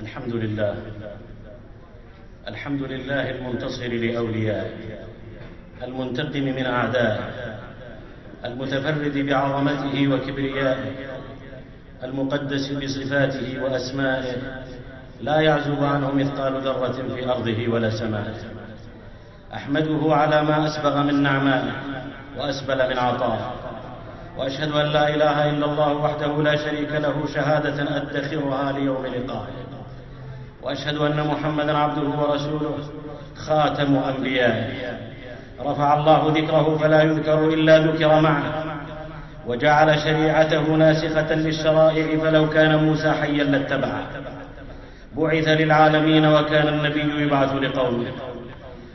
الحمد لله. الحمد لله المنتصر لأوليائه المنتقم من أعدائه المتفرد بعظمته وكبريائه المقدس بصفاته وأسمائه لا يعزب عنه مثقال ذرة في أرضه ولا سمائه أحمده على ما أسبغ من نعمائه وأسبل من عطائه وأشهد أن لا إله إلا الله وحده لا شريك له شهادة أدخرها ليوم لقائه. وأشهد أن محمدا عبده ورسوله خاتم انبيائه رفع الله ذكره فلا يذكر إلا ذكر معه وجعل شريعته ناسخة للشرائع فلو كان موسى حيا لاتبعه. بعث للعالمين وكان النبي يبعث لقومه.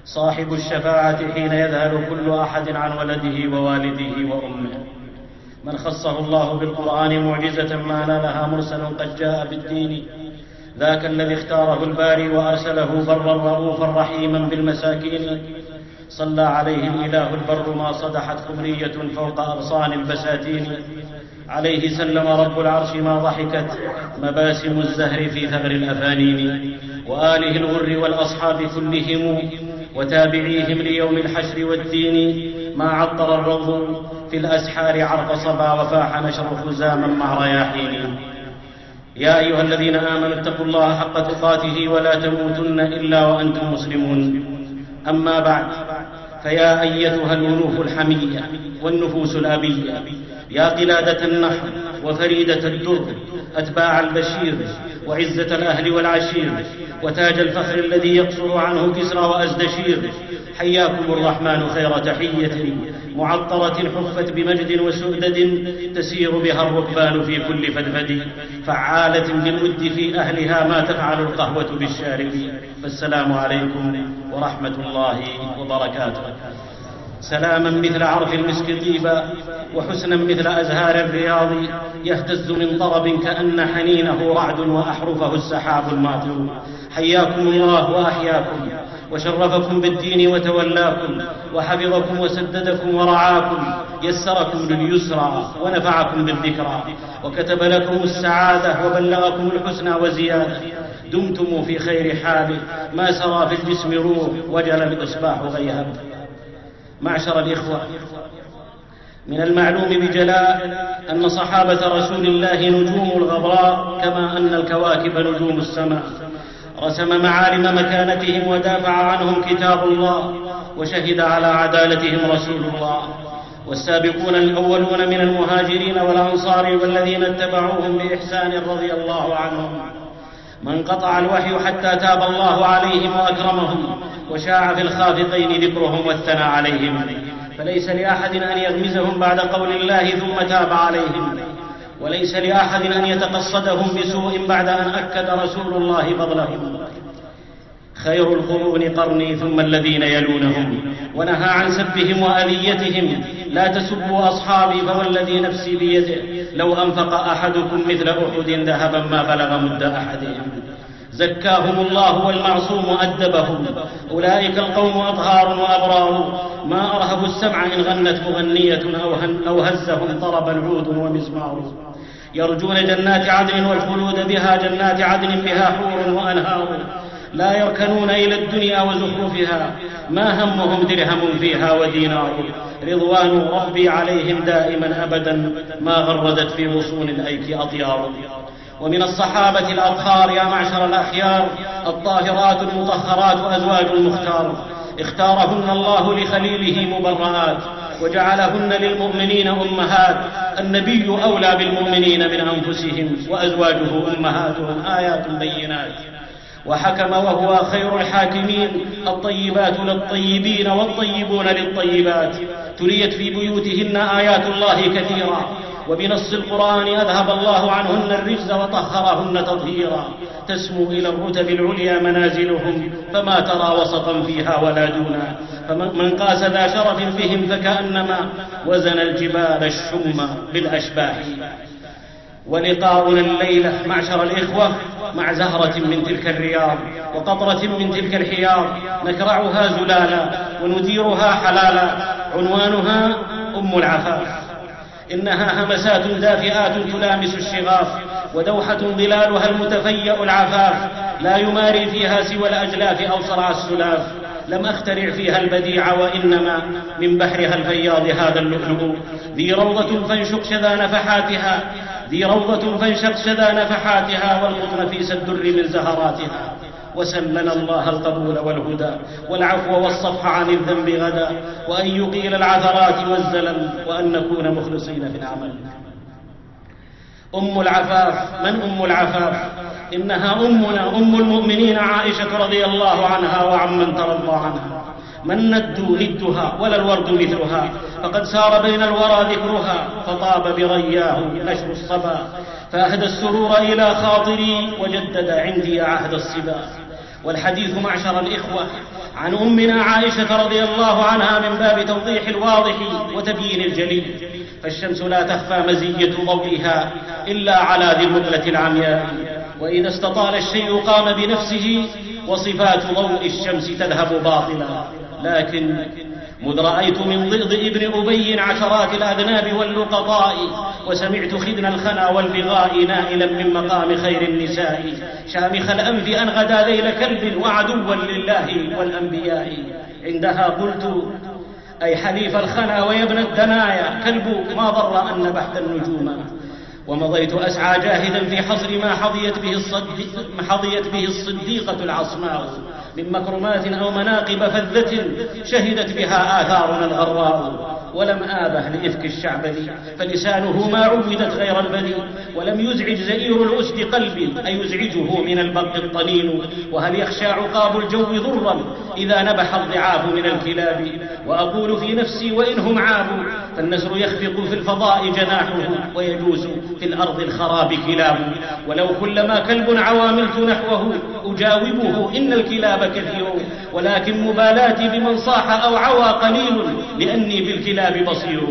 صاحب الشفاعة حين يذهل كل أحد عن ولده ووالده وأمه. من خصه الله بالقرآن معجزة ما نالها مرسل قد جاء بالدين ذاك الذي اختاره الباري وأرسله برا رؤوفا رحيما بالمساكين. صلى عليه الإله البر ما صدحت خمريه فوق أغصان البساتين. عليه سلم رب العرش ما ضحكت مباسم الزهر في ثغر الأفانين. وآله الغر والأصحاب كلهم وتابعيهم ليوم الحشر والدين. ما عطر الروض في الأسحار عرق صبا وفاح نشر خزاما مع رياحين يا أيها الذين آمنوا اتقوا الله حق تقاته ولا تموتن إلا وأنتم مسلمون. أما بعد فيا أيتها الالوف الحمية والنفوس الآبية يا قلادة النحر وفريدة الدر أتباع البشير وعزة الأهل والعشير وتاج الفخر الذي يقصر عنه كسرى وازدشير حياكم الرحمن خير تحية معطرة حفت بمجد وسؤدد تسير بها الركبان في كل فدفد. فعالة بالود في أهلها ما تفعل القهوة بالشارب. فالسلام عليكم ورحمة الله وبركاته. سلاما مثل عرف المسك طيبا وحسنا مثل أزهار الرياض يهتز من طرب كأن حنينه رعد وأحرفه السحاب الماطر حياكم الله وأحياكم وشرفكم بالدين وتولاكم وحفظكم وسددكم ورعاكم يسركم لليسرى ونفعكم بالذكرى. وكتب لكم السعادة وبلغكم الحسنى وزيادة. دمتم في خير حال ما سرى في الجسم روح وجل الإصباح غياب. معشر الإخوة. من المعلوم بجلاء أن صحابة رسول الله نجوم الغبراء كما أن الكواكب نجوم السماء. رسم معالم مكانتهم ودافع عنهم كتاب الله وشهد على عدالتهم رسول الله. والسابقون الأولون من المهاجرين والأنصار والذين اتبعوهم بإحسان رضي الله عنهم. من قطع الوحي حتى تاب الله عليهم وأكرمهم وشاع في الخافقين ذكرهم والثنى عليهم. فليس لأحد أن يغمزهم بعد قول الله ثم تاب عليهم. وليس لأحد أن يتقصدهم بسوء بعد أن أكد رسول الله فضلهم. خير القرون قرني ثم الذين يلونهم. ونهى عن سبهم واذيتهم لا تسبوا أصحابي فوالذي نفسي بيده. لو أنفق أحدكم مثل أحد ذهبا ما بلغ مد احدهم زكاهم الله والمعصوم أدبهم. أولئك القوم أطهار وأبرار. ما أرهبوا السمع إن غنت مغنية أو هزهم طرب العود ومزمار يرجون جنات عدن والخلود بها جنات عدن بها حور وأنهار. لا يركنون إلى الدنيا وزخرفها. ما همهم درهم فيها ودينار. رضوان ربي عليهم دائما أبدا ما غردت في غصون الأيك أطيار. ومن الصحابة الأطهار يا معشر الأخيار الطاهرات المطهرات أزواج المختار. اختارهن الله لخليله مبرآت وجعلهن للمؤمنين أمهات. النبي أولى بالمؤمنين من أنفسهم وأزواجه أمهاتهم آيات بينات. وحكم وهو خير الحاكمين الطيبات للطيبين والطيبون للطيبات. تليت في بيوتهن آيات الله كثيرا. وبنص القرآن أذهب الله عنهن الرجز وطهرهن تطهيرا. تسمو إلى الرتب العليا منازلهم فما ترى وسطا فيها ولا دونا. فمن قاس ذا شرف بهم فكأنما وزن الجبال الشم بالأشباح. ولقاؤنا الليلة معشر الإخوة مع زهرة من تلك الرياض وقطرة من تلك الحياض. نكرعها زلالا ونثيرها حلالا. عنوانها أم العفاف. إنها همسات دافئات تلامس الشغاف ودوحة ظلالها المتفيأ العفاف. لا يماري فيها سوى الأجلاف أو صرع السلاف. لم أخترع فيها البديع وإنما من بحرها الفياض هذا اللؤلؤ. ذي روضة فانشق شذا نفحاتها ذي روضة فانشق شذا نفحاتها والقطن في الدر من زهراتها. وسلنا الله القبول والهدى والعفو والصفح عن الذنب غدا. وأن يقيل العثرات والزلل وأن نكون مخلصين في العمل. أم العفاف. من أم العفاف؟ إنها أمنا أم المؤمنين عائشة رضي الله عنها وعمن ترضى عنها. من ندوا ندها ولا الورد مثلها؟ فقد سار بين الورى ذكرها فطاب برياه نشر الصبا. فأهدى السرور إلى خاطري وجدد عندي عهد الصبا. والحديث معشر الإخوة. عن أمنا عائشة رضي الله عنها من باب توضيح الواضح وتبيين الجليل. فالشمس لا تخفى مزية ضوئها إلا على ذي المثلة العمياء. وإذا استطال الشيء قام بنفسه وصفات ضوء الشمس تذهب باطلا. لكن مذ رأيت من ضئض ابن أبي عشرات الأذناب واللقطاء وسمعت خدن الخنا والبغاء نائلا من مقام خير النساء. شامخ الأنف أن غدا ليل كلب وعدوا لله والأنبياء. عندها قلت أي حليف الخنا ويا ابن الدنايا. كلب ما ضر أن نبحت النجوم. ومضيت أسعى جاهدا في حصر ما حظيت به, الصديق حظيت به الصديقة العصماء. من مكرمات أو مناقب فذة شهدت بها آثارنا الغراء. ولم آبه لإفك الشعبذي فلسانه ما عودت غير البذي ولم يزعج زئير الأسد قلبي أيزعجه من البق الطنين وهل يخشى عقاب الجو ضرا إذا نبح الضعاف من الكلاب؟ وأقول في نفسي وإنهم عابوا فالنسر يخفق في الفضاء جناحه ويجوز في الأرض الخراب كلاب. ولو كلما كلب عواملت نحوه أجاوبه إن الكلاب كثير ولكن مبالاتي بمن صاح أو عوى قليل لأني بالكلاب بصير.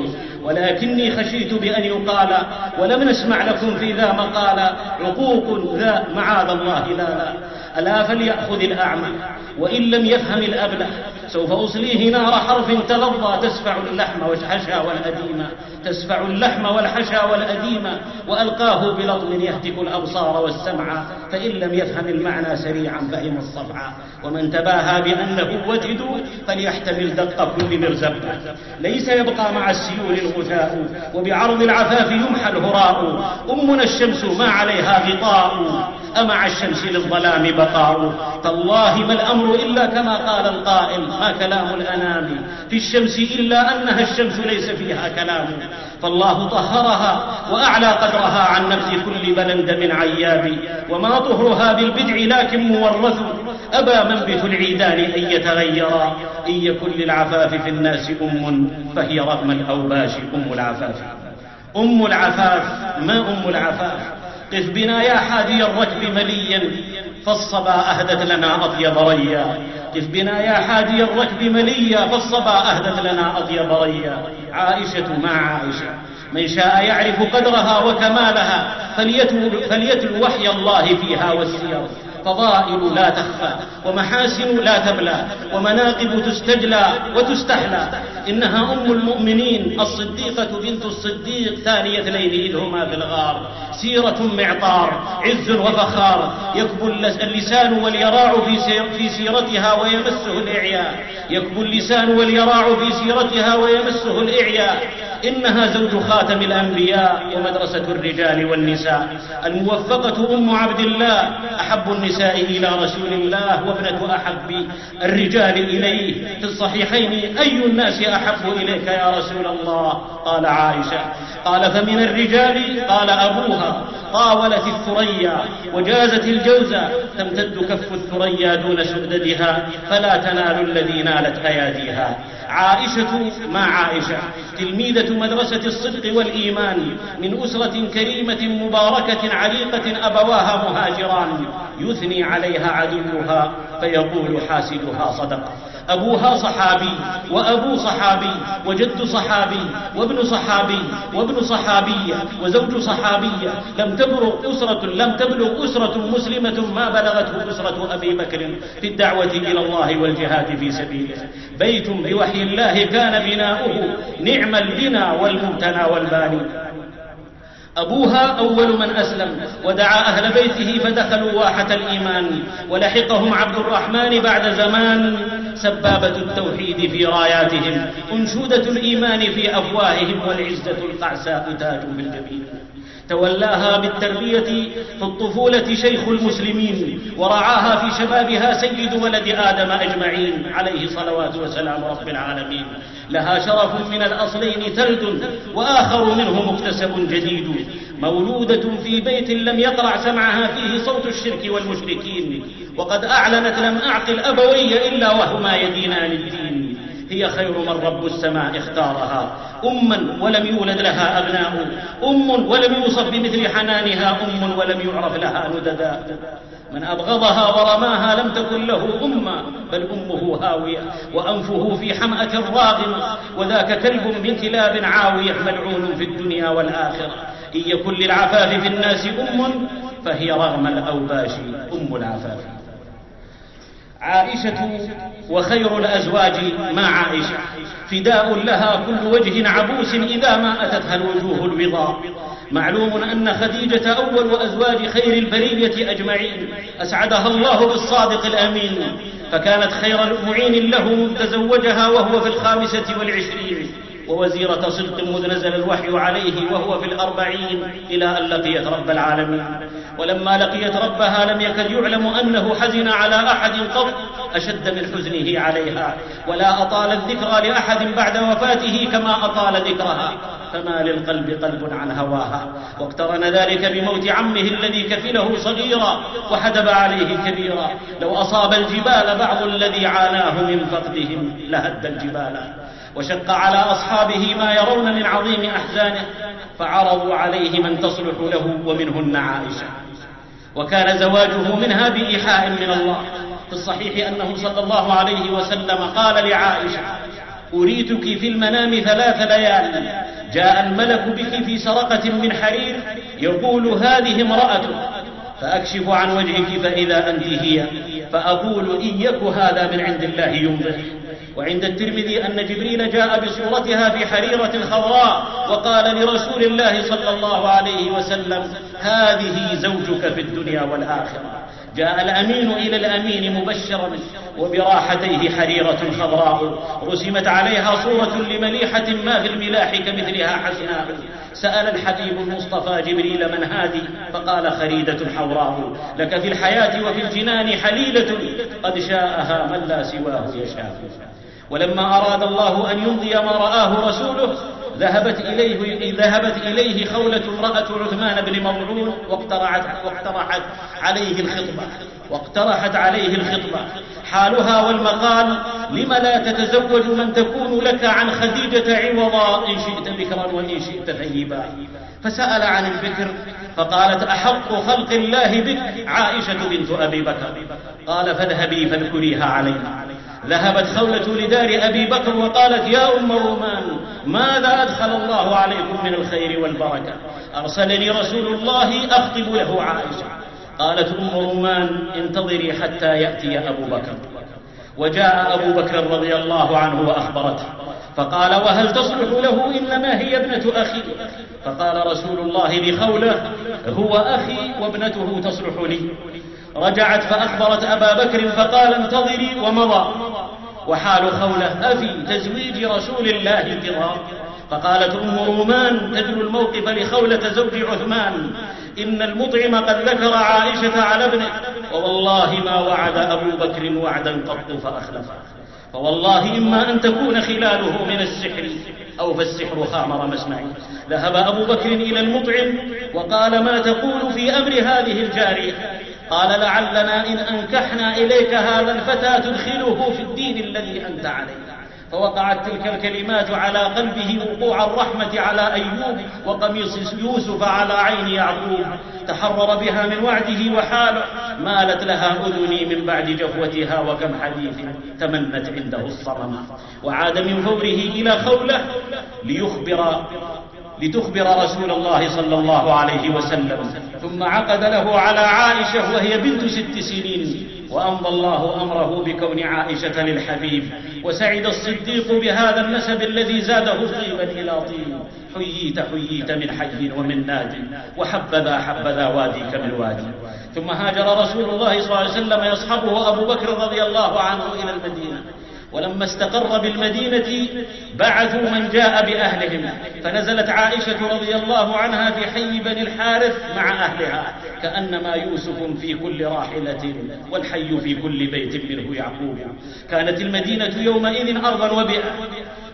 ولكني خشيت بأن يقال ولم نسمع لكم في ذا مقال عقوق ذا معاذ الله لا لا ألا فليأخذ الأعمى وإن لم يفهم الأبلة سوف أصليه نار حرف تلظى تسفع اللحم والحشا والأديم تسفع اللحم والحشا والأديم وألقاه بلطم يهتك الأبصار والسمع فإن لم يفهم المعنى سريعا فهم الصفعة ومن تباهى بأنه وجد فليحتمل دق كل مرزب. ليس يبقى مع السيول الغثاء وبعرض العفاف يمحى الهراء. أمنا الشمس ما عليها غطاء أمع الشمس للظلام بقاء تالله ما الأمر إلا كما قال القائل ما كلام الأنام. في الشمس إلا أنها الشمس ليس فيها كلام. فالله طهرها وأعلى قدرها عن نفس كل بلند من عياب. وما طهرها بالبدع لكن مورث. أبى منبت العيدان أن يتغيرا. إن يكن للعفاف في الناس أم فهي رغم الأوباش أم العفاف. أم العفاف ما أم العفاف؟ قف بنا يا حادي الركب مليا فالصبا أهدت لنا أطيب ريا. قف بنا يا حادي الركب مليا فالصبا أهدت لنا أطيب ريا. عائشة مع عائشة من شاء يعرف قدرها وكمالها فليتلو وحي الله فيها والسير. فضائل لا تخفى ومحاسن لا تبلى ومناقب تستجلى وتستحلى. إنها أم المؤمنين الصديقة بنت الصديق ثانية اثنين إذ هما في الغار. سيرة معطار عز وفخار. يكبو اللسان واليراع في سيرتها ويمسه الإعياء يكبو اللسان واليراع في سيرتها ويمسه الإعياء إنها زوج خاتم الأنبياء ومدرسة الرجال والنساء. الموفقة أم عبد الله أحب النساء. إلى رسول الله وابنة أحب الرجال إليه. في الصحيحين أي الناس أحب إليك يا رسول الله؟ قال عائشة. قال فمن الرجال؟ قال أبوها. طاولت الثريا وجازت الجوزة تمتد كف الثريا دون سؤددها فلا تنال الذي نالت أياديها عائشة مع عائشة. تلميذة مدرسة الصدق والإيمان من أسرة كريمة مباركة عريقة أبواها مهاجران. يثني عليها عدوها فيقول حاسدها صدق. أبوها صحابي وأبو صحابي وجد صحابي وابن صحابي وابن صحابية وزوج صحابية لم تبلغ أسرة لم تبلغ أسرة مسلمة ما بلغته أسرة أبي بكر في الدعوة إلى الله والجهاد في سبيله. بيت بوحي الله كان بناؤه نعم البنا والمبتنى والباني. أبوها أول من أسلم ودعا أهل بيته فدخلوا واحة الإيمان ولحقهم عبد الرحمن بعد زمان. سبابة التوحيد في راياتهم أنشودة الإيمان في أفواههم والعزة القعساء تاج بالجبين. تولاها بالتربية في الطفولة شيخ المسلمين ورعاها في شبابها سيد ولد آدم أجمعين عليه صلوات وسلام رب العالمين. لها شرف من الأصلين ثلد وآخر منه مكتسب جديد. مولودة في بيت لم يقرع سمعها فيه صوت الشرك والمشركين. وقد أعلنت لم أعقل أبوي إلا وهما يدينان الدين. هي خير من رب السماء اختارها. أما ولم يولد لها أبناء. أم ولم يوصف بمثل حنانها. أم ولم يعرف لها نددا. من أبغضها ورماها لم تكن له أمة بل أمه هاوية. وأنفه في حمأة راغمة وذاك كلب من كلاب عاوية ملعون في الدنيا والآخرة. إن يكن للعفاف في الناس أم فهي رغم الأوباش أم العفاف. عائشة وخير الأزواج مع عائشة. فداء لها كل وجه عبوس إذا ما أتتها الوجوه البضاء معلوم أن خديجة أول أزواج خير البرية أجمعين. أسعدها الله بالصادق الأمين. فكانت خير المعين له تزوجها وهو في الخامسة والعشرين. ووزيرة صدق مذ نزل الوحي عليه وهو في الأربعين إلى أن لقيت رب العالمين. ولما لقيت ربها لم يكد يعلم أنه حزن على أحد قط أشد من حزنه عليها. ولا أطال الذكرى لأحد بعد وفاته كما أطال ذكرها. فما للقلب قلب عن هواها. واقترن ذلك بموت عمه الذي كفله صغيرا وحدب عليه كبيرا. لو أصاب الجبال بعض الذي عاناه من فقدهم لهد الجبال. وشق على أصحابه ما يرون من عظيم أحزانه فعرضوا عليه من تصلح له ومنهن عائشة. وكان زواجه منها بإيحاء من الله. في الصحيح أنه صلى الله عليه وسلم قال لعائشة أريتك في المنام ثلاث ليال جاء الملك بك في سرقة من حرير يقول هذه امرأتك فأكشف عن وجهك فإذا أنت هي فأقول إن يك هذا من عند الله يمضح وعند الترمذي أن جبريل جاء بصورتها في حريرة خضراء وقال لرسول الله صلى الله عليه وسلم هذه زوجك في الدنيا والآخرة. جاء الأمين إلى الأمين مبشرا وبراحتيه حريرة خضراء. رسمت عليها صورة لمليحة ما في الملاح كمثلها حسناء. سأل الحبيب المصطفى جبريل من هذه فقال خريدة حوراء لك في الحياة وفي الجنان حليلة قد شاءها من لا سواه يشاء. ولما أراد الله أن يمضي ما رآه رسوله ذهبت إليه ذهبت إليه خولة امرأة عثمان بن مضعون واقترحت واقترحت عليه الخطبة واقترحت عليه الخطبة. حالها والمقال لم لا تتزوج من تكون لك عن خديجة عوضا إن شئت بكرا وإن شئت ثيبا. فسأل عن البكر فقالت أحق خلق الله بك عائشة بنت أبي بكر. قال فاذهبي فاذكريها علي ذهبت خولة لدار أبي بكر وقالت يا أم رومان ماذا أدخل الله عليكم من الخير والبركة؟ أرسلني رسول الله أخطب له عائشة. قالت أم رومان انتظري حتى يأتي أبو بكر. وجاء أبو بكر رضي الله عنه وأخبرته. فقال وهل تصلح له إنما هي ابنة أخي؟ فقال رسول الله لخوله هو أخي وابنته تصلح لي. رجعت فأخبرت أبا بكر فقال انتظري ومضى. وحال خولة أفي تزويج رسول الله انتظار فقالت أم رومان تجلو الموقف لخولة زوج عثمان. إن المطعم قد ذكر عائشة على ابنه. ووالله ما وعد أبو بكر وعدا قط فأخلفه فوالله إما أن تكون خلاله من السحر أو فالسحر خامر مسمعي ذهب أبو بكر إلى المطعم وقال ما تقول في أمر هذه الجارية؟ قال لعلنا إن أنكحنا إليك هذا الفتى تدخله في الدين الذي أنت عليه. فوقعت تلك الكلمات على قلبه وقوع الرحمة على أيوب وقميص يوسف على عين يعقوب. تحرر بها من وعده وحاله. مالت لها أذني من بعد جفوتها وكم حديث تمنت عنده الصرم وعاد من فوره إلى خولة ليخبر لتخبر رسول الله صلى الله عليه وسلم. ثم عقد له على عائشة وهي بنت ست سنين وأمضى الله أمره بكون عائشة للحبيب. وسعد الصديق بهذا النسب الذي زاده طيبا إلى طيب حييت حييت من حي ومن نادي وحبذا حبذا واديك من وادي ثم هاجر رسول الله صلى الله عليه وسلم يصحبه أبو بكر رضي الله عنه إلى المدينة. ولما استقر بالمدينة بعثوا من جاء بأهلهم فنزلت عائشة رضي الله عنها في حي بني الحارث مع أهلها كأنما يوسف في كل راحلة والحي في كل بيت منه يعقوب. كانت المدينة يومئذ أرضا وبئة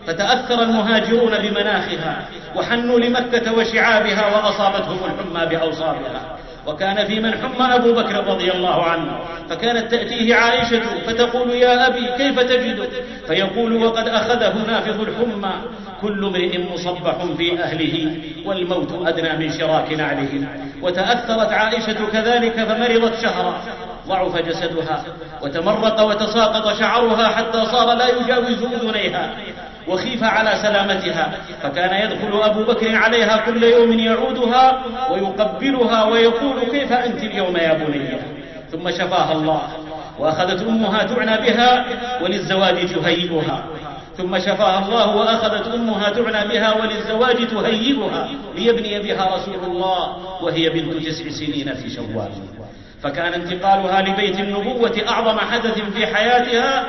فتأثر المهاجرون بمناخها وحنوا لمكة وشعابها وأصابتهم الحمى بأوصابها. وكان في من حمى أبو بكر رضي الله عنه فكانت تأتيه عائشة فتقول يا أبي كيف تجد؟ فيقول وقد أخذه نافذ الحمى كل امرئ مصبح في أهله والموت أدنى من شراك نعله. وتأثرت عائشة كذلك فمرضت شهرا ضعف جسدها وتمرق وتساقط شعرها حتى صار لا يجاوز أذنيها. وخيف على سلامتها. فكان يدخل أبو بكر عليها كل يوم يعودها ويقبلها ويقول كيف أنت اليوم يا بني؟ ثم شفاها الله. وأخذت أمها تعنى بها وللزواج تهيئها. ثم شفاها الله وأخذت أمها تعنى بها وللزواج تهيئها ليبني بها رسول الله وهي بنت تسع سنين في شوال. فكان انتقالها لبيت النبوة أعظم حدث في حياتها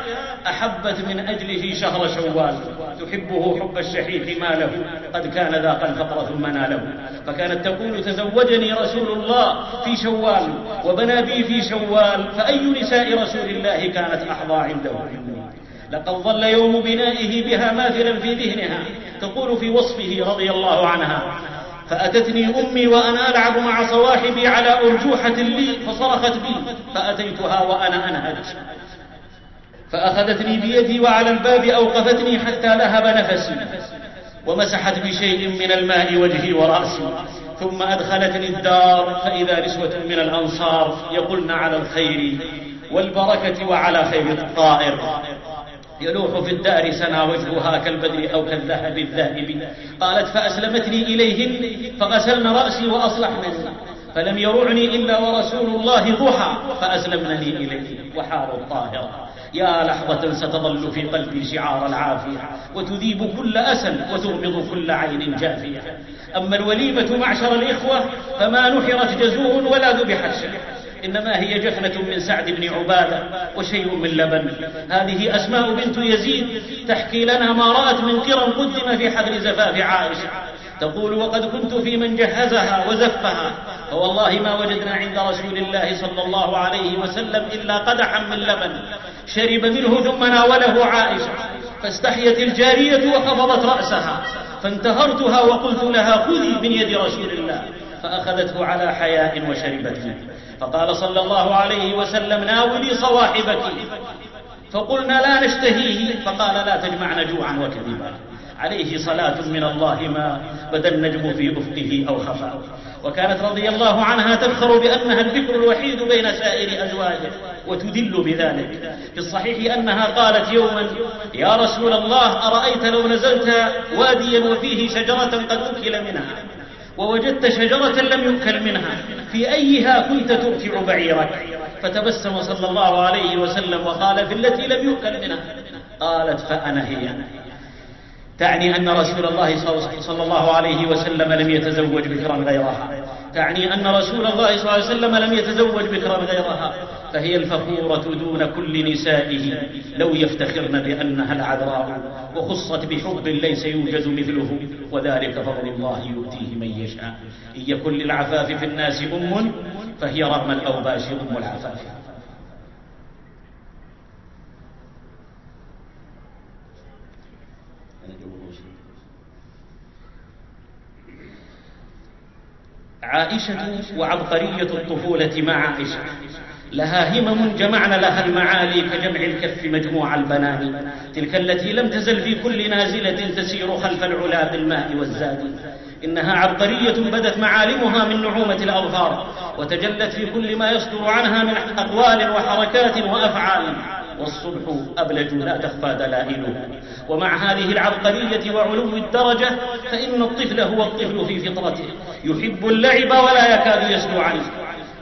أحبت من أجله شهر شوال. تحبه حب الشحيح ماله قد كان ذاق الفقر ثم ناله. فكانت تقول تزوجني رسول الله في شوال وبنى بي في شوال فأي نساء رسول الله كانت أحظى عنده؟ لقد ظل يوم بنائه بها ماثلا في ذهنها تقول في وصفه رضي الله عنها فأتتني أمي وأنا ألعب مع صواحبي على أرجوحة لي فصرخت بي فأتيتها وأنا أنهج فأخذتني بيدي وعلى الباب أوقفتني حتى لهب نفسي ومسحت بشيء من الماء وجهي ورأسي ثم أدخلتني الدار فإذا نسوة من الأنصار يقولن على الخير والبركة وعلى خير الطائر. يلوح في الدار سنا وجهها كالبدر أو كالذهب الذاهب. قالت فأسلمتني إليهن فغسلن رأسي وأصلحنني فلم يرعني إلا ورسول الله ضحى فأسلمنني إليه. وحار الطاهرة يا لحظة ستظل في قلبي شعار العافية. وتذيب كل أسل وتغمض كل عين جافية. أما الوليمة معشر الإخوة فما نحرت جزور ولا ذبحت شيء. إنما هي جفنة من سعد بن عبادة وشيء من لبن. هذه أسماء بنت يزيد تحكي لنا ما رأت من قرى قدم في حفل زفاف عائشة. تقول وقد كنت في من جهزها وزفها فوالله ما وجدنا عند رسول الله صلى الله عليه وسلم إلا قدحا من لبن. شرب منه ثم ناوله عائشة. فاستحيت الجارية وخفضت رأسها. فانتهرتها وقلت لها خذي من يد رسول الله. فأخذته على حياء وشربت منه فقال صلى الله عليه وسلم ناولي صواحبك. فقلنا لا نشتهيه. فقال لا تجمعن جوعا وكذبا. عليه صلاة من الله ما بدا النجم في أفقه أو خفا وكانت رضي الله عنها تفخر بأنها البكر الوحيد بين سائر أزواجه وتدل بذلك. في الصحيح أنها قالت يوما يا رسول الله أرأيت لو نزلت واديا وفيه شجرة قد أكل منها؟ ووجدت شجرة لم يؤكل منها. في أيها كنت ترتع بعيرك. فتبسم صلى الله عليه وسلم وقال في التي لم يؤكل منها. قالت فأنا هي. تعني أن رسول الله صلى الله عليه وسلم لم يتزوج بكرا غيرها تعني أن رسول الله صلى الله عليه وسلم لم يتزوج بكرا غيرها فهي الفخورة دون كل نسائه لو يفتخرن بأنها العذراء وخصت بحب ليس يوجد مثله وذلك فضل الله يؤتيه من يشاء. إن يكن للعفاف في الناس أم فهي رغم الأوباش أم العفاف. عائشة وعبقرية الطفولة مع عائشة. لها همم جمعن لها المعالي كجمع الكف مجموع البنان. تلك التي لم تزل في كل نازلة تسير خلف العلا بالماء والزاد. إنها عبقرية بدت معالمها من نعومة الأظهار وتجلت في كل ما يصدر عنها من أقوال وحركات وأفعال. والصبح أبلج لا تخفى دلائله ومع هذه العبقرية وعلو الدرجة فإن الطفل هو الطفل في فطرته. يحب اللعب ولا يكاد يسلو عنه.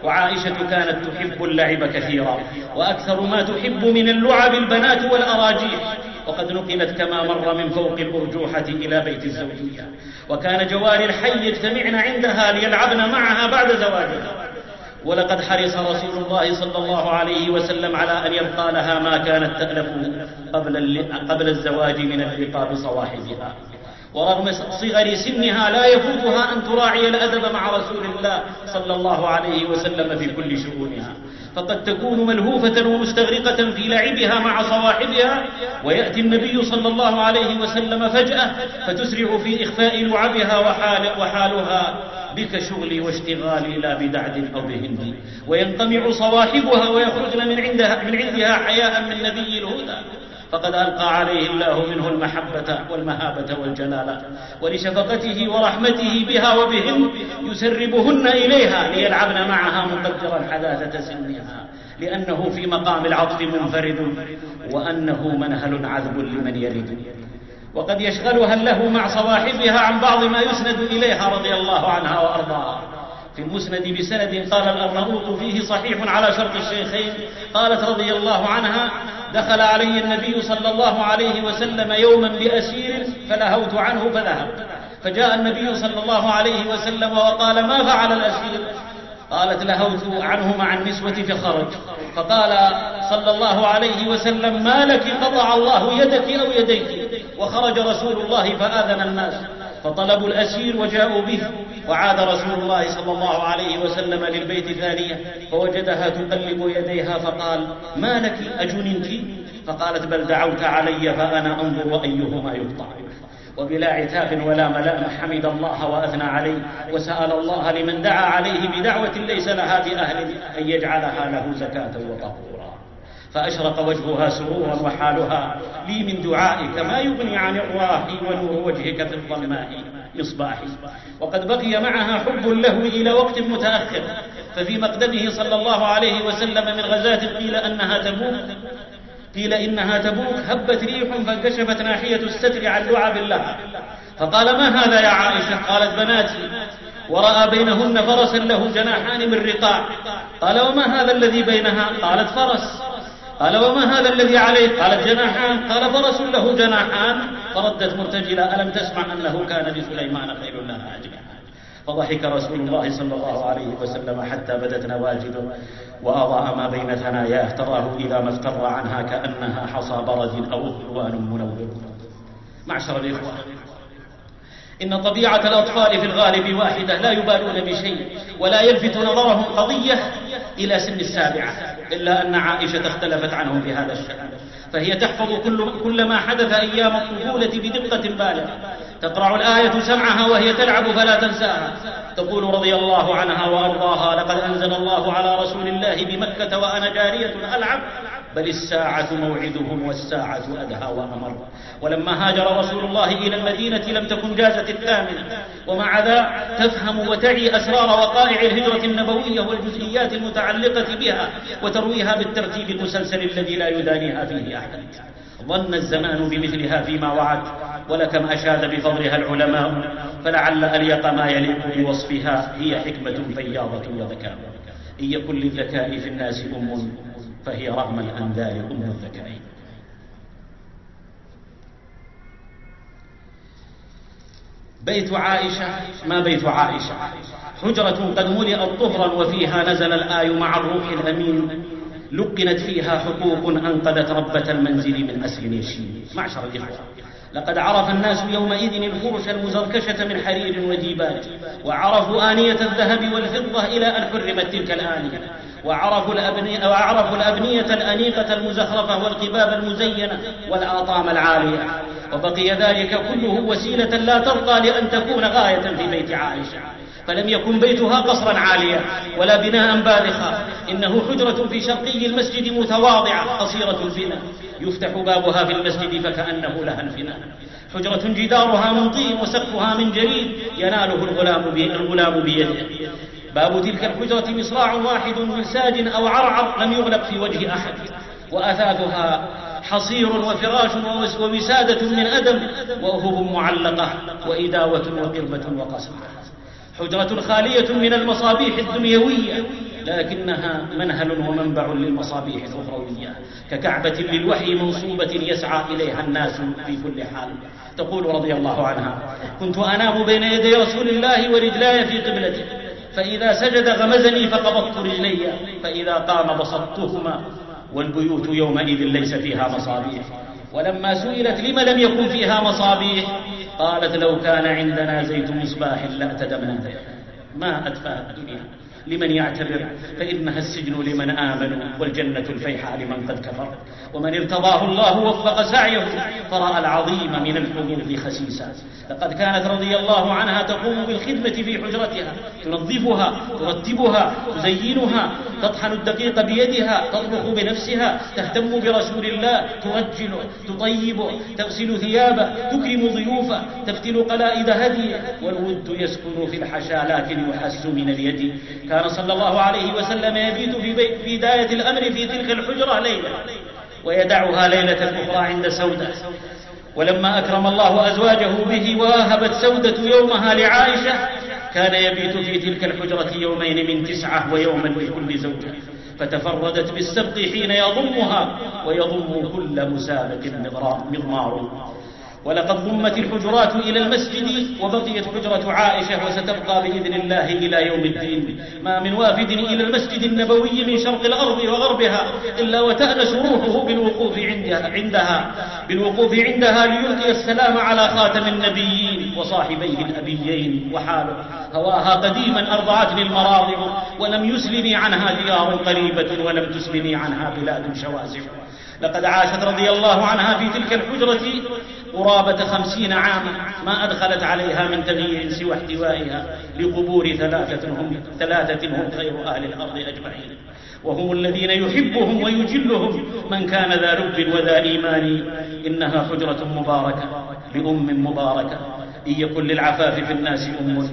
وعائشة كانت تحب اللعب كثيرا. وأكثر ما تحب من اللعب البنات والأراجيح. وقد نقلت كما مر من فوق الأرجوحة إلى بيت الزوجية. وكان جوار الحي يجتمعن عندها ليلعبن معها بعد زواجها. ولقد حرص رسول الله صلى الله عليه وسلم على أن يبقى لها ما كانت تألف قبل, قبل الزواج من اللقاء بصواحبها ورغم صغر سنها لا يفوتها أن تراعي الأدب مع رسول الله صلى الله عليه وسلم في كل شؤونها. فقد تكون ملهوفة ومستغرقة في لعبها مع صواحبها ويأتي النبي صلى الله عليه وسلم فجأة فتسرع في إخفاء لعبها وحال وحالها بك شغلي واشتغالي لا بدعد أو بهند. وينقمع صواحبها ويخرجن من عندها, من عندها حياء من نبي الهدى. فقد ألقى عليه الله منه المحبة والمهابة والجلالة ولشفقته ورحمته بها وبهن يسربهن إليها ليلعبن معها مقدرا حداثة سنها لأنه في مقام العطف منفرد وأنه منهل عذب لمن يرد وقد يشغلها له مع صواحبها عن بعض ما يسند إليها رضي الله عنها وأرضاها. في المسند بسند قال الأرناؤوط فيه صحيح على شرط الشيخين قالت رضي الله عنها دخل علي النبي صلى الله عليه وسلم يوما بأسير فلهوت عنه فذهبت فجاء النبي صلى الله عليه وسلم وقال ما فعل الأسير؟ قالت لهوت عنه مع النسوة فخرج. فقال صلى الله عليه وسلم ما لك قطع الله يدك أو يديك؟ وخرج رسول الله فآذن الناس. فطلبوا الأسير وجاءوا به وعاد رسول الله صلى الله عليه وسلم للبيت ثانية فوجدها تقلب يديها فقال ما لك أجننت فقالت بل دعوت علي فأنا أنظر أيهما يقطع وبلا عتاب ولا ملام حمد الله وأثنى عليه وسأل الله لمن دعا عليه بدعوة ليس لها بأهل أن يجعلها له زكاة وطهورا. فأشرق وجهها سرورا وحالها. لي من دعائك ما يغني عن الراح ونور وجهك في الظلماء مصباحي وقد بقي معها حب له إلى وقت متأخر. ففي مقدمه صلى الله عليه وسلم من غزاة قيل أنها تبوك. قيل إنها تبوك. هبت ريح فانكشفت ناحية الستر عن لعب لها فقال ما هذا يا عائشة؟ قالت بناتي ورأى بينهن فرسا له جناحان من رقاع. قال وما هذا الذي بينها؟ قالت فرس. قال وما هذا الذي عليه قالت جناحان. قال فرس له جناحان. فردت مرتجلة ألم تسمع أنه كان لسليمان خير لها أجنحة فضحك رسول الله صلى الله عليه وسلم حتى بدت نواجذه وأضاء ما بين ثناياه تراه إذا ما افتر عنها كأنها حصى برد أو ظلوان منور معشر الإخوة. إن طبيعة الأطفال في الغالب واحدة لا يبالون بشيء ولا يلفت نظرهم قضية إلى سن السابعة إلا أن عائشة اختلفت عنهم في هذا الشأن. فهي تحفظ كل, كل ما حدث أيام الطفولة بدقة بالغة. تقرع الآية سمعها وهي تلعب فلا تنساها. تقول رضي الله عنها وأرضاها لقد أنزل الله على رسول الله بمكة وأنا جارية ألعب بل الساعة موعدهم والساعة أدهى وأمر. ولما هاجر رسول الله إلى المدينة لم تكن جازت الثامنة. ومع ذا تفهم وتعي أسرار وقائع الهجرة النبوية والجزئيات المتعلقة بها وترويها بالترتيب المسلسل الذي لا يدانيها فيه أحد. ظن الزمان بمثلها فيما وعد ولكم أشاد بفضلها العلماء فلعل أليق ما يليق بوصفها. هي حكمة فياضة وذكاء. إن يكن للذكاء في الناس أم. فهي رغم الأنذار أم الذكاء بيت عائشة ما بيت عائشة؟ حجرة قد ملئت طهرا وفيها نزل الآي مع الروح الأمين. لقنت فيها حقوق أنقذت ربة المنزل من أسر يشين. معشر الإخوة. لقد عرف الناس يومئذ الفرش المزركشة من حرير وديباج وعرفوا آنية الذهب والفضة إلى أن حرمت تلك الآنية وعرفوا الأبنية, وعرفوا الأبنية الأنيقة المزخرفة والقباب المزينة والآطام العالية. وبقي ذلك كله وسيلة لا ترقى لأن تكون غاية في بيت عائشة. فلم يكن بيتها قصرا عاليا ولا بناء باذخا إنه حجرة في شرقي المسجد متواضعة قصيرة البناء. يفتح بابها في المسجد فكأنه لها انفناء. حجرة جدارها من طين وسقفها من جليد يناله الغلام الغلام بيده. باب تلك الحجرة مصراع واحد من ساج أو عرعر لم يغلق في وجه أحد. وأثاثها حصير وفراش ووسادة من أدم وأهب معلقة وإداوة وقربة وقصر حجرة خالية من المصابيح الدنيوية لكنها منهل ومنبع للمصابيح الأخروية. ككعبة للوحي منصوبة يسعى إليها الناس في كل حال. تقول رضي الله عنها كنت أنام بين يدي رسول الله ورجلاي في قبلته فإذا سجد غمزني فقبضت رجلي فإذا قام بسطتهما والبيوت يومئذ ليس فيها مصابيح. ولما سئلت لم لم يكن فيها مصابيح؟ قالت لو كان عندنا زيت مصباح لأتدمنا ما أدفى الدنيا؟ لمن يعتبر فإنها السجن لمن آمنوا والجنة الفيحاء لمن قد كفر. ومن ارتضاه الله وفق سعيه فرأى العظيم من الحظوظ خسيسا. لقد كانت رضي الله عنها تقوم بالخدمة في حجرتها تنظفها ترتبها تزينها تطحن الدقيق بيدها تطبخ بنفسها تهتم برسول الله ترجل تطيب تغسل ثيابه تكرم ضيوفه تفتل قلائد هديه. والود يسكن في الحشا لكن يحس من اليد. كان صلى الله عليه وسلم يبيت في بداية الأمر في تلك الحجرة ليلة ويدعها ليلة أخرى عند سودة. ولما أكرم الله أزواجه به وواهبت سودة يومها لعائشة كان يبيت في تلك الحجرة يومين من تسعة ويوما لكل زوجة. فتفردت بالسبق حين يضمها ويضم كل مسابق مضمار ولقد ضمت الحجرات إلى المسجد وبقيت حجرة عائشة وستبقى بإذن الله إلى يوم الدين. ما من وافد إلى المسجد النبوي من شرق الأرض وغربها إلا وتأنس روحه بالوقوف عندها, عندها. بالوقوف عندها ليلقي السلام على خاتم النبيين وصاحبيه الأبيين وحاله. هواها قديما أرضعتني المراضع ولم يسلني عنها ديار قريبة ولم تسلني عنها بلاد شواسع لقد عاشت رضي الله عنها في تلك الحجرة قرابة خمسين عاما ما أدخلت عليها من تغيير سوى احتوائها لقبور ثلاثة هم, ثلاثة هم خير أهل الأرض أجمعين. وهم الذين يحبهم ويجلهم من كان ذا لب وذا إيمان. إنها حجرة مباركة بأم مباركة. إن يكن للعفاف في الناس أم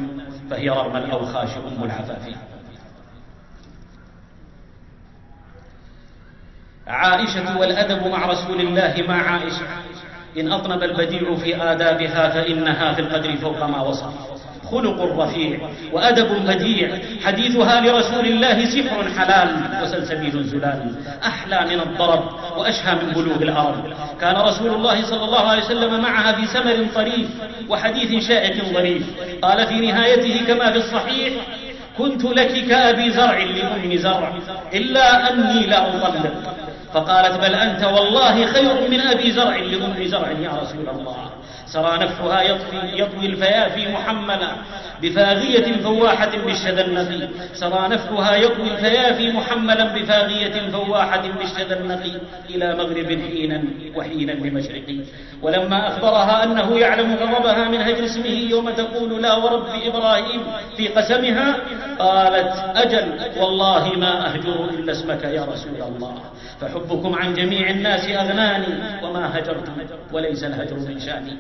فهي رغم الأوخاش أم العفاف. عائشة والأدب مع رسول الله مع عائشة. إن أطنب البديع في آدابها فإنها في القدر فوق ما وصف. خلق رفيع وأدب بديع حديثها لرسول الله سحر حلال وسلسبيل زلال. أحلى من الضرب وأشهى من بلوغ العرب كان رسول الله صلى الله عليه وسلم معها في سمر طريف وحديث شائك ظريف قال في نهايته كما في الصحيح كنت لك كأبي زرع لأم زرع إلا أني لا أطلق فقالت بل أنت والله خير من أبي زرع لأم زرع يا رسول الله. سرى نفحها يطفي يطوي الفيافي محملا بفاغية فواحة بالشذا النقي. سرى نفحها يطوي الفيافي محملا بفاغية فواحة بالشذا النقي. إلى مغرب حينا وحينا بمشرقي. ولما أخبرها أنه يعلم غضبها من هجر اسمه يوم تقول لا ورب إبراهيم في قسمها قالت أجل والله ما أهجر إلا اسمك يا رسول الله. فحبكم عن جميع الناس أغناني وما هجرت وليس الهجر من شأني.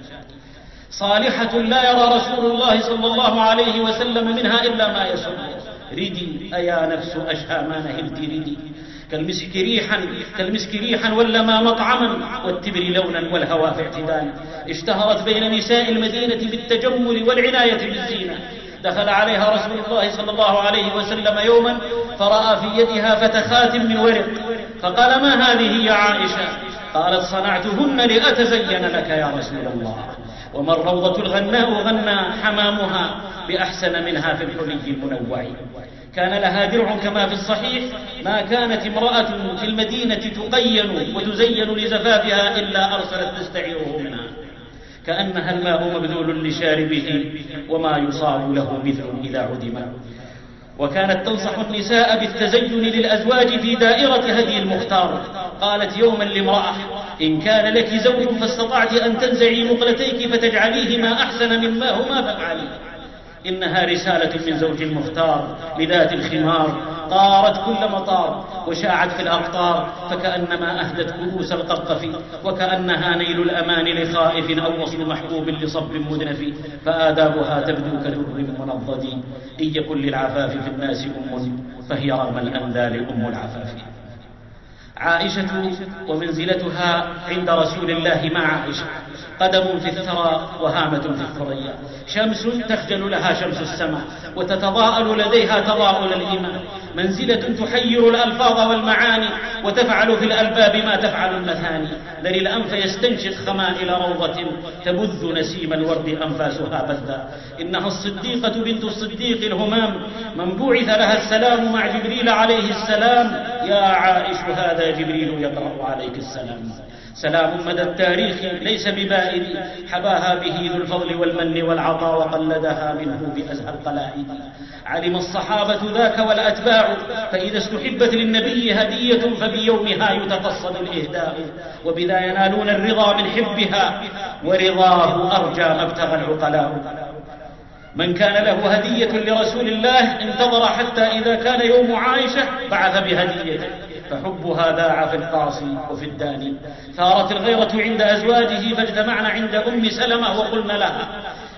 صالحة لا يرى رسول الله صلى الله عليه وسلم منها إلا ما يسر. ردي أيا نفس أشهى ما نهلت ردي كالمسك ريحا كالمسك ريحا ولما مطعما والتبر لونا والهوى في اعتدال اشتهرت بين نساء المدينة بالتجمل والعناية بالزينة. دخل عليها رسول الله صلى الله عليه وسلم يوما فرأى في يدها فتخات من ورق. فقال ما هذه يا عائشة؟ قالت صنعتهن لأتزين لك يا رسول الله. وما الروضة الغناء غنى حمامها بأحسن منها في الحلي المنوع. كان لها درع كما في الصحيح ما كانت امرأة في المدينة تقين وتزين لزفافها إلا أرسلت تستعيره منها كأنها الماء مبذول لشاربه وما يصاب له مثل إذا عدم. وكانت تنصح النساء بالتزين للأزواج في دائرة هدي المختار. قالت يوما لامرأة إن كان لك زوج فاستطعت أن تنزعي مقلتيك فتجعليهما أحسن مما هما فافعلي. إنها رسالة من زوج المختار لذات الخمار طارت كل مطار وشاعت في الأقطار فكأنما أهدت كؤوس القرقف وكأنها نيل الأمان لخائف أو وصل محبوب لصب مدنف فآدابها تبدو كدر منضد إن يكن للعفاف في الناس أم فهي رغم الأنذال أم العفاف. عائشة ومنزلتها عند رسول الله مع عائشة. قدم في الثرى وهامة في الثريا. شمس تخجل لها شمس السماء وتتضاءل لديها تضاءل الإيمان. منزلة تحير الألفاظ والمعاني وتفعل في الألباب ما تفعل المثاني. ذل الأنف يستنشق خمائل روضة تبث نسيم الورد أنفاسها بثا إنها الصديقة بنت الصديق الهمام. من بعث لها السلام مع جبريل عليه السلام. يا عائش هذا جبريل يقرأ عليك السلام. سلام مدى التاريخ ليس ببائد حباها به ذو الفضل والمن والعطاء وقلدها منه بأزهى القلائد. علم الصحابة ذاك والأتباع فإذا استحبت للنبي هدية فبيومها يتفصل الإهداء. وبذا ينالون الرضا من حبها ورضاه أرجى ما ابتغى العقلاء. من كان له هدية لرسول الله انتظر حتى إذا كان يوم عائشة بعث بهديته فحبها ذاع في القاصي وفي الداني ثارت الغيرة عند أزواجه فاجتمعنا عند أم سلمة وقلنا لها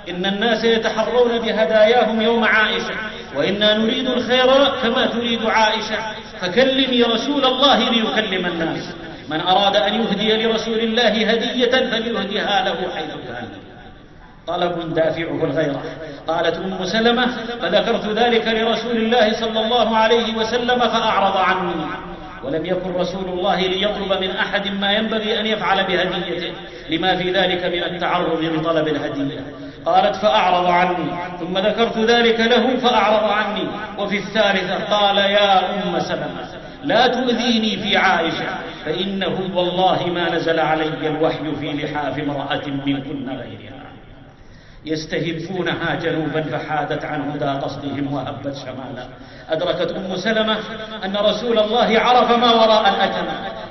إن الناس يتحرون بهداياهم يوم عائشة وإنا نريد الخير كما تريد عائشة. فكلمي رسول الله ليكلم الناس. من أراد أن يهدي لرسول الله هدية فليهديها له حيث كان. طلب دافعه الغيرة. قالت أم سلمة فذكرت ذلك لرسول الله صلى الله عليه وسلم فأعرض عني. ولم يكن رسول الله ليطلب من أحد ما ينبغي أن يفعل بهديته. لما في ذلك من التعرض لطلب الهدية. قالت فأعرض عني. ثم ذكرت ذلك له فأعرض عني. وفي الثالثة قال يا أم سلمة لا تؤذيني في عائشة فإنه والله ما نزل علي الوحي في لحاف امرأة منكن غيرها. يستهفونها جنوبا فحادت عن هدى قصدهم وهبت شمالا. أدركت أم سلمة أن رسول الله عرف ما وراء الأتم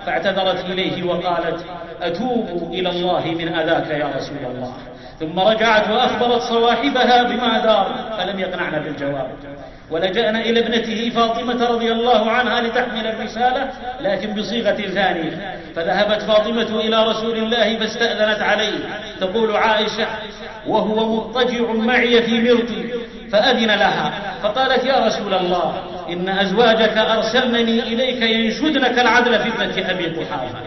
فاعتذرت إليه وقالت أتوب إلى الله من أذاك يا رسول الله. ثم رجعت وأخبرت صواحبها بما دار فلم يقنعن بالجواب. ولجأنا إلى ابنته فاطمة رضي الله عنها لتحمل الرسالة لكن بصيغة ثانية. فذهبت فاطمة إلى رسول الله فاستأذنت عليه. تقول عائشة وهو مضطجع معي في مرطي فأذن لها. فقالت يا رسول الله إن أزواجك أرسلنني إليك ينشدنك العدل في ابنة أبي قحافة.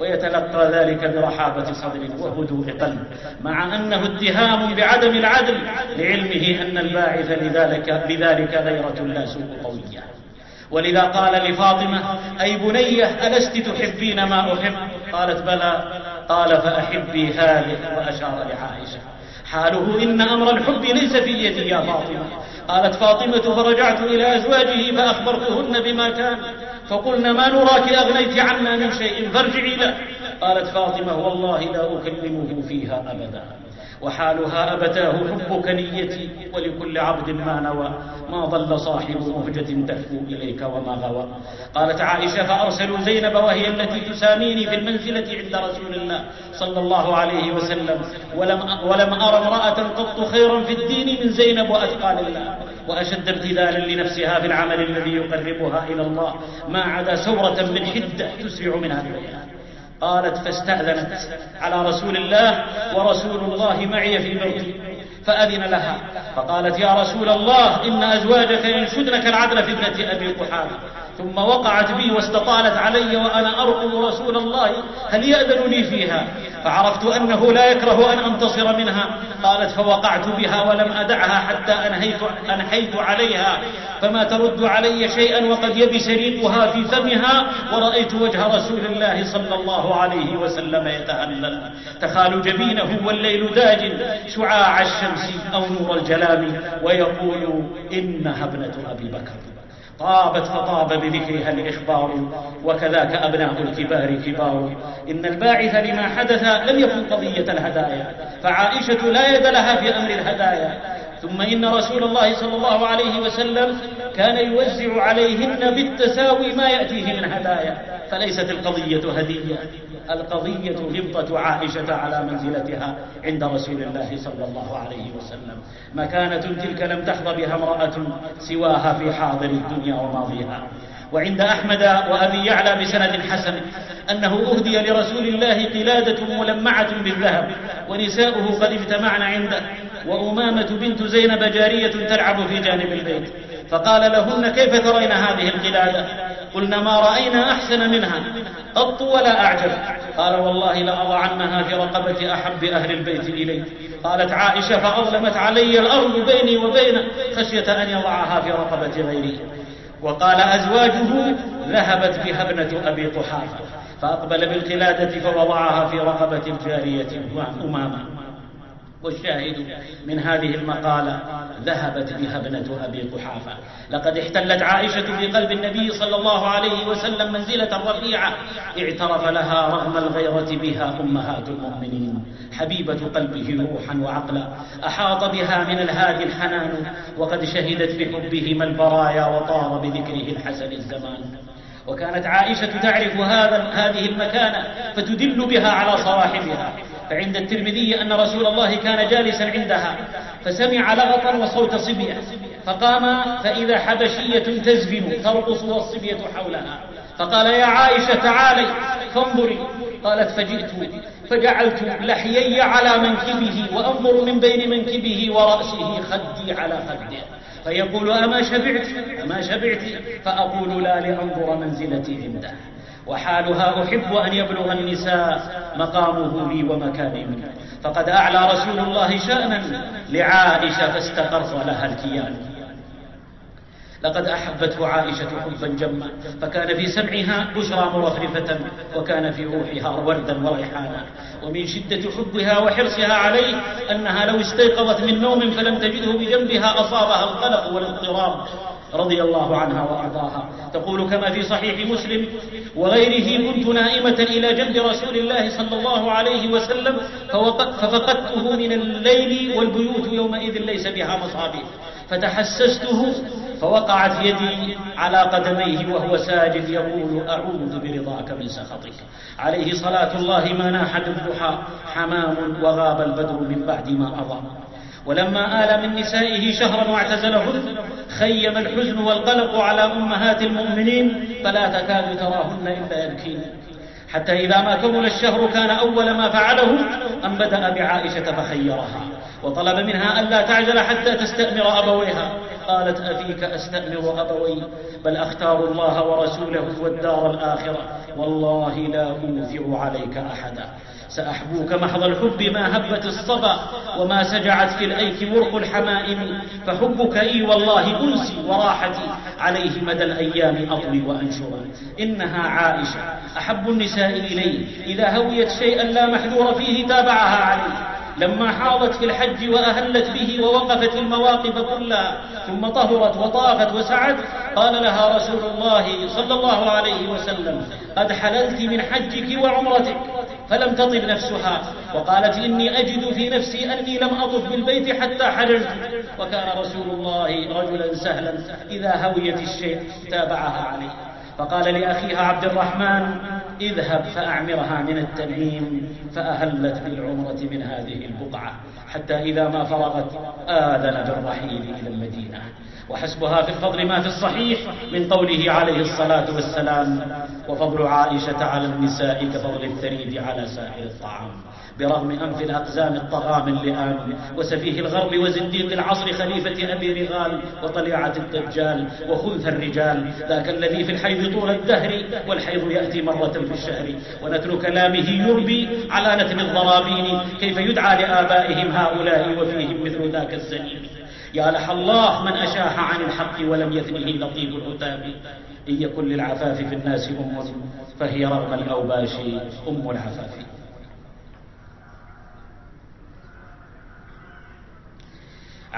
ويتلقى ذلك برحابة صدر وهدوء قلب مع أنه اتهام بعدم العدل لعلمه أن الباعث لذلك بذلك غيرة لا سوء قوية. ولذا قال لفاطمة أي بنية ألست تحبين ما أحب؟ قالت بلى. قال فأحبي هذه. وأشار لعائشة حاله إن أمر الحب ليس في يدي يا فاطمة. قالت فاطمة فرجعت إلى أزواجه فأخبرتهن بما كان. فقلنا ما نراك أغنيت عنا من شيء فارجعي له قالت فاطمة والله لا أكلمه فيها أبدا. وحالها أبتاه حبك نيتي ولكل عبد ما نوى. ما ضل صاحب مهجة تهفو إليك وما غوى. قالت عائشة فأرسلوا زينب وهي التي تساميني في المنزلة عند رسول الله صلى الله عليه وسلم. ولم, ولم أرى امرأة قط خيرا في الدين من زينب وأتقى لله وأشد ابتذالا لنفسها في العمل الذي يقربها إلى الله. ما عدا سورة من حدة تسرع منها البيان قالت فاستأذنت على رسول الله ورسول الله معي في بيتي فأذن لها فقالت يا رسول الله إن أزواجك ينشدنك العدل في ابنة أبي قحافة ثم وقعت بي واستطالت علي وأنا أرقب رسول الله هل يأذن لي فيها؟ فعرفت أنه لا يكره أن أنتصر منها. قالت فوقعت بها ولم أدعها حتى أنهيت, أنحيت عليها. فما ترد علي شيئا وقد يبس ريقها في فمها ورأيت وجه رسول الله صلى الله عليه وسلم يتهلل. تخال جبينه والليل داج شعاع الشمس أو نور الجلال ويقول إنها ابنة أبي بكر. طابت فطاب بذكرها الإخبار وكذاك أبناء الكبار كبار. إن الباعث لما حدث لم يكن قضية الهدايا فعائشة لا يد لها في أمر الهدايا. ثم إن رسول الله صلى الله عليه وسلم كان يوزع عليهن بالتساوي ما يأتيه من هدايا فليست القضية هدية. القضية غبطة عائشة على منزلتها عند رسول الله صلى الله عليه وسلم. مكانة تلك لم تحظى بها امرأة سواها في حاضر الدنيا وماضيها. وعند أحمد وأبي يعلى بسند حسن أنه أهدي لرسول الله قلادة ملمعة بالذهب ونساؤه قد اجتمعن عنده وأمامة بنت زينب جارية تلعب في جانب البيت. فقال لهن كيف ترين هذه القلادة؟ قلنا ما رأينا أحسن منها. قط ولا أعجب. قال والله لأضعنها في رقبة أحب أهل البيت إلي قالت عائشة فأظلمت علي الأرض بيني وبينه خشية أن يضعها في رقبة غيري. وقال أزواجه ذهبت بها ابنة أبي قحافة فأقبل بالقلادة فوضعها في رقبة الجارية أمامة والشاهد من هذه المقالة ذهبت بها ابنة أبي قحافة. لقد احتلت عائشة في قلب النبي صلى الله عليه وسلم منزلة رفيعة. اعترف لها رغم الغيرة بها أمهات المؤمنين. حبيبة قلبه روحا وعقلا. أحاط بها من الهادي الحنان. وقد شهدت بحبهما البرايا وطار بذكره الحسن الزمان. وكانت عائشة تعرف هذا هذه المكانة فتدل بها على صواحبها فعند الترمذي أن رسول الله كان جالسا عندها فسمع لغطا وصوت صبية فقام فإذا حبشية تزفن ترقص والصبية حولها فقال يا عائشة تعالي فانظري قالت فجئت فجعلت لحيي على منكبه وأنظر من بين منكبه ورأسه خدي على خده فيقول أما شبعت؟ أما شبعت؟ فأقول لا لأنظر منزلتي عنده. وحالها أحب أن يبلغ النساء مقامه لي ومكاني منه فقد أعلى رسول الله شأنا لعائشة فاستقر لها الكيان. لقد أحبته عائشة حبا جما فكان في سمعها بشرى مرفرفة وكان في روحها وردا وريحانا. ومن شدة حبها وحرصها عليه أنها لو استيقظت من نوم فلم تجده بجنبها أصابها القلق والاضطراب رضي الله عنها وأرضاها تقول كما في صحيح مسلم وغيره كنت نائمة إلى جنب رسول الله صلى الله عليه وسلم ففقدته من الليل والبيوت يومئذ ليس بها مصابيح. فتحسسته فوقعت يدي على قدميه وهو ساجد يقول أعوذ برضاك من سخطك. عليه صلاة الله ما ناح بالضحى حمام وغاب البدر من بعد ما أضى ولما آل من نسائه شهرا واعتزلهن خيم الحزن والقلق على أمهات المؤمنين فلا تكاد تراهن إلا يبكين. حتى إذا ما كمل الشهر كان أول ما فعله أن بدأ بعائشة فخيرها. وطلب منها ألا تعجل حتى تستأمر أبويها. قالت أفيك أستأمر أبوي؟ بل أختار الله ورسوله والدار الآخرة. والله لا أوثر عليك أحدا. سأحبوك محض الحب ما هبت الصبا وما سجعت في الأيك مرق الحمائم. فحبك إي والله أنسي وراحتي. عليه مدى الأيام أطوي وأنشر. إنها عائشة. أحب النساء إلي. إذا هويت شيئا لا محذور فيه تابعها عليه لما حاضت في الحج وأهلت به ووقفت المواقف كلها ثم طهرت وطافت وسعت قال لها رسول الله صلى الله عليه وسلم قد حللت من حجك وعمرتك فلم تطب نفسها. وقالت إني أجد في نفسي أني لم أطف بالبيت حتى حججت وكان رسول الله رجلا سهلا إذا هويت الشيء تابعها عليه. فقال لأخيها عبد الرحمن اذهب فأعمرها من التنعيم فأهلت بالعمرة من هذه البقعة حتى إذا ما فرغت آذن بالرحيل إلى المدينة. وحسبها في الفضل ما في الصحيح من قوله عليه الصلاة والسلام وفضل عائشة على النساء كفضل الثريد على سائر الطعام. برغم أنف الأقزام الطغام اللئام وسفيه الغرب وزنديق العصر خليفة أبي رغال وطليعة الدجال وخنث الرجال. ذاك الذي في الحيض طول الدهر والحيض يأتي مرة في الشهر. ونتل كلامه يربي على نتن الضرابين. كيف يدعى لآبائهم هؤلاء وفيهم مثل ذاك الزنين يا لح الله من أشاح عن الحق ولم يثنه لطيف العتاب. إن يكن للعفاف في الناس أم فهي رغم الأوباش أم العفاف.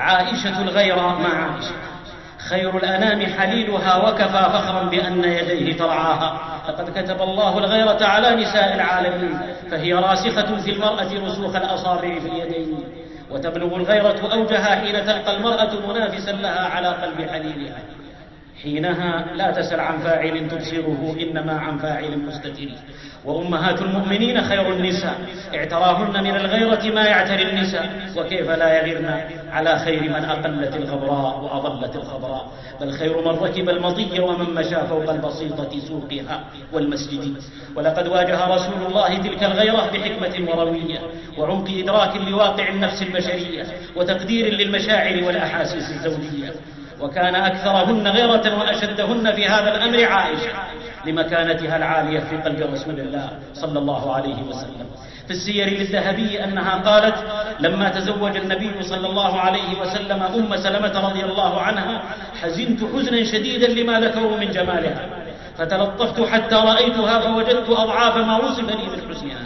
عائشة الغيرة مع عائشة. خير الأنام حليلها وكفى فخرا بأن يديه ترعاها لقد كتب الله الغيرة على نساء العالمين فهي راسخة في المرأة رسوخ الأصابع في اليدين. وتبلغ الغيرة أوجها حين تلقى المرأة منافسا لها على قلب حليلها. حينها لا تسل عن فاعل تبصره إنما عن فاعل مستتر. وأمهات المؤمنين خير النساء اعتراهن من الغيرة ما يعتري النساء. وكيف لا يغرن؟ على خير من أقلت الغبراء وأضلت الخضراء بل خير من ركب المطي ومن مشى فوق البسيطة سوقها والمسجد. ولقد واجه رسول الله تلك الغيرة بحكمة وروية وعمق إدراك لواقع النفس البشرية وتقدير للمشاعر والأحاسيس الزوجية وكان أكثرهن غيرة وأشدهن في هذا الأمر عائشة. لمكانتها العالية في قلب رسول الله صلى الله عليه وسلم. في السير للذهبي أنها قالت لما تزوج النبي صلى الله عليه وسلم أم سلمة رضي الله عنها حزنت حزنا شديدا لما ذكروا من جمالها. فتلطفت حتى رأيتها فوجدت أضعاف ما وصف لي من حسنها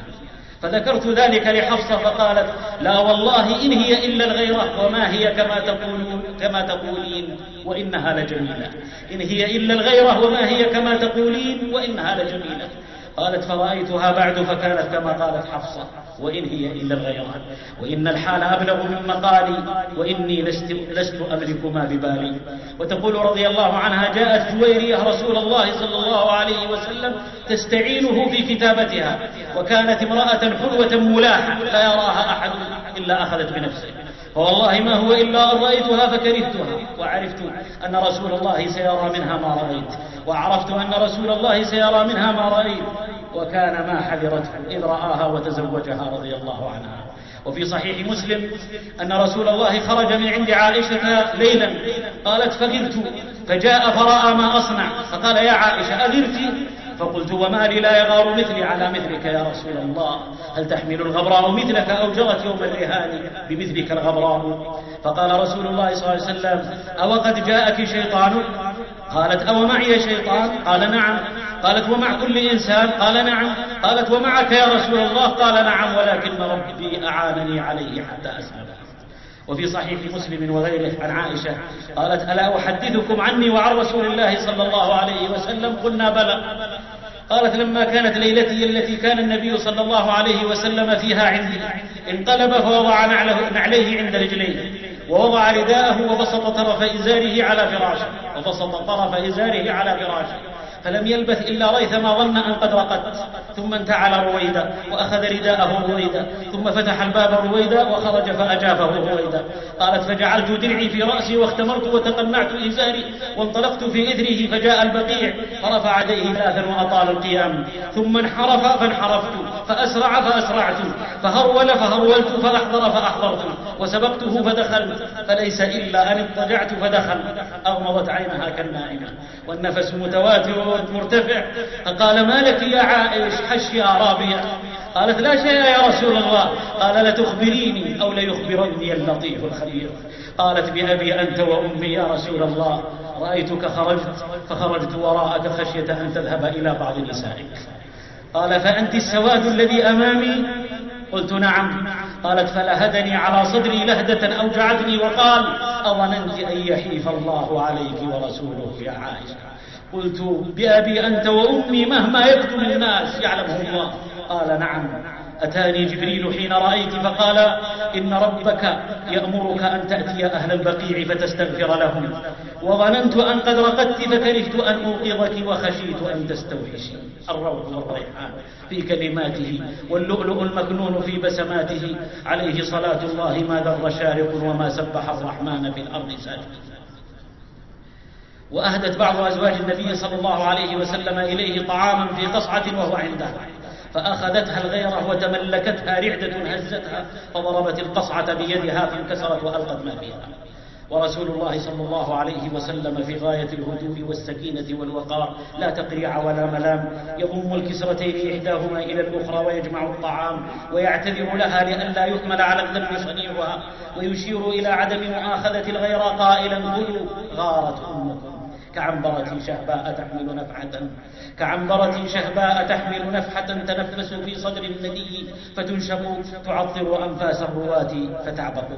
فذكرت ذلك لحفصة فقالت لا والله إن هي إلا الغيرة وما هي كما تقولون كما تقولين وإنها لجميلة. إن هي إلا الغيرة وما هي كما تقولين وإنها لجميلة. قالت فرأيتها بعد فكانت كما قالت حفصة وإن هي إلا الغيرة وإن الحال أبلغ من مقالي وإني لست, لست أملك ما ببالي. وتقول رضي الله عنها جاءت جويرية رسول الله صلى الله عليه وسلم تستعينه في كتابتها وكانت امرأة حلوة ملاحة لا يراها أحد إلا أخذت بنفسه. فوالله ما هو إلا أن رأيتها فكرهتها. وعرفت أن رسول الله سيرى منها ما رأيت. وعرفت أن رسول الله سيرى منها ما رأيت. وكان ما حذرته إذ رآها وتزوجها رضي الله عنها. وفي صحيح مسلم أن رسول الله خرج من عند عائشة ليلا. قالت فغرت. فجاء فرأى ما أصنع. فقال يا عائشة أغرت فقلت وما لي لا يغار مثلي على مثلك يا رسول الله. هل تحمل الغبراء مثلك أو جرت يوم الرهان بمثلك الغبراء؟ فقال رسول الله صلى الله عليه وسلم أو قد جاءك شيطان؟ قالت أو معي شيطان؟ قال نعم. قالت ومع كل إنسان؟ قال نعم. قالت ومعك يا رسول الله؟ قال نعم ولكن ربي أعانني عليه حتى أسلم. وفي صحيح مسلم وغيره عن عائشة قالت ألا أحدثكم عني وعن رسول الله صلى الله عليه وسلم؟ قلنا بلى. قالت لما كانت ليلتي التي كان النبي صلى الله عليه وسلم فيها عندي انقلب فوضع نعله نعليه عند رجليه ووضع رداءه وبسط طرف إزاره على فراشه وبسط طرف إزاره على فراشه. فلم يلبث إلا ريثما ظن أن قد رقدت ثم انتعل رويدا وأخذ رداءه رويدا ثم فتح الباب رويدا وخرج فأجافه رويدا قالت فجعلت درعي في رأسي واختمرت وتقنعت إزاري وانطلقت في إثره فجاء البقيع. فرفع يديه ثلاثا وأطال القيام. ثم انحرف فانحرفت. فأسرع فأسرعت. فهرول فهرولت فأحضر فأحضرت. وسبقته فدخلت. فليس إلا أن اضطجعت فدخل. أغمضت عينها كالنائمة والنفس متواتر. مرتفع. فقال ما لك يا عائش حش يا رابية. قالت لا شيء يا رسول الله. قال لتخبريني أو ليخبرني اللطيف الخبير. قالت بأبي أنت وأمي يا رسول الله. رأيتك خرجت فخرجت وراءك خشية أن تذهب إلى بعض نسائك. قال فأنت السواد الذي أمامي؟ قلت نعم. قالت فلهدني على صدري لهدة أوجعتني وقال أظننت أن يحيف الله عليك ورسوله يا عائشة. قلت بأبي أنت وأمي مهما يكتم الناس يعلمه الله. قال نعم. أتاني جبريل حين رأيت فقال إن ربك يأمرك أن تأتي أهل البقيع فتستغفر لهم. وظننت أن قد رقدت فكرهت أن أوقظك وخشيت أن تستوحشي الروح والريحان في كلماته واللؤلؤ المكنون في بسماته. عليه صلاة الله ما ذر شارق وما سبح الرحمن في الأرض ساجد وأهدت بعض أزواج النبي صلى الله عليه وسلم إليه طعاما في قصعة وهو عندها. فأخذتها الغيرة وتملكتها رعدة هزتها فضربت القصعة بيدها فانكسرت وألقت ما فيها. ورسول الله صلى الله عليه وسلم في غاية الهدوء والسكينة والوقار لا تقريع ولا ملام يضم الكسرتين إحداهما إلى الأخرى ويجمع الطعام ويعتذر لها لئلا يحمل على الذنب صنيعها ويشير إلى عدم مؤاخذة الغير قائلا كلوا غارت أمكم. كعنبرة شهباء تحمل نفحة. كعنبرة شهباء تحمل نفحة تنفس في صدر الندي فتنشب تعطر أنفاس الرواة فتعبق.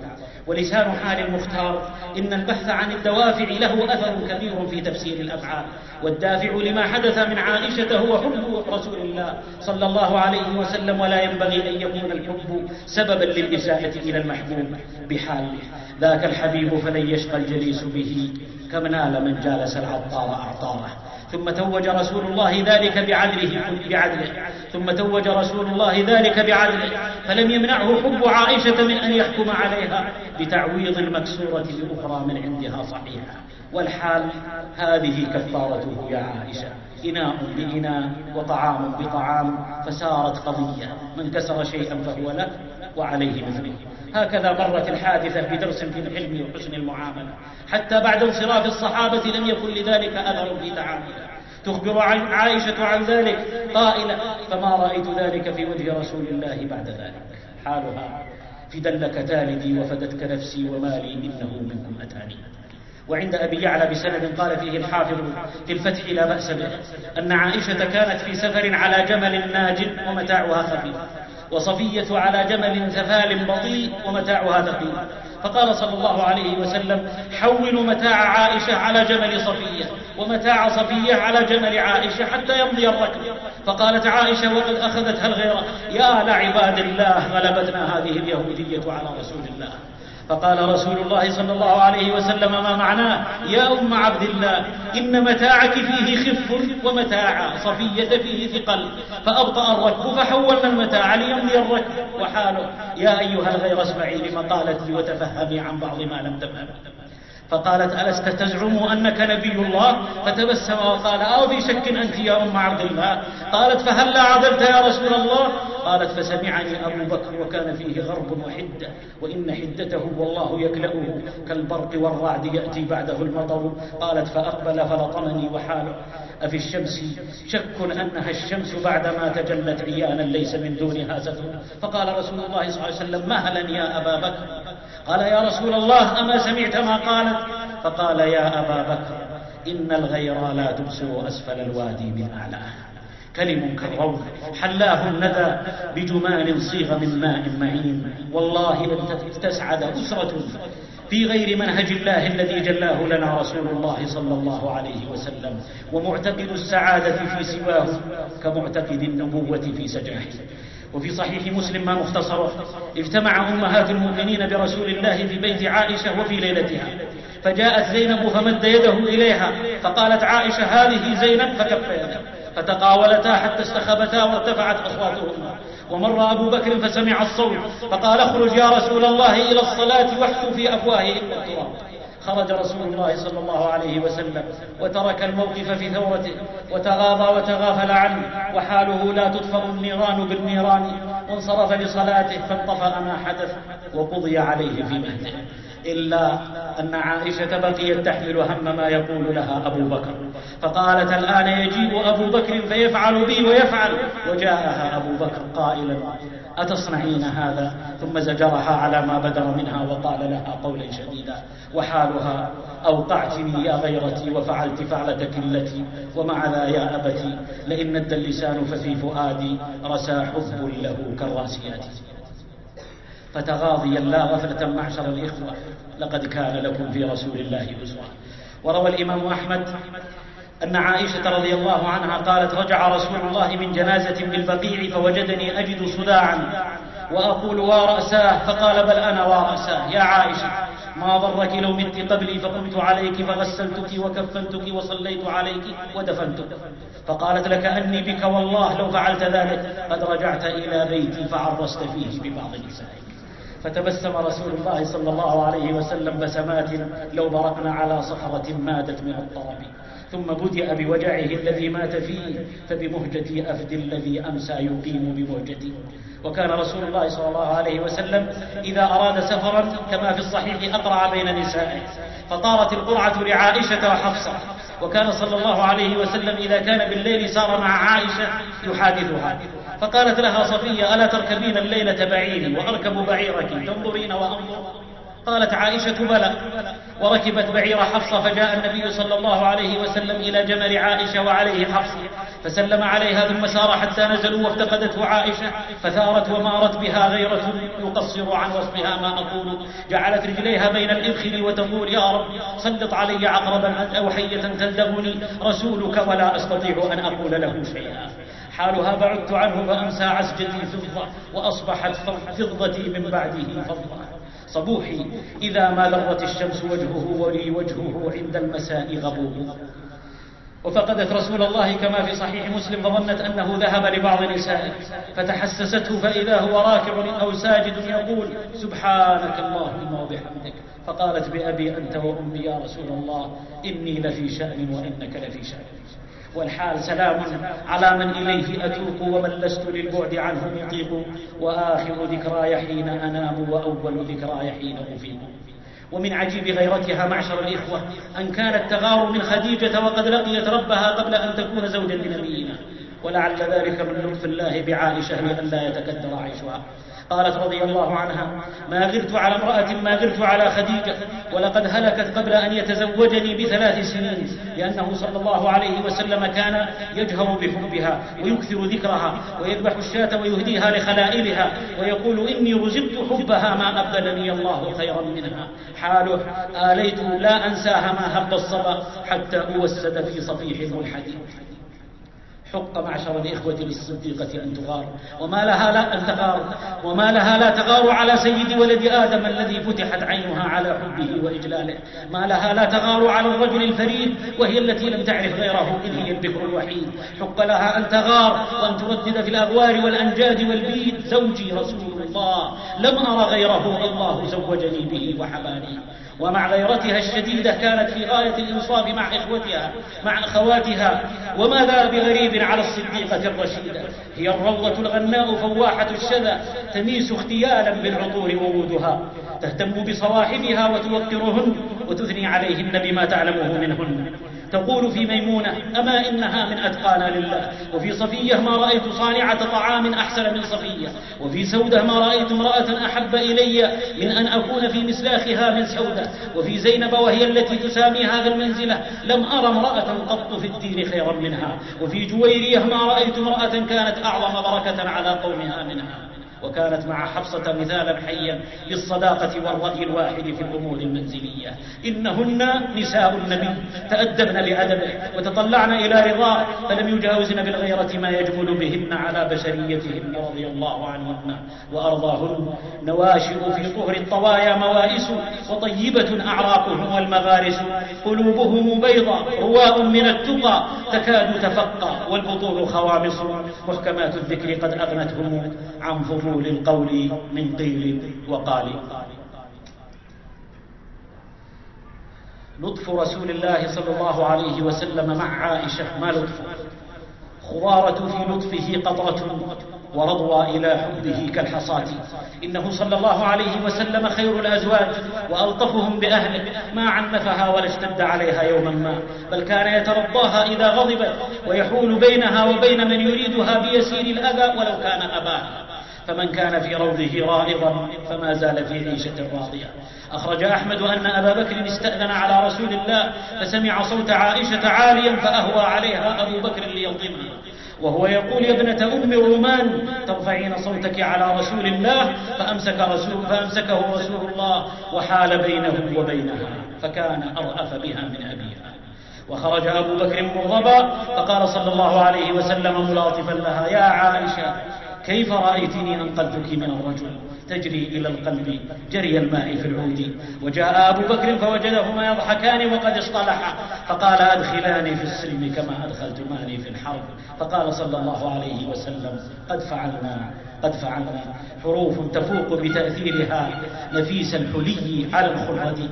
ولسان حال المختار إن البحث عن الدوافع له أثر كبير في تفسير الأفعال. والدافع لما حدث من عائشة هو حب رسول الله صلى الله عليه وسلم ولا ينبغي أن يكون الحب سببا للإساءة إلى المحبوب بحال ذاك الحبيب فلن يشقى الجليس به. كم نال من جالس العطار أعطاره ثم توج رسول الله ذلك بعدله بعدله. ثم توج رسول الله ذلك بعدله. فلم يمنعه حب عائشة من أن يحكم عليها بتعويض المكسورة بأخرى من عندها صحيحة. والحال هذه كفارته يا عائشة. إناء بإناء وطعام بطعام فسارت قضية. من كسر شيئا فهو له وعليه مثله. هكذا مرت الحادثة بدرس في الحلم وحسن المعاملة. حتى بعد انصراف الصحابة لم يكن لذلك أثر في تعامله. تخبر عن عائشة عن ذلك قائلة فما رأيت ذلك في وجه رسول الله بعد ذلك. حالها فدلك تالدي وفدتك نفسي ومالي إنه منكم أتاني. وعند أبي يعلى بسند قال فيه الحافظ في الفتح لا بأس به. أن عائشة كانت في سفر على جمل ناج ومتاعها خفيف. وصفية على جمل ثفال بطيء ومتاعها ثقيل فقال صلى الله عليه وسلم حولوا متاع عائشة على جمل صفية ومتاع صفية على جمل عائشة حتى يمضي الركب. فقالت عائشة وقد أخذتها الغيرة يا لعباد الله غلبتنا هذه اليهودية على رسول الله. فقال رسول الله صلى الله عليه وسلم ما معناه يا أم عبد الله إن متاعك فيه خف ومتاع صفية فيه ثقل فأبطأ الركب فحولنا المتاع ليمضي الركب وحاله. يا أيها الغير اسمعي لما قالت لي وتفهمي عن بعض ما لم تفهم. فقالت ألست تزعم أنك نبي الله؟ فتبسم وقال أو في شك أنت يا أم عبد الله. قالت فهلا عدلت يا رسول الله؟ قالت فسمعني أبو بكر وكان فيه غرب وحدة وإن حدته والله يكلأه. كالبرق والرعد يأتي بعده المطر. قالت فأقبل فلطمني وحاله. أفي الشمس؟ شك أنها الشمس بعدما تجلت عيانا ليس من دونها ستر فقال رسول الله صلى الله عليه وسلم مهلا يا أبا بكر. قال يا رسول الله أما سمعت ما قالت؟ فقال يا أبا بكر إن الغير لا تبصر أسفل الوادي من أعلاه كلم كالروض حلاه الندى بجمال صيغ من ماء معين. والله لن تسعد أسرة في غير منهج الله الذي جلاه لنا رسول الله صلى الله عليه وسلم. ومعتقد السعادة في سواه كمعتقد النبوة في سجاحه وفي صحيح مسلم ما مختصره اجتمع أمهات المؤمنين برسول الله في بيت عائشة وفي ليلتها فجاءت زينب فمد يده إليها فقالت عائشة هذه زينب فكف يده فتقاولتا حتى استخبتا وارتفعت أصواتهما ومر أبو بكر فسمع الصوت فقال اخرج يا رسول الله إلى الصلاة واحثوا في أفواههم التراب خرج رسول الله صلى الله عليه وسلم وترك الموقف في ثورته وتغاضى وتغافل عنه وحاله لا تطفأ النيران بالنيران وانصرف لصلاته فانطفأ ما حدث وقضي عليه في مهده. إلا أن عائشة بقيت تحمل هم ما يقول لها أبو بكر. فقالت الآن يجيء أبو بكر فيفعل بي ويفعل. وجاءها أبو بكر قائلا أتصنعين هذا؟ ثم زجرها على ما بدر منها وقال لها قولا شديدا وحالها أوقعتني يا غيرتي وفعلت فعلتك التي ومع ذا يا أبتي لئن ند اللسان ففي فؤادي رسى حب له كالراسيات. فتغاضيا لا غفلة معشر الإخوة لقد كان لكم في رسول الله أسوة. وروى الإمام أحمد أن عائشة رضي الله عنها قالت رجع رسول الله من جنازة بالبقيع فوجدني أجد صداعا وأقول ورأساه فقال بل أنا ورأساه يا عائشة ما ضرك لو مت قبلي فقمت عليك فغسلتك وكفنتك وصليت عليك ودفنتك. فقالت لك أني بك والله لو فعلت ذلك قد رجعت إلى بيتي فعرست فيه ببعض نسائك. فتبسم رسول الله صلى الله عليه وسلم بسمات لو برقنا على صخرة مادت من الطرب. ثم بدأ بوجعه الذي مات فيه فبمهجتي أفدي الذي أمسى يقيم بمهجتي. وكان رسول الله صلى الله عليه وسلم إذا أراد سفرا كما في الصحيح أقرع بين نسائه فطارت القرعة لعائشة وحفصة. وكان صلى الله عليه وسلم إذا كان بالليل سار مع عائشة يحادثها. فقالت لها صفية ألا تركبين الليلة بعيري وأركب بعيرك؟ تنظرين وأنظر. قالت عائشة بلى وركبت بعير حفصة فجاء النبي صلى الله عليه وسلم إلى جمل عائشة وعليه حفصة فسلم عليها ثم سار حتى نزلوا وافتقدته عائشة فثارت ومارت بها غيرة يقصر عن وصفها ما أقول جعلت رجليها بين الإبخل وتقول يا رب سلط علي عقربا أو حية تلدغني رسولك ولا أستطيع أن أقول له شيئا. حالها بعدت عنه فأمسى عسجتي فضة وأصبحت فضتي من بعده فضة. صبوحي إذا ما ذرت الشمس وجهه ولي وجهه عند المساء غبوب. وفقدت رسول الله كما في صحيح مسلم فظنت أنه ذهب لبعض نسائه فتحسسته فإذا هو راكع أو ساجد يقول سبحانك اللهم وبحمدك فقالت بأبي أنت وأمي يا رسول الله إني لفي شأن وإنك لفي شأن والحال سلام على من إليه أتوق ومن لست للبعد عنه مطيق وآخر ذكراي حين أنام وأول ذكراي حين أفيق. ومن عجيب غيرتها معشر الإخوة أن كانت تغار من خديجة وقد لقيت ربها قبل أن تكون زوجا لنبينا. ولعل ذلك من لطف الله بعائشة لئلا يتكدر عيشها. قالت رضي الله عنها ما غرت على امرأة ما غرت على خديجة ولقد هلكت قبل أن يتزوجني بثلاث سنين لأنه صلى الله عليه وسلم كان يجهر بحبها ويكثر ذكرها ويذبح الشاة ويهديها لخلائلها ويقول إني رزقت حبها ما أبدلني الله خيرا منها. حاله آليت لا أنساها ما هب الصبا حتى أوسد في صفيح ملحد حق معشر الإخوة للصديقة أن تغار. وما لها لا أن تغار. وما لها لا تغار على سيد ولد آدم الذي فتحت عينها على حبه وإجلاله. ما لها لا تغار على الرجل الفريد وهي التي لم تعرف غيره إذ هي البكر الوحيد. حق لها أن تغار وأن تردد في الأغوار والأنجاد والبيد. زوجي رسول الله. لم أر غيره الله زوجني به وحباني. ومع غيرتها الشديدة كانت في غاية الإنصاف مع إخوتها مع أخواتها وما ذا بغريب على الصديقة الرشيدة؟ هي الروضة الغناء فواحة الشذا تميس اختيالا بالعطور وورودها تهتم بصواحبها وتوقرهن وتثني عليهن بما تعلمه منهن. تقول في ميمونة أما إنها من أتقانا لله؟ وفي صفية ما رأيت صانعة طعام أحسن من صفية. وفي سودة ما رأيت امرأة أحب إلي من أن أكون في مسلاخها من سودة. وفي زينب وهي التي تسامي هذا المنزلة لم أرى امرأة قط في الدين خيرا منها. وفي جويرية ما رأيت امرأة كانت أعظم بركة على قومها منها. وكانت مع حفصة مثالا حيا للصداقة والرأي الواحد في الأمور المنزلية. إنهن نساء النبي. تأدبن لأدبه وتطلعن إلى رضاه. فلم يجاوزن بالغيرة ما يجمل بهن على بشريتهن رضي الله عنهن. وأرضاهن نواشئ في طهر الطوايا موائس وطيبة أعراقهم والمغارس. قلوبهم بيضة رواء من التقى. تكاد تفقى والبطون خوامص محكمات الذكر قد أغنتهم عن للقول من قيل وقال. لطف رسول الله صلى الله عليه وسلم مع عائشة ما لطف؟ خضارة في لطفه قطرة ورضوى إلى حبه كالحصاة. إنه صلى الله عليه وسلم خير الأزواج وألطفهم بأهله. ما عنفها ولا اشتد عليها يوما ما. بل كان يترضاها إذا غضبت ويحول بينها وبين من يريدها بيسير الأذى ولو كان أباها. فمن كان في روضه رائضا فما زال في عيشة راضية. أخرج أحمد أن أبا بكر استأذن على رسول الله فسمع صوت عائشة عاليا فأهوى عليها أبو بكر ليلطمها وهو يقول يا ابنة أم رومان ترفعين صوتك على رسول الله؟ فأمسك رسول فأمسكه رسول الله وحال بينه وبينها فكان أرأف بها من أبيها. وخرج أبو بكر مغضبا فقال صلى الله عليه وسلم ملاطفا لها يا عائشة كيف رأيتني أنقذتك من الرجل؟ تجري إلى القلب جري الماء في العود. وجاء أبو بكر فوجدهما يضحكان وقد اصطلحا. فقال أدخلاني في السلم كما أدخلتماني في الحرب. فقال صلى الله عليه وسلم قد فعلنا قد فعلنا. حروف تفوق بتأثيرها. نفيس الحلي على الخلد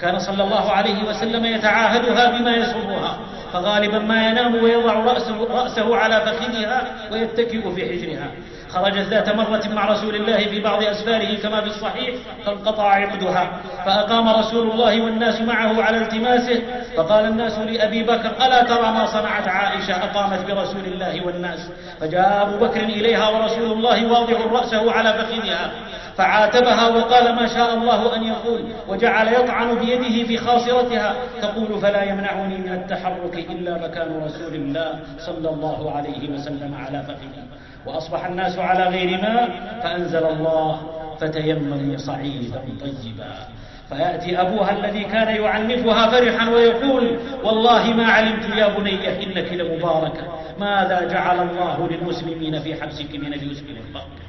كان صلى الله عليه وسلم يتعاهدها بما يسرها فغالبا ما ينام ويضع رأسه, رأسه على فخذها ويتكئ في حجرها. خرجت ذات مرة مع رسول الله في بعض أسفاره كما في الصحيح فانقطع عقدها فأقام رسول الله والناس معه على التماسه فقال الناس لأبي بكر ألا ترى ما صنعت عائشة أقامت برسول الله والناس؟ فجاء أبو بكر إليها ورسول الله واضع رأسه على فخذها فعاتبها وقال ما شاء الله أن يقول وجعل يطعن بيده في خاصرتها تقول فلا يمنعني من التحرك إلا مكان رسول الله صلى الله عليه وسلم على فخذي وأصبح الناس على غير ماء فأنزل الله فتيمموا صعيدا طيبا. فيأتي أبوها الذي كان يعنفها فرحا ويقول والله ما علمت يا بني إنك لمباركة ماذا جعل الله للمسلمين في حبسك من اليسر والبركة؟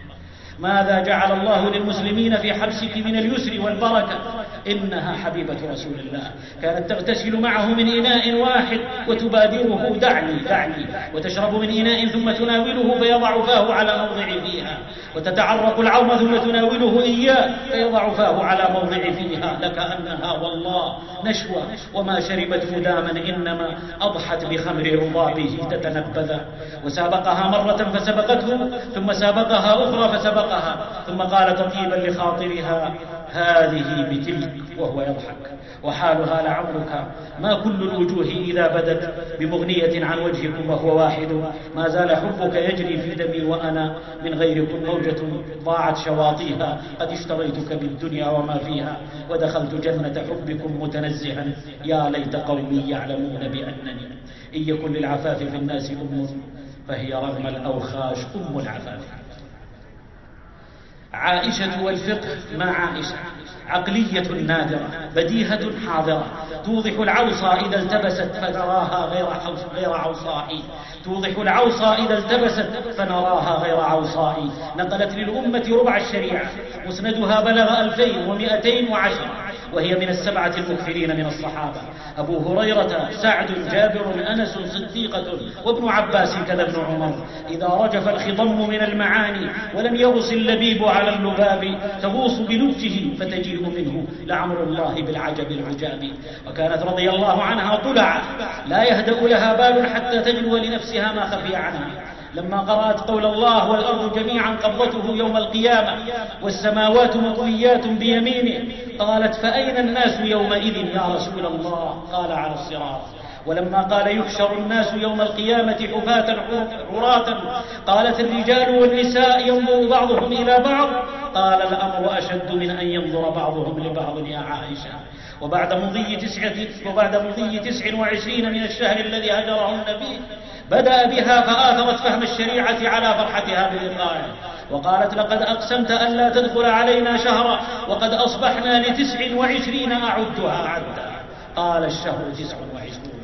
ماذا جعل الله للمسلمين في حبسك من اليسر والبركة؟ إنها حبيبة رسول الله. كانت تغتسل معه من إناء واحد وتبادره. دعني دعني. وتشرب من إناء ثم تناوله فيضع فاه على موضع فيها. وتتعرق العظم ثم تناوله إياه فيضع فاه على موضع فيها لكأنها والله نشوى وما شربت مداما إنما أضحت بخمر رضابه تتنبذ. وسابقها مرة فسبقته ثم سابقها أخرى فسبقها ثم قال تطيبا لخاطرها. هذه بتلك وهو يضحك. وحالها لعمرك. ما كل الوجوه إذا بدت بمغنية عن وجهكم وهو واحد. ما زال حبك يجري في دمي وأنا من غيركم موجة ضاعت شواطيها. قد اشتريتك بالدنيا وما فيها. ودخلت جنة حبكم متنزها. يا ليت قومي يعلمون بأنني إن يكن للعفاف في الناس أم فهي رغم الأوخاش أم العفاف. عائشة والفقه مع عائشة. عقلية نادرة بديهة حاضرة. توضح العوصى إذا التبست فتراها غير غير عوصاء توضح العوصى إذا التبست فنراها غير عوصاء نقلت للأمة ربع الشريعة. مسندها بلغ ألفين ومائتين وعشر وهي من السبعة المكثرين من الصحابة. أبو هريرة سعد جابر أنس صديقة وابن عباس كذا ابن عمر. إذا رجف الخضم من المعاني ولم يغص اللبيب على اللباب تغوص بلجه فتجيء منه لعمر الله بالعجب العجاب. وكانت رضي الله عنها طلعة لا يهدأ لها بال حتى تجلو لنفسها ما خفي عنها. لما قرأت قول الله والأرض جميعا قبضته يوم القيامة والسماوات مطويات بيمينه قالت فأين الناس يومئذ يا رسول الله؟ قال على الصراط. ولما قال يحشر الناس يوم القيامة حفاة عراة قالت الرجال والنساء ينظر بعضهم إلى بعض؟ قال الأمر أشد من أن ينظر بعضهم لبعض يا عائشة. وبعد مضي تسعة وبعد مضي تسع وعشرين من الشهر الذي هجره النبي بدأ بها فآثرت فهم الشريعة على فرحتها بلقائه وقالت لقد أقسمت أن لا تدخل علينا شهرا وقد أصبحنا لتسع وعشرين أعدها عدا. قال الشهر تسع وعشرون.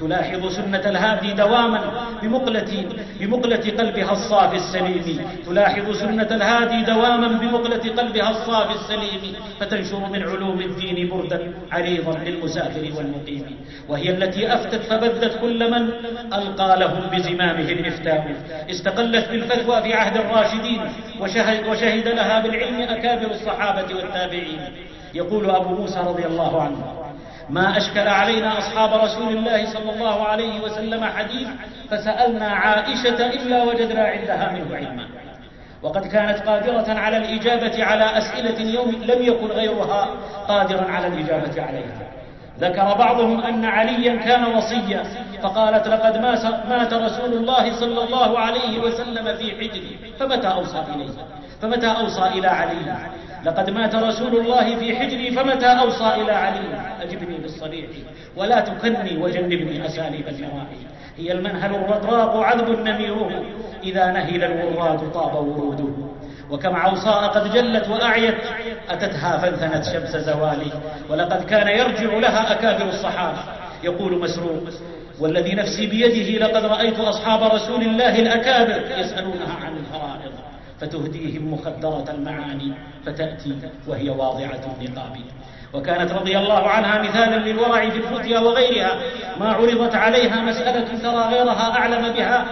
تلاحظ سنة الهادي دواما بمقلة, بمقلة قلبها الصافي السليم. تلاحظ سنة الهادي دواما بمقلة قلبها الصافي السليم. فتنشر من علوم الدين بردا عريضا للمسافر والمقيم. وهي التي أفتت فبدت كل من ألقى لهم بزمامه الإفتاء استقلت بالفتوى في عهد الراشدين وشهد, وشهد لها بالعلم أكابر الصحابة والتابعين. يقول أبو موسى رضي الله عنه ما أشكل علينا أصحاب رسول الله صلى الله عليه وسلم حديث فسألنا عائشة إلا وجدنا عندها منه علما. وقد كانت قادرة على الإجابة على أسئلة يوم لم يكن غيرها قادرا على الإجابة عليها. ذكر بعضهم أن عليا كان وصيا فقالت لقد مات رسول الله صلى الله عليه وسلم في حجري فمتى أوصى إليه؟ فمتى أوصى إلى علي؟ لقد مات رسول الله في حجري فمتى أوصى إلى علي؟ أجبني بالصريح ولا تكني وجنبني أساليب الفراح هي المنهل الرقراق عذب نميره إذا نهل الوراد طاب وروده. وكم عوصاء قد جلت وأعيت أتتها فانثنت شمس زوالي. ولقد كان يرجع لها أكابر الصحابة. يقول مسروق والذي نفسي بيده لقد رأيت أصحاب رسول الله الأكابر يسألونها عن الفرائض فتهديهم مخدرة المعاني فتأتي وهي واضعة النقاب وكانت رضي الله عنها مثالا للورع في الفتيا وغيرها. ما عرضت عليها مسألة ترى غيرها أعلم بها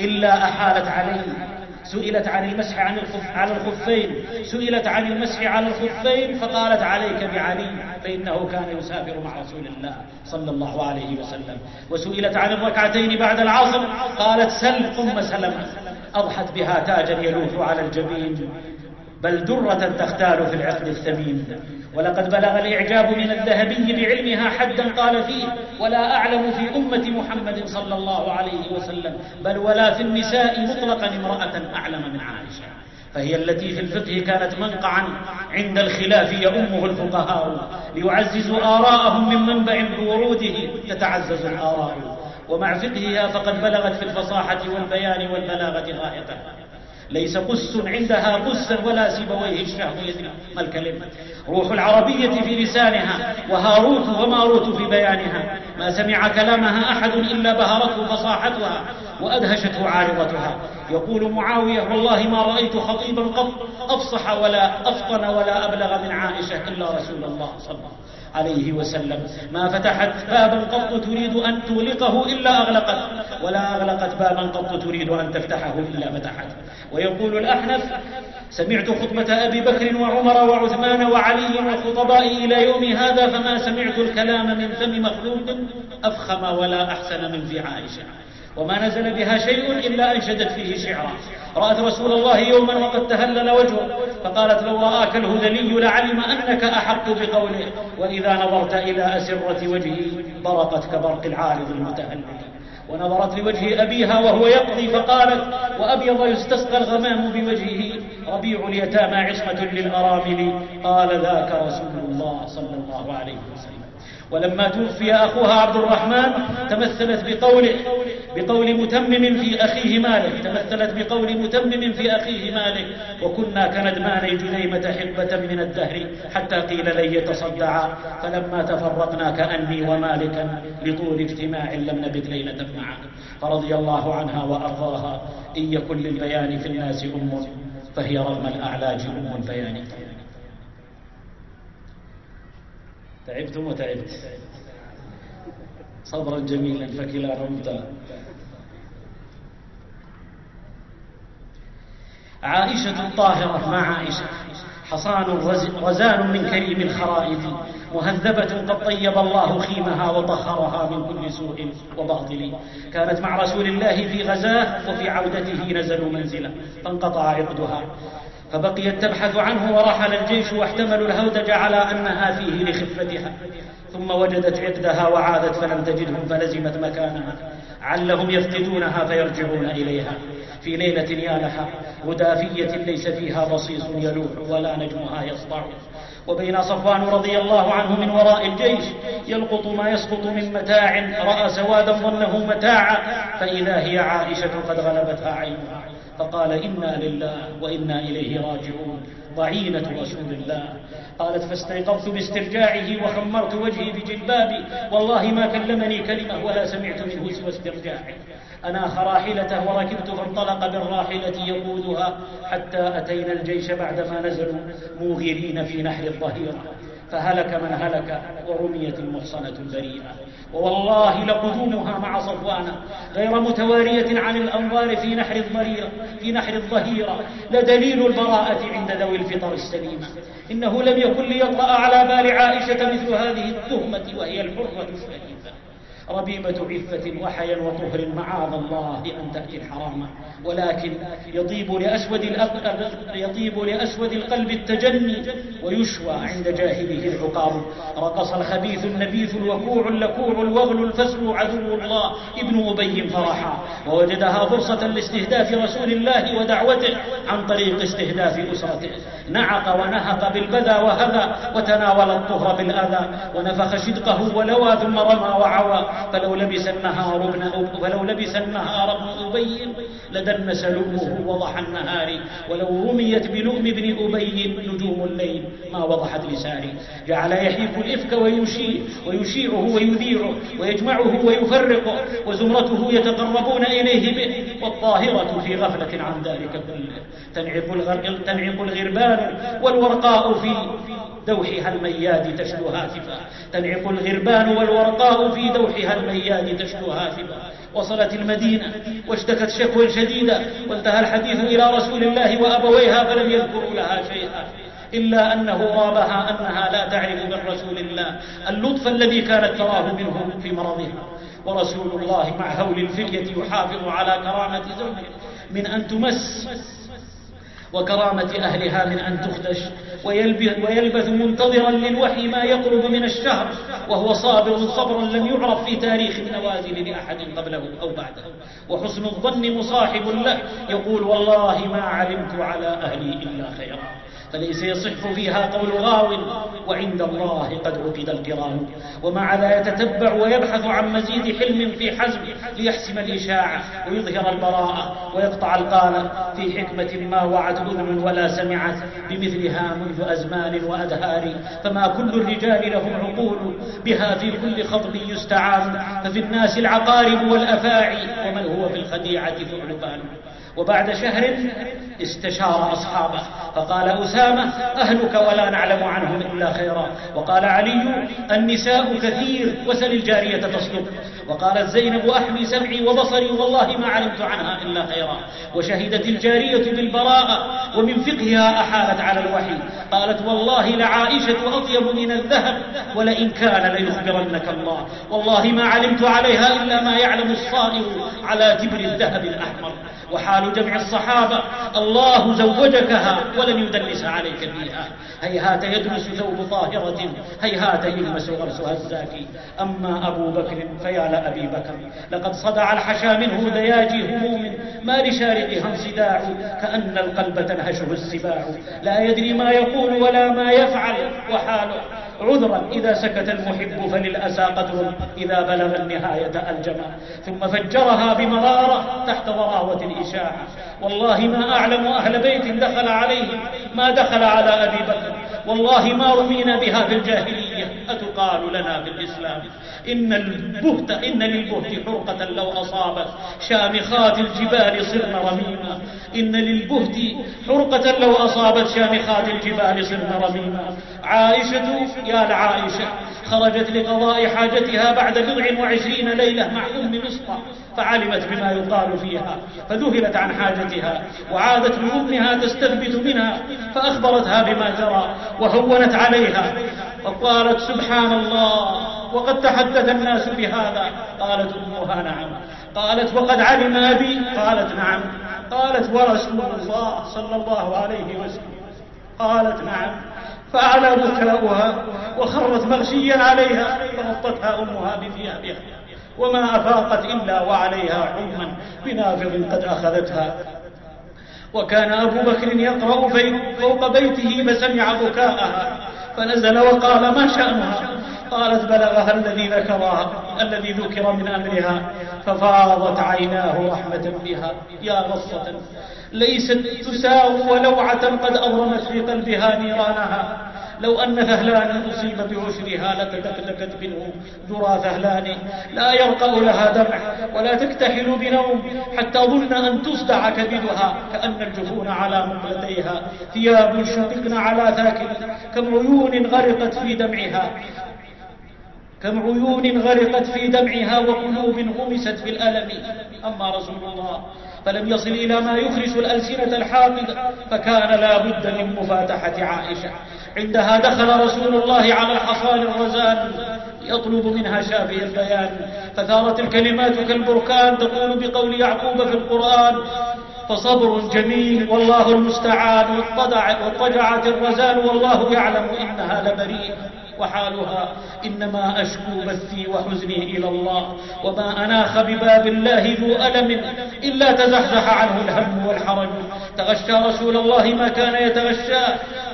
إلا أحالت عليه. سئلت عن المسح عن الخف على الخفين. سئلت عن المسح على الخفين فقالت عليك بعلي فإنه كان يسافر مع رسول الله صلى الله عليه وسلم. وسئلت عن الركعتين بعد العصر قالت سل أم سلمة أضحت بها تاجا يلوح على الجبين بل درة تختال في العقد الثمين. ولقد بلغ الإعجاب من الذهبي بعلمها حدا قال فيه ولا أعلم في أمة محمد صلى الله عليه وسلم بل ولا في النساء مطلقا امرأة أعلم من عائشة. فهي التي في الفقه كانت منقعا عند الخلاف يؤمه الفقهاء ليعززوا آراءهم من منبع بوروده تتعزز الآراء. ومع فقهها فقد بلغت في الفصاحة والبيان والبلاغة غايتها ليس قس عندها قسا ولا سيبويه. الشهم يدري ما الكلمة روح العربية في لسانها وهاروت وماروت في بيانها. ما سمع كلامها أحد إلا بهرته فصاحتها وأدهشته عارضتها. يقول معاوية والله ما رأيت خطيبا قط أفصح ولا أفطن ولا أبلغ من عائشة إلا رسول الله صلى الله عليه وسلم. عليه وسلم ما فتحت بابا قط تريد أن تغلقه إلا أغلقت ولا أغلقت بابا قط تريد أن تفتحه إلا فتحت. ويقول الأحنف سمعت خطبة أبي بكر وعمر وعثمان وعلي وخطبائي إلى يوم هذا فما سمعت الكلام من فم مخلوق أفخم ولا أحسن من في عائشة. وما نزل بها شيء إلا أنشدت فيه شعرا. رأت رسول الله يوما وقد تهلل وجهه فقالت لو رآك الهذلي لعلم أنك أحق بقوله وإذا نظرت إلى أسرة وجهه برقت كبرق العارض المتهلل. ونظرت لوجه أبيها وهو يقضي فقالت وأبيض يستسقى الغمام بوجهه ربيع اليتامى عصمة للأرامل قال ذاك رسول الله صلى الله عليه وسلم. ولما توفي أخوها عبد الرحمن تمثلت بقوله بقول متمم في أخيه مالك تمثلت بقول متمم في أخيه مالك. وكنا كندمان جنيمة حقبة من الدهر حتى قيل لن يتصدعا. فلما تفرقنا كأني ومالكا لطول اجتماع لم نبت ليلة معا. فرضي الله عنها وأرضاها. إن يكن للبيان في الناس أم فهي رغم الأعلاج أم البيان. تعبتم وتعبت. صبرا جميلا فكلا رمتا عائشة الطاهرة مع عائشة. حصان رزان من كريم الخرائط مهذبة قد طيب الله خيمها وطهرها من كل سوء وباطل. كانت مع رسول الله في غزاة وفي عودته نزلوا منزلة فانقطع عقدها فبقيت تبحث عنه ورحل الجيش واحتملوا الهودج على أنها فيه لخفتها. ثم وجدت عقدها وعادت فلم تجدهم فلزمت مكانها. علهم يفقدونها فيرجعون إليها. في ليلة يا لها غدافية ليس فيها بصيص يلوح ولا نجمها يسطع وبين صفوان رضي الله عنه من وراء الجيش يلقط ما يسقط من متاع رأى سوادا ظنه متاعا فإذا هي عائشة قد غلبتها عينها. فقال إنا لله وإنا إليه راجعون ضعينة رسول الله. قالت فاستيقظت باسترجاعه وخمرت وجهي بجلبابي والله ما كلمني كلمة ولا سمعت منه سوى استرجاعه. أناخ راحلته وركبت فانطلق بالراحلة يقودها حتى أتينا الجيش بعدما نزلوا موغرين في نحر الظهيرة. فهلك من هلك ورميت المحصنة البريئة ووالله لقدومها مع صفوان غير متوارية عن الأنظار في نحر الظهيرة. في نحر الظهيرة. لدليل البراءة عند ذوي الفطر السليمة. إنه لم يكن ليطرأ على بال عائشة مثل هذه التهمة وهي الحرة الشريفة ربيبة عفة وحيا وطهر معاذ الله أن تأتي الحرام. ولكن يطيب لأسود يطيب لأسود القلب التجني ويشوى عند جاهله العقاب. رقص الخبيث النبيث الوكوع اللكوع الوغل الفسل عدو الله ابن أبي فرحا ووجدها فرصة لاستهداف رسول الله ودعوته عن طريق استهداف أسرته. نعق ونهق بالبذى وهذا وتناول الطهر بالأذى. ونفخ شدقه ولوى ثم رمى وعوى. فلو لبس النهار ابن فلو لبس النهار ابن أبي لدنس لؤمه وضح النهار. ولو رميت بلؤم ابن أبي نجوم الليل ما وضحت لساني جعل يحيف الإفك ويشيع ويشيعه ويذيعه ويجمعه ويفرقه وزمرته يتقربون إليه به والطاهرة في غفلة عن ذلك كله. تنعق, تنعق الغربان والورقاء في دوحها المياد تشلو هاتفا. تنعق الغربان والورقاء في دوحها المياد تشلو هاتفا وصلت المدينة واشتكت شكوى شديدة وانتهى الحديث إلى رسول الله وأبويها فلم يذكروا لها شيئا. إلا أنه غابها أنها لا تعرف من رسول الله. اللطف الذي كانت تراه منه في مرضها. ورسول الله مع هول الفلية يحافظ على كرامة زوجه من أن تمس وكرامة أهلها من أن تخدش ويلبث منتظرا للوحي ما يقرب من الشهر. وهو صابر صبرا لم يعرف في تاريخ النوازل لأحد قبله أو بعده. وحسن الظن مصاحب له. يقول والله ما علمت على أهلي إلا خيرا. فليس يصح فيها قول غاو وعند الله قد عقد القران ومع لا يتتبع ويبحث عن مزيد حلم في حزم ليحسم الإشاعة ويظهر البراءة ويقطع القال في حكمة ما وعت أذن ولا سمعت بمثلها منذ أزمان وأدهار فما كل الرجال لهم عقول بها في كل خطب يستعان ففي الناس العقارب والأفاعي ومن هو في الخديعة ثعلبان وبعد شهر استشار أصحابه فقال أسامة أهلك ولا نعلم عنهم إلا خيرا. وقال علي النساء كثير وسل الجارية تصدق. وقالت زينب أحمي سمعي وبصري والله ما علمت عنها إلا خيرا. وشهدت الجارية بالبراءة ومن فقهها أحالت على الوحي. قالت والله لعائشة أطيب من الذهب ولئن كان ليخبرنك الله. والله ما علمت عليها إلا ما يعلم الصائر على تبر الذهب الأحمر. وحال جمع الصحابة الله زوجكها ولن يدلس عليك فيها. هيهات يدرس ثوب طاهرة هيهات يلمس غرسها الزاكي أما أبو بكر فيا لأبي بكر. لقد صدع الحشا منه دياجي هموم ما لشاربها انصداع كأن القلب تنهشه السباع. لا يدري ما يقول ولا ما يفعل وحاله عذرا إذا سكت المحب فللأسى قدر إذا بلغ النهاية الجمع ثم فجرها بمرارة تحت ضراوة الإشاعة. والله ما أعلم أهل بيت دخل عليهم ما دخل على أبي بكر. والله ما رمينا بها في الجاهلية. أتقال لنا في الإسلام. إن البهت إن للبهت حرقة لو أصابت. شامخات الجبال صرن رميما. إن للبهت حرقة لو أصابت. شامخات الجبال صرن رميما. عائشة يا لعائشة خرجت لقضاء حاجتها بعد بضع وعشرين ليلة مع أم مصطى فعلمت بما يقال فيها فذهلت عن حاجتها وعادت لأمها تستثبت منها فأخبرتها بما جرى وهونت عليها وقالت سبحان الله وقد تحدث الناس بهذا. قالت أمها نعم. قالت وقد علم أبي. قالت نعم. قالت ورسول الله صلى الله عليه وسلم. قالت نعم. فأعلى بكاؤها وخرت مغشيا عليها فغطتها أمها بثيابها. وما أفاقت إلا وعليها حما بنافذ قد أخذتها. وكان أبو بكر يقرأ فوق بيته فسمع بكاءها فنزل وقال ما شأنها؟ قالت بلغها الذي ذكرها الذي ذكر من أمرها ففاضت عيناه رحمة بها يا غصة ليست تساو ولوعة قد أضرمت في قلبها نيرانها. لو أن ثهلان أصيب بعشرها لتدكدكت منه. ذرى ثهلان لا يرقأ لها دمع ولا تكتحل بنوم حتى ظن أن تصدع كبدها كأن الجفون على مقلتيها. ثياب شققن على ثاكل كم عيون غرقت في دمعها. كم عيون غرقت في دمعها وقلوب غمست في الألم أما رسول الله فلم يصل إلى ما يخرس الألسنة الحاقدة فكان لا بد من مفاتحة عائشة. عندها دخل رسول الله على الحصان الرزان يطلب منها شافي البيان. فثارت الكلمات كالبركان تقول بقول يعقوب في القرآن فصبر جميل والله المستعان واضطجعت الرزان والله يعلم إنها لبريئة وحالها. إنما أشكو بثي وحزني إلى الله. وما أناخ بباب الله ذو ألم إلا تزحزح عنه الهم والحرج. تغشى رسول الله ما كان يتغشى.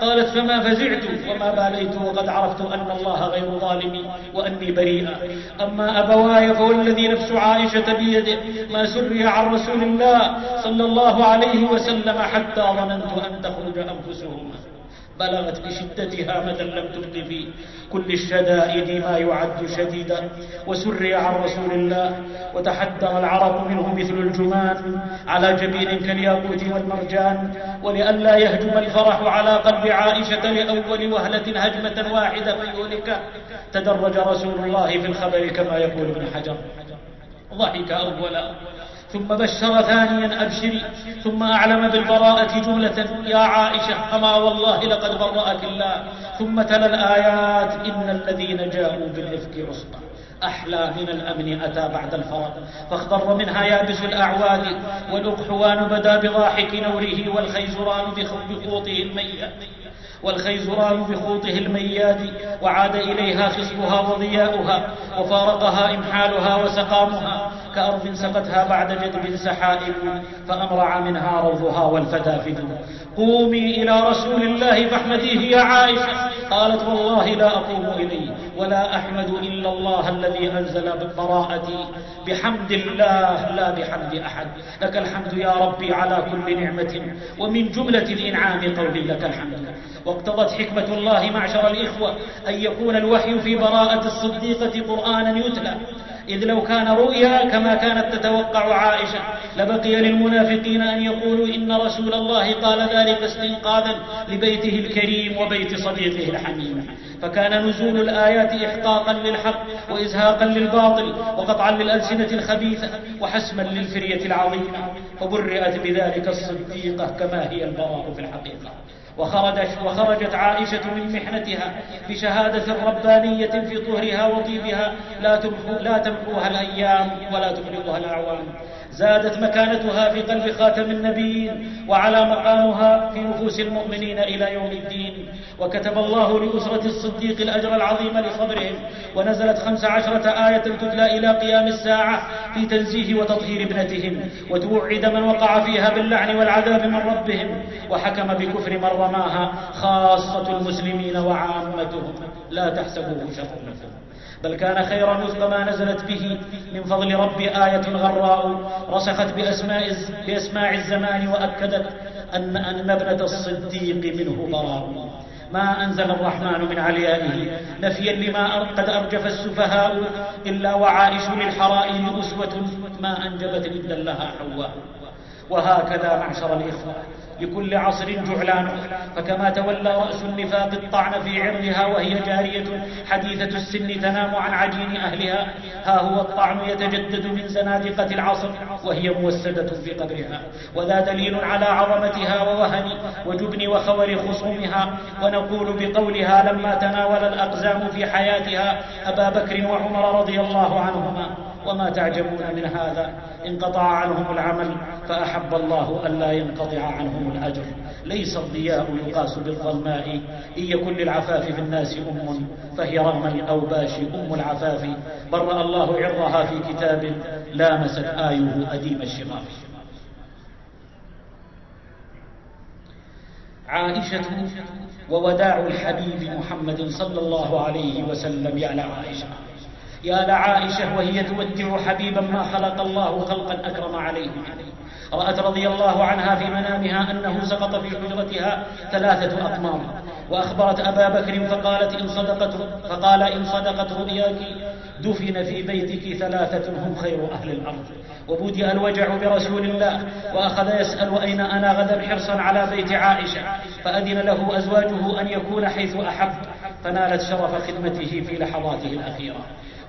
قالت فما فزعت وما باليت وقد عرفت أن الله غير ظالم وأني بريئة. أما أبواي فوالذي نفس عائشة بيده ما سري عن رسول الله صلى الله عليه وسلم حتى ظننت أن تخرج أنفسهما. بلغت بشدتها مدى لم تبق في كل الشدائد ما يعد شديدا. وسري عن رسول الله وتحدر العرب منه مثل الجمان على جبين كالياقوت والمرجان ولئلا يهجم الفرح على قلب عائشة لأول وهلة هجمة واحدة فيهلك تدرج رسول الله في الخبر كما يقول ابن حجر. ضحك أولا ثم بشر ثانيا أبشري ثم أعلم بالبراءة جملة يا عائشة أما والله لقد برأك الله. ثم تلا الآيات إن الذين جاءوا بالإفك عصبة أحلى من الأمن أتى بعد الفرج. فاخضر منها يابس الأعواد والأقحوان بدا بضاحك نوره والخيزران بخوطه الميت. والخيزران بخوطه المياد وعاد إليها خصبها وضياؤها وفارقها إمحالها وسقامها كأرض سقتها بعد جدب سحائب فأمرع منها روضها والفدافد قومي إلى رسول الله فاحمديه يا عائشة قالت والله لا أقوم إليه ولا أحمد إلا الله الذي أنزل براءتي بحمد الله لا بحمد أحد. لك الحمد يا ربي على كل نعمة ومن جملة الإنعام قولي لك الحمد. واقتضت حكمة الله معشر الإخوة أن يكون الوحي في براءة الصديقة قرآنا يتلى. إذ لو كان رؤيا كما كانت تتوقع عائشة لبقي للمنافقين أن يقولوا إن رسول الله قال ذلك استنقاذا لبيته الكريم وبيت صديقه الحميم. فكان نزول الآيات إحقاقا للحق وإزهاقا للباطل وقطعا للألسنة الخبيثة وحسما للفرية العظيمة فبرئت بذلك الصديقة كما هي البراء في الحقيقة. وخرجت, وخرجت عائشة من محنتها بشهادة ربانية في طهرها وطيبها. لا, تمحو لا تمحوها الأيام ولا تفرقها الأعوام. زادت مكانتها في قلب خاتم النبيين وعلى مقامها في نفوس المؤمنين إلى يوم الدين. وكتب الله لأسرة الصديق الأجر العظيم لصبرهم. ونزلت خمس عشرة آية تتلى إلى قيام الساعة في تنزيه وتطهير ابنتهم. وتوعد من وقع فيها باللعن والعذاب من ربهم. وحكم بكفر من رماها خاصة المسلمين وعامتهم. لا تحسبوه شر. لكم بل كان خير وفق ما نزلت به. من فضل رب آية غراء رسخت بأسماء, بأسماع الزمان وأكدت أن, أن ابنة الصديق منه براء ما أنزل الرحمن من عليائه نفيا لما قد أرجف السفهاء إلا وعائش للحرائر أسوة ما أنجبت إلا لها حواء. وهكذا معشر الإخوة. لكل عصر جعلان. فكما تولى رأس النفاق الطعن في عرضها وهي جارية حديثة السن تنام عن عجين أهلها. ها هو الطعن يتجدد من زنادقة العصر وهي موسدة في قبرها. وذا دليل على عظمتها ووهن وجبن وخور خصومها. ونقول بقولها لما تناول الأقزام في حياتها أبا بكر وعمر رضي الله عنهما. وما تعجبون من هذا. انقطع عنهم العمل فأحب الله ألا ينقطع عنهم الأجر. ليس الضياء يقاس بالظلماء. إن يكن للعفاف في الناس أم فهي رغم الأوباش أم العفاف. برأ الله عرضها في كتاب لامست آيه أديم الشغاف عائشة ووداع الحبيب محمد صلى الله عليه وسلم يا لعائشة يا لعائشة وهي تودع حبيبا ما خلق الله خلقا أكرم عليه. رأت رضي الله عنها في منامها أنه سقط في حجرتها ثلاثة أقمار وأخبرت أبا بكر فقالت إن صدقت فقال إن صدقت رؤياك دفن في بيتك ثلاثة هم خير أهل الأرض. وبدأ الوجع برسول الله وأخذ يسأل أين أنا غدا حرصا على بيت عائشة. فأذن له أزواجه أن يكون حيث أحب. فنالت شرف خدمته في لحظاته الأخيرة.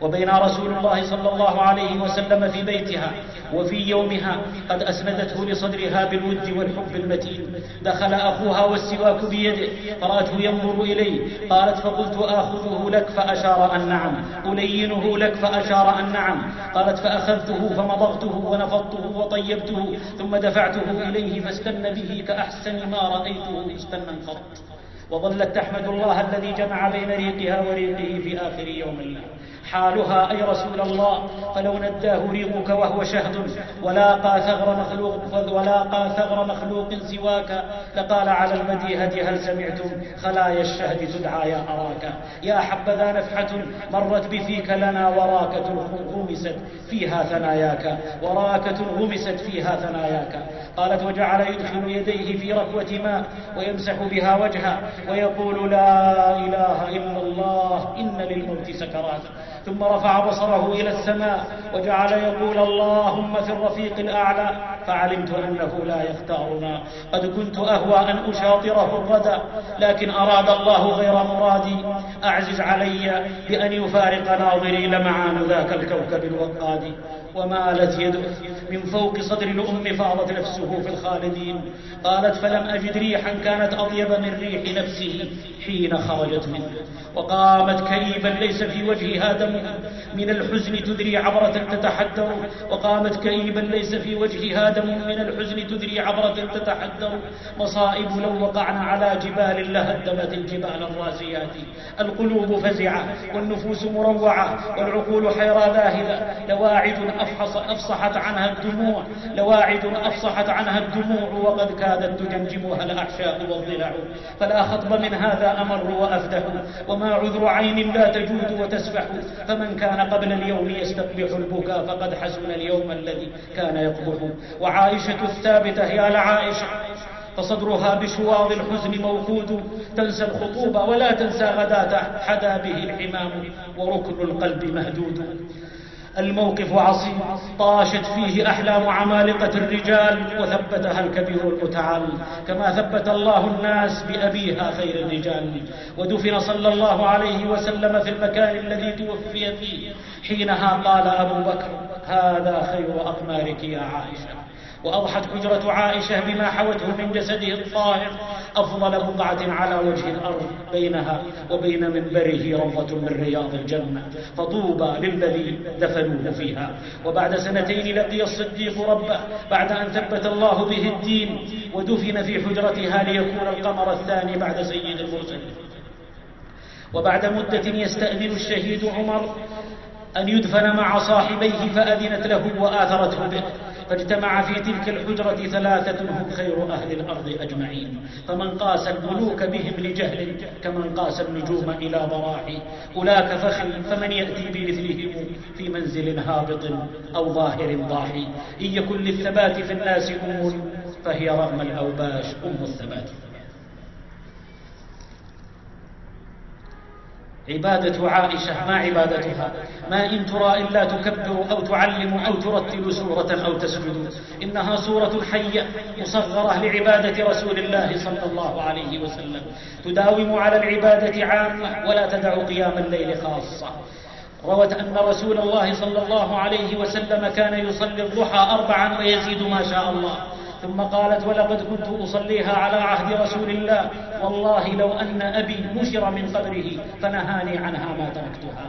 وبين رسول الله صلى الله عليه وسلم في بيتها وفي يومها قد أسندته لصدرها بالود والحب المتين. دخل أخوها والسواك بيده فرأته ينظر إليه قالت فقلت آخذه لك فأشار أن نعم ألينه لك فأشار أن نعم. قالت فأخذته فمضغته ونفضته وطيبته ثم دفعته إليه فاستن به كأحسن ما رأيته استنا قط. وظلت تحمد الله الذي جمع بين ريقها وريقه في آخر يوم الله. حالها أي رسول الله فلو نداه ريقك وهو شهد ولاقى ثغر مخلوق ولاقى ثغر مخلوق سواك لقال على المديهة هل سمعتم؟ خلايا الشهد تدعى يا أراك. يا حبذا نفحة مرت بفيك لنا وراكة غمست فيها ثناياك وراكة غمست فيها ثناياك. قالت وجعل يدخل يديه في ركوة ماء ويمسح بها وجهه ويقول لا إله إلا الله إن للموت سكرات. ثم رفع بصره إلى السماء وجعل يقول اللهم في الرفيق الأعلى فعلمت أنه لا يختارنا. قد كنت أهوى أن أشاطره الردى لكن أراد الله غير مرادي. أعزز علي بأن يفارق ناظري لمعان ذاك الكوكب الوقاد. ومالت يده؟ من فوق صدر الأم فاضت نفسه في الخالدين. قالت فلم أجد ريحا كانت أطيب من ريح نفسه. حين خرجت منه. وقامت كئيبا ليس في وجهها دم. من الحزن تدري عبرة تتحدر. وقامت كئيبا ليس في وجهها دم. من الحزن تدري عبرة تتحدر. مصائب لو وقعنا على جبال لهدمت الجبال الراسيات القلوب فزعة والنفوس مروعة والعقول حيرى ذاهلة لواعد أفحص أفصحت عنها الدموع. لواعد أفصحت عنها الدموع. وقد كادت تجنجمها الأحشاء والضلع. فلا خطب من هذا أمر وأفدح وما عذر عين لا تجود وتسبح فمن كان قبل اليوم يستقبح البكاء فقد حسن اليوم الذي كان يقبح. وعائشة الثابتة يا لعائشة فصدرها بشواظ الحزن موقود تنسى الخطوبة ولا تنسى غداة حدا به الحمام وركن القلب مهدود. الموقف عصيب طاشت فيه أحلام عمالقة الرجال وثبتها الكبير المتعال. كما ثبت الله الناس بأبيها خير الرجال. ودفن صلى الله عليه وسلم في المكان الذي توفي فيه. حينها قال أبو بكر هذا خير أقمارك يا عائشة. وأضحت حجرة عائشة بما حوته من جسده الطاهر أفضل بقعة على وجه الأرض بينها وبين منبره روضة من رياض الجنة فطوبى للذي دفنوه فيها. وبعد سنتين لقي الصديق ربه بعد أن ثبت الله به الدين ودفن في حجرتها ليكون القمر الثاني بعد سيد المرسلين. وبعد مدة يستأذن الشهيد عمر أن يدفن مع صاحبيه فأذنت له وآثرته به. فاجتمع في تلك الحجرة ثلاثة هم خير أهل الأرض أجمعين. فمن قاس الملوك بهم لجهل كمن قاس النجوم إلى ضراح. أولاك فخل فمن يأتي بمثلهم في منزل هابط أو ظاهر ضاحي إن يكن للثبات في الناس أم فهي رغم الأوباش أم الثبات. عبادة عائشة ما عبادتها؟ ما إن ترى إلا تكبر أو تعلم أو ترتل سورة أو تسجد. إنها سورة حية مصغرة لعبادة رسول الله صلى الله عليه وسلم. تداوم على العبادة عامة ولا تدع قيام الليل خاصة. روت أن رسول الله صلى الله عليه وسلم كان يصلي الضحى أربعا ويزيد ما شاء الله. ثم قالت ولقد كنت أصليها على عهد رسول الله. والله لو أن أبي نشر من قبره فنهاني عنها ما تركتها.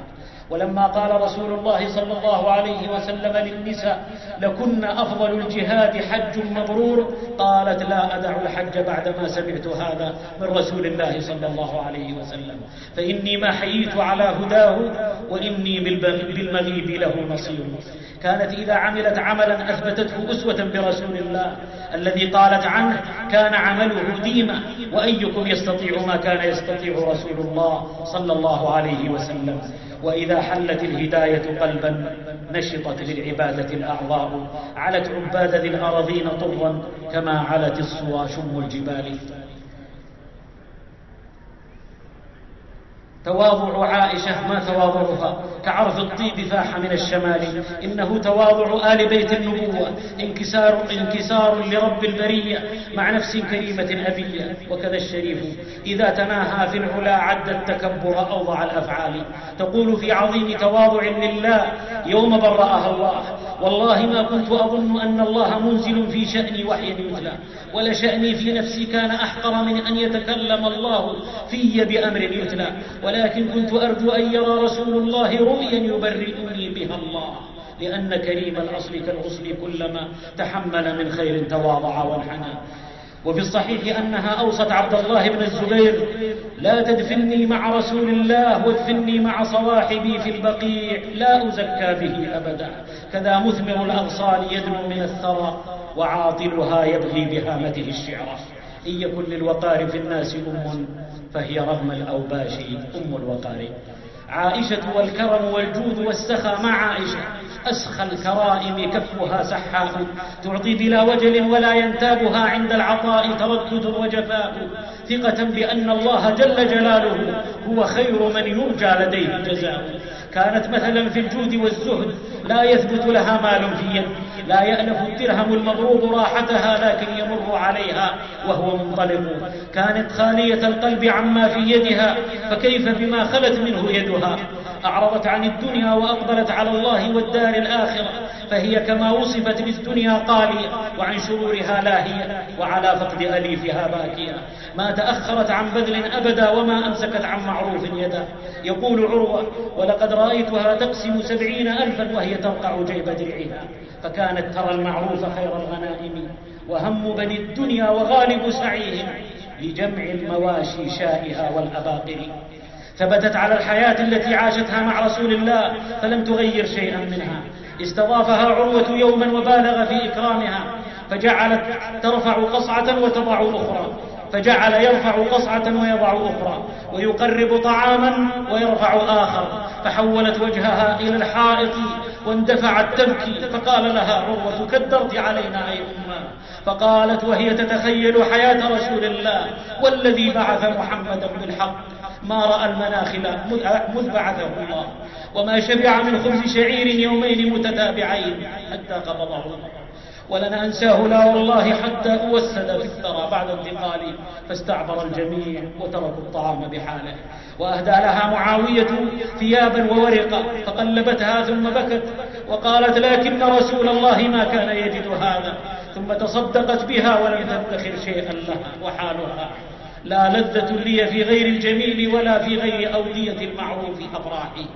ولما قال رسول الله صلى الله عليه وسلم للنساء لكن أفضل الجهاد حج مبرور؟ قالت لا أدع الحج بعدما سمعت هذا من رسول الله صلى الله عليه وسلم فإني ما حييت على هداه وإني بالمغيب له نصير. كانت إذا عملت عملا أثبتته أسوة برسول الله الذي قالت عنه كان عمله ديما وأيكم يستطيع ما كان يستطيع رسول الله صلى الله عليه وسلم. وإذا حلت الهداية قلبا نشطت للعبادة الأعضاء علت عباد ذي الأراضين طرا كما علت الصوى شم الجبال. تواضع عائشة ما تواضعها. كعرف الطيب فاح من الشمال. إنه تواضع آل بيت النبوة. انكسار, انكسار لرب البرية مع نفس كريمة أبية وكذا الشريف. إذا تناهى في العلا عد التكبر أوضع الأفعال. تقول في عظيم تواضع لله يوم برأها الله. والله ما كنت أظن أن الله منزل في شأني وحي يتلى ولشأني في نفسي كان أحقر من أن يتكلم الله في بأمر يتلى ولكن كنت أرجو أن يرى رسول الله رؤيا يبرئني بها الله لأن كريم الأصل كالغصن كلما تحمل من خير تواضع وانحنى. وفي الصحيح أنها أوصت عبد الله بن الزبير لا تدفني مع رسول الله وادفني مع صواحبي في البقيع لا أزكى به أبدا. كذا مثمر الأغصان يدنو من الثرى وعاطلها يبغي بهامته الشعرة إن يكن للوقار في الناس أم فهي رغم الأوباش أم الوقار. عائشة والكرم والجود والسخا مع عائشة. أسخى الكرائم كفها سحاء تعطي بلا وجل ولا ينتابها عند العطاء تردد وجفاء. ثقة بأن الله جل جلاله هو خير من يرجى لديه الجزاء. كانت مثلا في الجود والزهد لا يثبت لها مال في يد لا يألف الدرهم المضروب راحتها لكن يمر عليها وهو منطلق. كانت خالية القلب عما في يدها فكيف بما خلت منه يدها؟ أعرضت عن الدنيا وأقبلت على الله والدار الآخرة فهي كما وصفت بالدنيا قالية وعن شرورها لاهية وعلى فقد أليفها باكية. ما تأخرت عن بذل أبدا وما أمسكت عن معروف يدا. يقول عروة ولقد رأيتها تقسم سبعين ألفا وهي ترقع جيب درعها فكانت ترى المعروف خير الغنائم وهم بني الدنيا وغالب سعيهم لجمع المواشي شائها والأباقر. ثبتت على الحياة التي عاشتها مع رسول الله فلم تغير شيئا منها. استضافها عروة يوما وبالغ في إكرامها فجعلت ترفع قصعة وتضع أخرى فجعل يرفع قصعة ويضع أخرى ويقرب طعاما ويرفع آخر. فحولت وجهها إلى الحائط واندفعت تبكي فقال لها عروة كدرت علينا أي أمة. فقالت وهي تتخيل حياة رسول الله والذي بعث محمدا بالحق. ما رأى المناخل مذ بعثه الله. وما شبع من خبز شعير يومين متتابعين حتى قبضه ولن أنساه لا والله حتى أوسد في الثرى بعد انتقالي فاستعبر الجميع وتركوا الطعام بحاله. وأهدى لها معاوية ثيابا وورقا فقلبتها ثم بكت وقالت لكن رسول الله ما كان يجد هذا. ثم تصدقت بها ولم تدخر شيئا لها وحالها. لا لذة لي في غير الجميل ولا في غير أودية المعروف أفراحي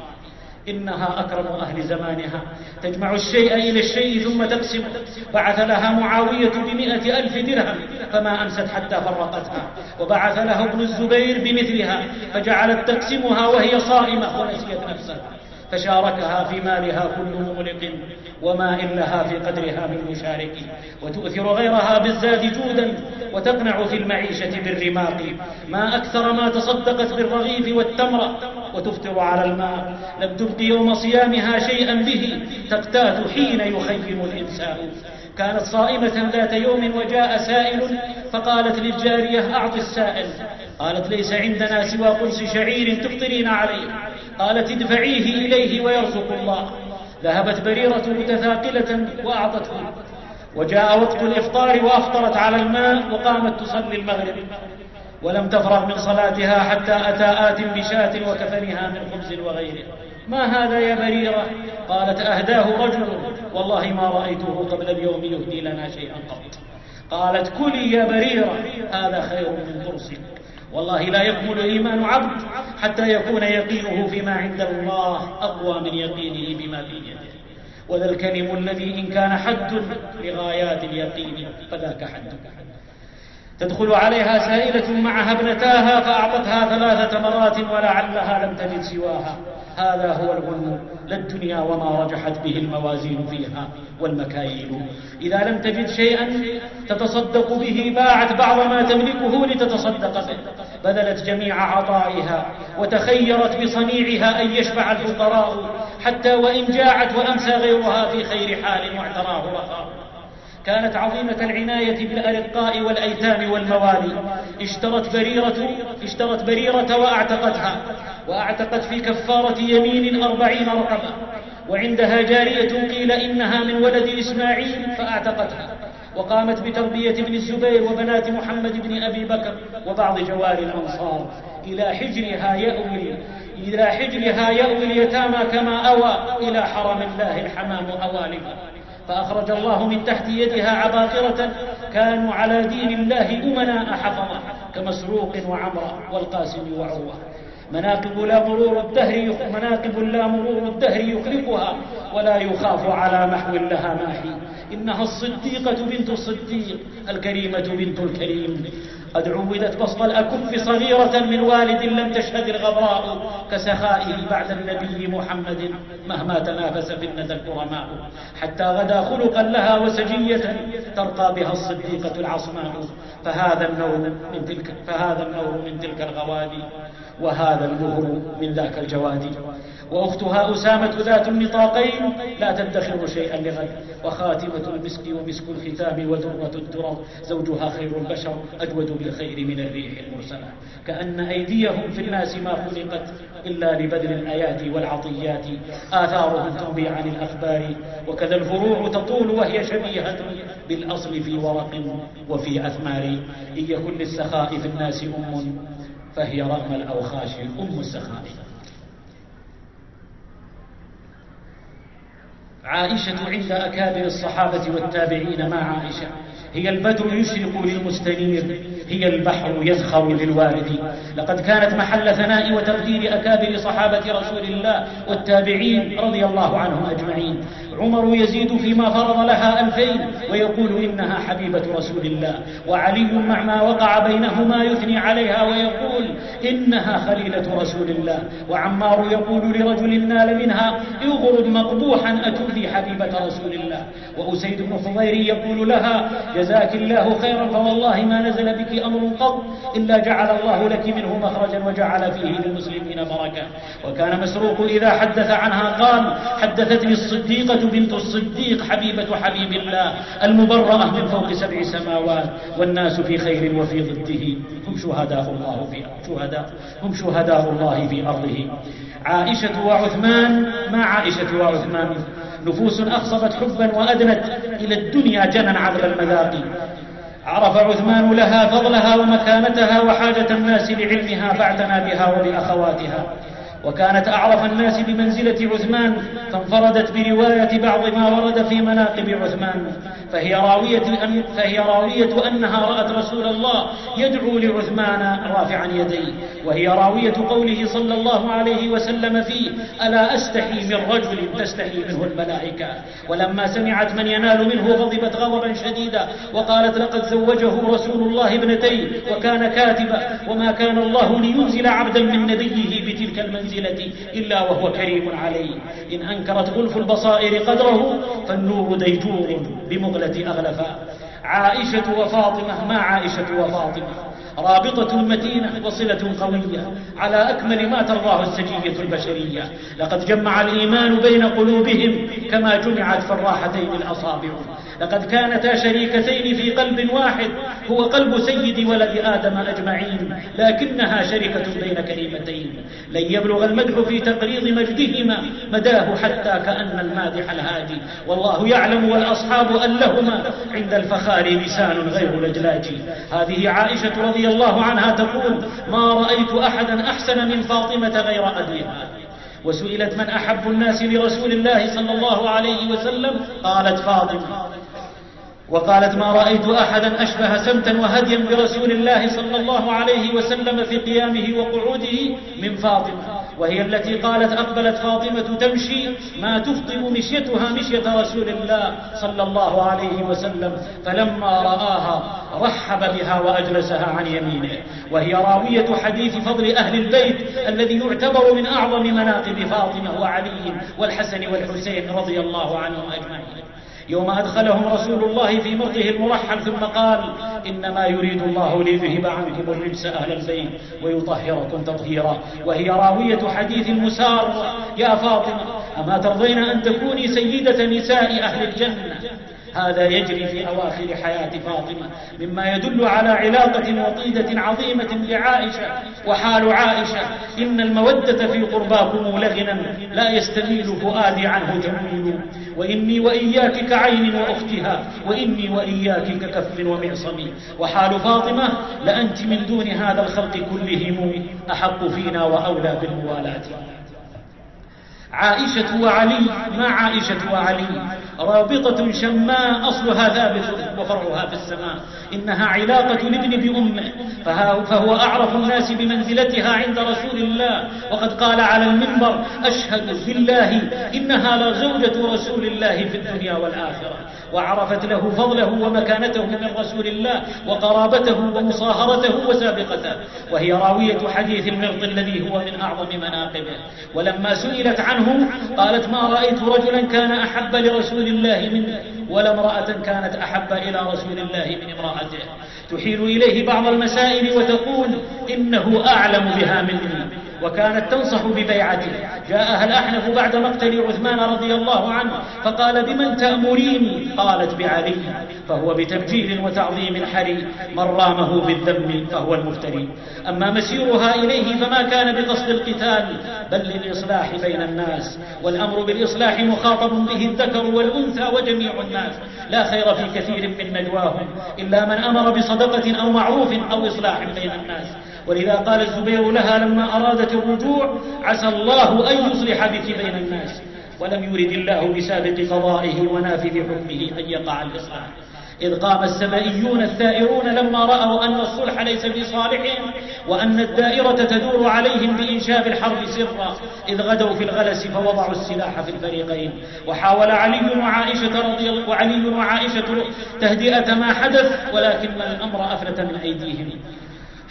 إنها أكرم أهل زمانها. تجمع الشيء إلى الشيء ثم تقسم. بعث لها معاوية بمئة ألف درهم فما أمست حتى فرقتها. وبعث لها ابن الزبير بمثلها فجعلت تقسمها وهي صائمة ونسيت نفسها. فشاركها في مالها كل مغلق وما إن لها في قدرها من مشارك. وتؤثر غيرها بالزاد جودا وتقنع في المعيشة بالرماق. ما أكثر ما تصدقت بالرغيف والتمر وتفطر على الماء. لم تبق يوم صيامها شيئا به تقتات حين يخيم الإنسان. كانت صائمة ذات يوم وجاء سائل فقالت للجارية أعط السائل. قالت ليس عندنا سوى قرص شعير تفطرين عليه. قالت ادفعيه إليه ويرزق الله. ذهبت بريرة متثاقلة وأعطته. وجاء وقت الإفطار وأفطرت على الماء وقامت تصلي المغرب. ولم تفرغ من صلاتها حتى أتى آت بشاة وكفنها من خبز وغيره. ما هذا يا بريرة؟ قالت أهداه رجل. والله ما رأيته قبل اليوم يهدي لنا شيئا قط. قالت كلي يا بريرة هذا خير من قرصك والله لا يكمل إيمان عبد حتى يكون يقينه فيما عند الله أقوى من يقينه بما في يده. وذا الكلم الذي إن كان حد لغايات اليقين فذاك حد. تدخل عليها سائلة معها ابنتاها فأعطتها ثلاثة مرات ولعلها لم تجد سواها. هذا هو الغنم لا الدنيا وما رجحت به الموازين فيها والمكاييل. إذا لم تجد شيئا تتصدق به باعت بعض ما تملكه لتتصدق به. بذلت جميع عطائها وتخيرت بصنيعها أن يشفع الفقراء حتى وإن جاعت وأمسى غيرها في خير حال واعتراه رخاء كانت عظيمة العناية بالأرقاء والأيتام والموالي اشترت بريرة اشترت بريرة وأعتقتها. وأعتقت في كفارة يمين أربعين رقبة وعندها جارية قيل إنها من ولد إسماعيل فأعتقتها. وقامت بتربية ابن الزبير وبنات محمد بن أبي بكر وبعض جوار الأنصار. إلى حجرها يأوي إلى حجرها يأوي اليتامى كما أوى إلى حرم الله الحمام أوالبا فأخرج الله من تحت يدها عباقرة كانوا على دين الله أمنا حفظا كمسروق وعمرة والقاسم وعروة. مناقب لا مرور الدهر مناقب لا مرور الدهر يخلقها ولا يخاف على محو لها ماحي إنها الصديقة بنت الصديق الكريمة بنت الكريم. قد عودت بسط الأكف صغيرة من والد لم تشهد الغبراء كسخائه بعد النبي محمد مهما تنافس فتنة الكرماء. حتى غدا خلقا لها وسجية ترقى بها الصديقة العصماء. فهذا النور من تلك فهذا النور من تلك الغوادي وهذا البهر من ذاك الجواد. وأختها أسامة ذات النطاقين لا تدخر شيئا لغد وخاتمة المسك ومسك الختام وذرة الدرر زوجها خير البشر أجود بالخير من الريح المرسلة. كأن أيديهم في الناس ما خلقت إلا لبذل الآيات والعطيات. آثارهم تنبي عن الأخبار وكذا الفروع تطول وهي شبيهة بالأصل في ورق وفي أثمار. إن يكن للسخاء في الناس أم فهي رغم الأوخاش أم السخاء. عائشة عند أكابر الصحابة والتابعين مع عائشة. هي البدر يشرق للمستنير. هي البحر يزخر للوارد. لقد كانت محل ثناء وتقدير أكابر صحابة رسول الله والتابعين رضي الله عنهم أجمعين. عمر يزيد فيما فرض لها ألفين ويقول إنها حبيبة رسول الله. وعلي مع ما وقع بينهما يثني عليها ويقول إنها خليلة رسول الله. وعمار يقول لرجل نال منها اغرب مقبوحا أتؤذي حبيبة رسول الله. وأسيد بن حضير يقول لها جزاك الله خيرا فوالله ما نزل بك أمر قط إلا جعل الله لك منه مخرجا وجعل فيه للمسلمين بركة. وكان مسروق إذا حدث عنها قال حدثتني الصديقة بنت الصديق حبيبة حبيب الله المبرأة من فوق سبع سماوات والناس في خير وفي ضده. هم شهداء الله في شهداء هم شهداء الله في أرضه. عائشة وعثمان ما عائشة وعثمان؟ نفوس أخصبت حبا وأدنت إلى الدنيا جنا عذب المذاقي عرف عثمان لها فضلها ومكانتها وحاجة الناس لعلمها فاعتنى بها وبأخواتها وكانت أعرف الناس بمنزلة عثمان فانفردت برواية بعض ما ورد في مناقب عثمان. فهي راوية, أن فهي راوية أنها رأت رسول الله يدعو لعثمان رافعا يديه. وهي راوية قوله صلى الله عليه وسلم فيه ألا أستحي من رجل تستحي منه الملائكة؟ ولما سمعت من ينال منه غضبت غضبا شديدا وقالت لقد زوجه رسول الله ابنتين وكان كاتبا وما كان الله لينزل عبدا من نبيه بتلك المنزلة إلا وهو كريم عليه إن أنكرت غلف البصائر قدره فالنور ديجور بمغلة أغلفا. عائشة وفاطمة ما عائشة وفاطمة؟ رابطة متينة وصلة قوية على أكمل ما ترضاه السجية البشرية. لقد جمع الإيمان بين قلوبهم كما جمعت في الراحتين الأصابع. لقد كانتا شريكتين في قلب واحد هو قلب سيد ولد آدم أجمعين لكنها شركة بين كلمتين. لن يبلغ المدح في تقريض مجدهما مداه حتى كأن المادح الهادي. والله يعلم والأصحاب أن لهما عند الفخار لسان غير لجلاج هذه عائشة رضي الله عنها تقول ما رأيت أحدا أحسن من فاطمة غير أبيها. وسئلت من أحب الناس لرسول الله صلى الله عليه وسلم؟ قالت فاطمة. وقالت ما رأيت أحدا أشبه سمتا وهديا برسول الله صلى الله عليه وسلم في قيامه وقعوده من فاطمة. وهي التي قالت أقبلت فاطمة تمشي ما تفطم مشيتها مشية رسول الله صلى الله عليه وسلم فلما رآها رحب بها وأجلسها عن يمينه. وهي راوية حديث فضل أهل البيت الذي يعتبر من أعظم مناقب فاطمة وعلي والحسن والحسين رضي الله عنهم أجمعين. يوم أدخلهم رسول الله في مرضه المرحل ثم قال إنما يريد الله ليذهب عنكم الرجس أهل البيت ويطهركم تطهيرا. وهي راوية حديث المسار يا فاطمة أما ترضين أن تكوني سيدة نساء أهل الجنة؟ هذا يجري في أواخر حياة فاطمة مما يدل على علاقة وطيدة عظيمة لعائشة وحال عائشة. إن المودة في قرباكم لغنا لا يستميل فؤادي عنه جميل. وإني وإياك كعين وأختها وإني وإياك ككف ومعصم. وحال فاطمة لأنت من دون هذا الخلق كلهم أحق فينا وأولى بالموالاة. عائشة وعلي ما عائشة وعلي؟ رابطة شماء أصلها ثابت وفرعها في السماء. إنها علاقة الابن بأمه فهو أعرف الناس بمنزلتها عند رسول الله. وقد قال على المنبر أشهد بالله إنها لزوجة رسول الله في الدنيا والآخرة. وعرفت له فضله ومكانته من رسول الله وقرابته ومصاهرته وسابقته. وهي راوية حديث المرض الذي هو من أعظم مناقبه. ولما سئلت عنه قالت ما رأيت رجلا كان أحب لرسول الله منه ولا امرأة كانت أحب إلى رسول الله من امرأته. تحيل إليه بعض المسائل وتقول إنه أعلم بها مني. وكانت تنصح ببيعته. جاءها الأحنف بعد مقتل عثمان رضي الله عنه فقال بمن تأمريني؟ قالت بعلي. فهو بتبجيل وتعظيم حري من رامه بالذم فهو المفتري. أما مسيرها إليه فما كان بقصد القتال بل للإصلاح بين الناس. والأمر بالإصلاح مخاطب به الذكر والأنثى وجميع الناس. لا خير في كثير من نجواهم إلا من أمر بصدقة أو معروف أو إصلاح بين الناس. ولذا قال الزبير لها لما أرادت الرجوع عسى الله أن يصلح بك بين الناس ولم يرد الله بسابق قضائه ونافذ حكمه أن يقع الإصلاح. إذ قام السبئيون الثائرون لما رأوا أن الصلح ليس في صالحهم وأن الدائرة تدور عليهم بإنشاب الحرب سرا. إذ غدوا في الغلس فوضعوا السلاح في الفريقين. وحاول علي وعائشة رضي الله وعلي وعائشة تهدئة ما حدث ولكن الأمر أفلت من أيديهم.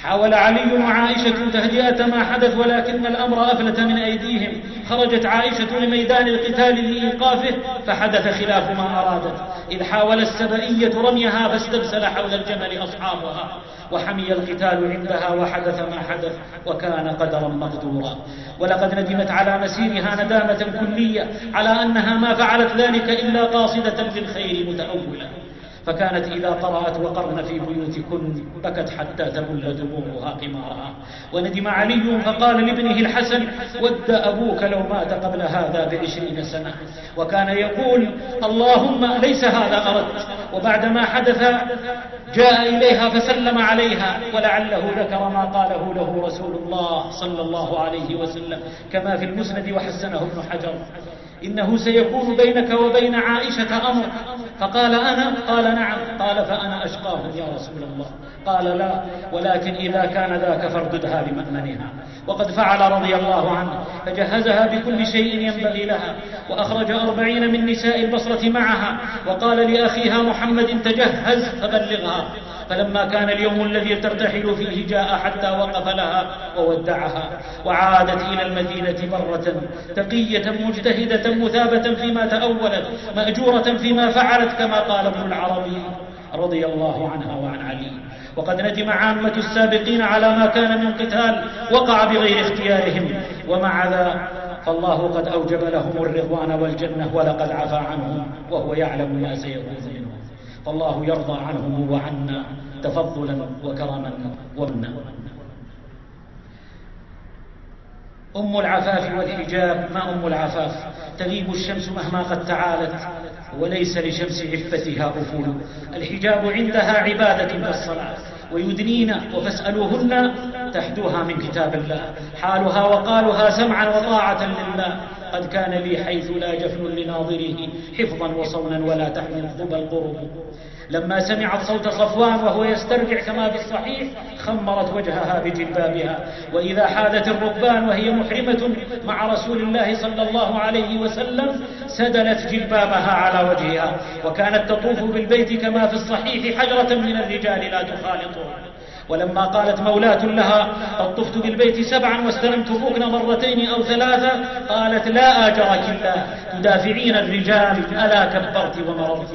حاول علي وعائشة تهدئة ما حدث ولكن الأمر أفلت من أيديهم. خرجت عائشة لميدان القتال لإيقافه فحدث خلاف ما أرادت. إذ حاول السبئية رميها فاستبسل حول الجمل أصحابها. وحمي القتال عندها وحدث ما حدث وكان قدرا مقدورا. ولقد ندمت على مسيرها ندامة كلية على أنها ما فعلت ذلك إلا قاصدة بالخير متأولة فكانت إذا قرأت وقرن في بيوتكن بكت حتى تبل دموعها قمارها. وندم علي فقال لابنه الحسن ود أبوك لو مات قبل هذا بعشرين سنة. وكان يقول اللهم ليس هذا أردت؟ وبعدما حدث جاء إليها فسلم عليها ولعله ذكر ما قاله له رسول الله صلى الله عليه وسلم كما في المسند وحسنه ابن حجر. إنه سيكون بينك وبين عائشة أمر. فقال أنا؟ قال نعم. قال فأنا أشقاهم يا رسول الله. قال لا. ولكن إذا كان ذاك فارددها لمأمنها وقد فعل رضي الله عنه. فجهزها بكل شيء ينبغي لها. وأخرج أربعين من نساء البصرة معها. وقال لأخيها محمد تجهز فبلغها. فلما كان اليوم الذي ترتحل فيه جاء حتى وقف لها وودعها وعادت إلى المدينة مرة تقية مجتهدة مثابة فيما تأولت مأجورة فيما فعلت كما قال ابن العربي رضي الله عنها وعن علي. وقد ندم عامة السابقين على ما كان من قتال وقع بغير اختيارهم ومع ذا فالله قد أوجب لهم الرضوان والجنة ولقد عفى عنهم وهو يعلم ما سيكون فالله يرضى عنهم وعنا تفضلا وكرما ومنا أم العفاف والحجاب ما أم العفاف؟ تغيب الشمس مهما قد تعالت وليس لشمس عفتها أفول الحجاب عندها عبادة كالصلاة ويدنين وفاسألوهن تحدوها من كتاب الله. حالها وقالها سمعا وطاعة لله. قد كان لي حيث لا جفن لناظره حفظا وصونا ولا تحمل الضب القرب. لما سمعت صوت صفوان وهو يسترجع كما في الصحيح خمرت وجهها بجلبابها. وإذا حادت الركبان وهي محرمة مع رسول الله صلى الله عليه وسلم سدلت جلبابها على وجهها. وكانت تطوف بالبيت كما في الصحيح حجرة من الرجال لا تخالطها ولما قالت مولاة لها قد طفت بالبيت سبعا واستلمت الركن مرتين أو ثلاثة قالت لا آجرك الله تدافعين الرجال ألا كبرت ومررت.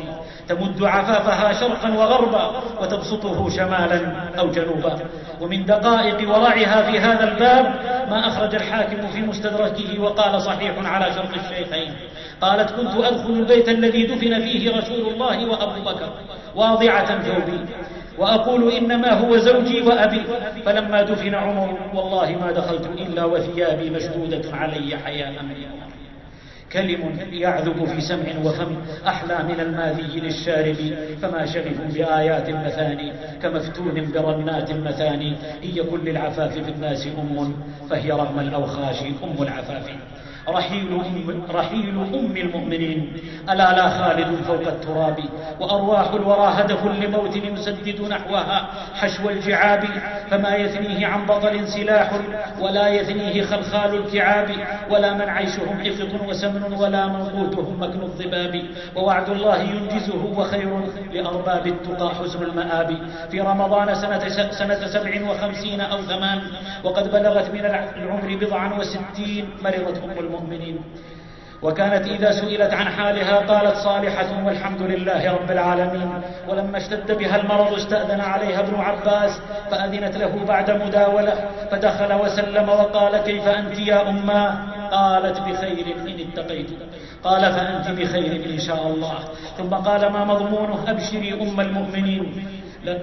تمد عفافها شرقا وغربا وتبسطه شمالا أو جنوبا. ومن دقائق ورعها في هذا الباب ما أخرج الحاكم في مستدركه وقال صحيح على شرط الشيخين. قالت كنت أدخل البيت الذي دفن فيه رسول الله وأبو بكر واضعة ثوبي وأقول إنما هو زوجي وأبي. فلما دفن عمر والله ما دخلت إلا وثيابي مشدودة علي حياء. من كلم يعذب في سمع وفم أحلى من الماذي للشارب. فما شغف بآيات المثاني كمفتون برنات المثاني. إن يكن للعفاف في الناس أم فهي رغم الأوخاش أم العفاف. رحيل أم, رحيل أم المؤمنين. ألا لا خالد فوق التراب؟ وأرواح الورى هدف لموت يسدد نحوها. حشو الجعاب فما يثنيه عن بطل سلاح ولا يثنيه خلخال الكعاب. ولا من عيشهم حفظ وسمن ولا من قوتهم مكن الضباب. ووعد الله ينجزه وخير لأرباب التقى حسن المآب. في رمضان سنة, سنة سبع وخمسين أو ثمان وقد بلغت من العمر بضعا وستين مرضت أم المؤمنين. وكانت إذا سئلت عن حالها قالت صالحة والحمد لله رب العالمين. ولما اشتد بها المرض استأذن عليها ابن عباس فأذنت له بعد مداولة فدخل وسلم وقال كيف أنت يا أماه قالت بخير إن اتقيت. قال فأنت بخير إن شاء الله. ثم قال ما مضمونه؟ أبشري أم المؤمنين.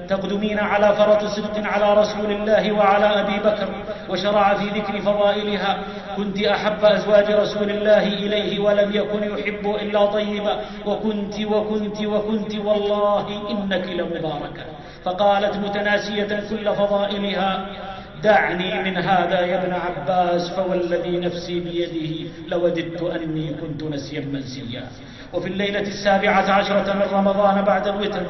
تقدمين على فرط صدق على رسول الله وعلى أبي بكر وشرع في ذكر فضائلها. كنت أحب أزواج رسول الله إليه ولم يكن يحب إلا طيبا. وكنت وكنت وكنت والله إنك لمباركة فقالت متناسية كل فضائلها دعني من هذا يا ابن عباس فوالذي نفسي بيده لوددت أني كنت نسيا منسيا. وفي الليلة السابعة عشرة من رمضان بعد الوتر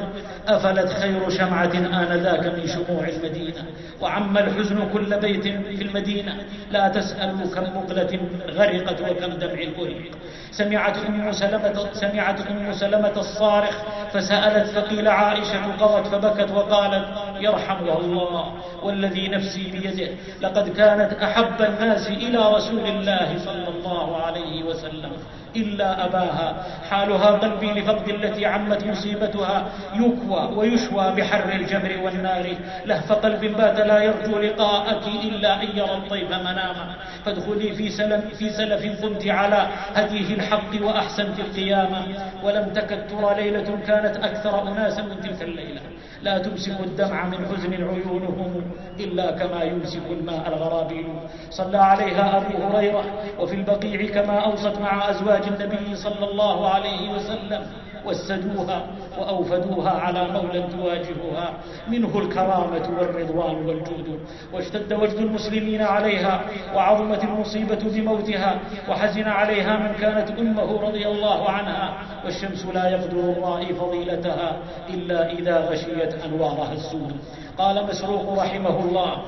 أفلت خير شمعة آنذاك من شموع المدينة. وعم الحزن كل بيت في المدينة لا تسأل كم مقلة غرقت وكم دمع أريق سمعت أم سلمة, سمعت أم سلمة الصارخ فسألت فقيل عائشة قضت فبكت وقالت يرحمها الله والذي نفسي بيده لقد كانت أحب الناس إلى رسول الله صلى الله عليه وسلم إلا أباها. حالها قلبي لفقد التي عمت مصيبتها يكوى ويشوى بحر الجمر والنار. لهف قلب بات لا يرجو لقاءك إلا أن يرى الطيب مناما. فادخلي في سلف, في سلف كنت على هديه الحق وأحسنت القيامة. ولم تكد ترى ليلة كانت أكثر أناسا من تلك الليلة. لا تمسك الدمع من حزن عيونهم إلا كما يمسك الماء الغرابيل صلى عليها أبو هريرة وفي البقيع كما أوصت مع أزواج النبي صلى الله عليه وسلم. وسدوها وأوفدوها على مولى تواجهها. منه الكرامة والرضوان والجود. واشتد وجد المسلمين عليها وعظمت المصيبة بموتها وحزن عليها من كانت أمه رضي الله عنها. والشمس لا يقدر الرائي فضيلتها إلا إذا غشيت أنوارها السود. قال مسروق رحمه الله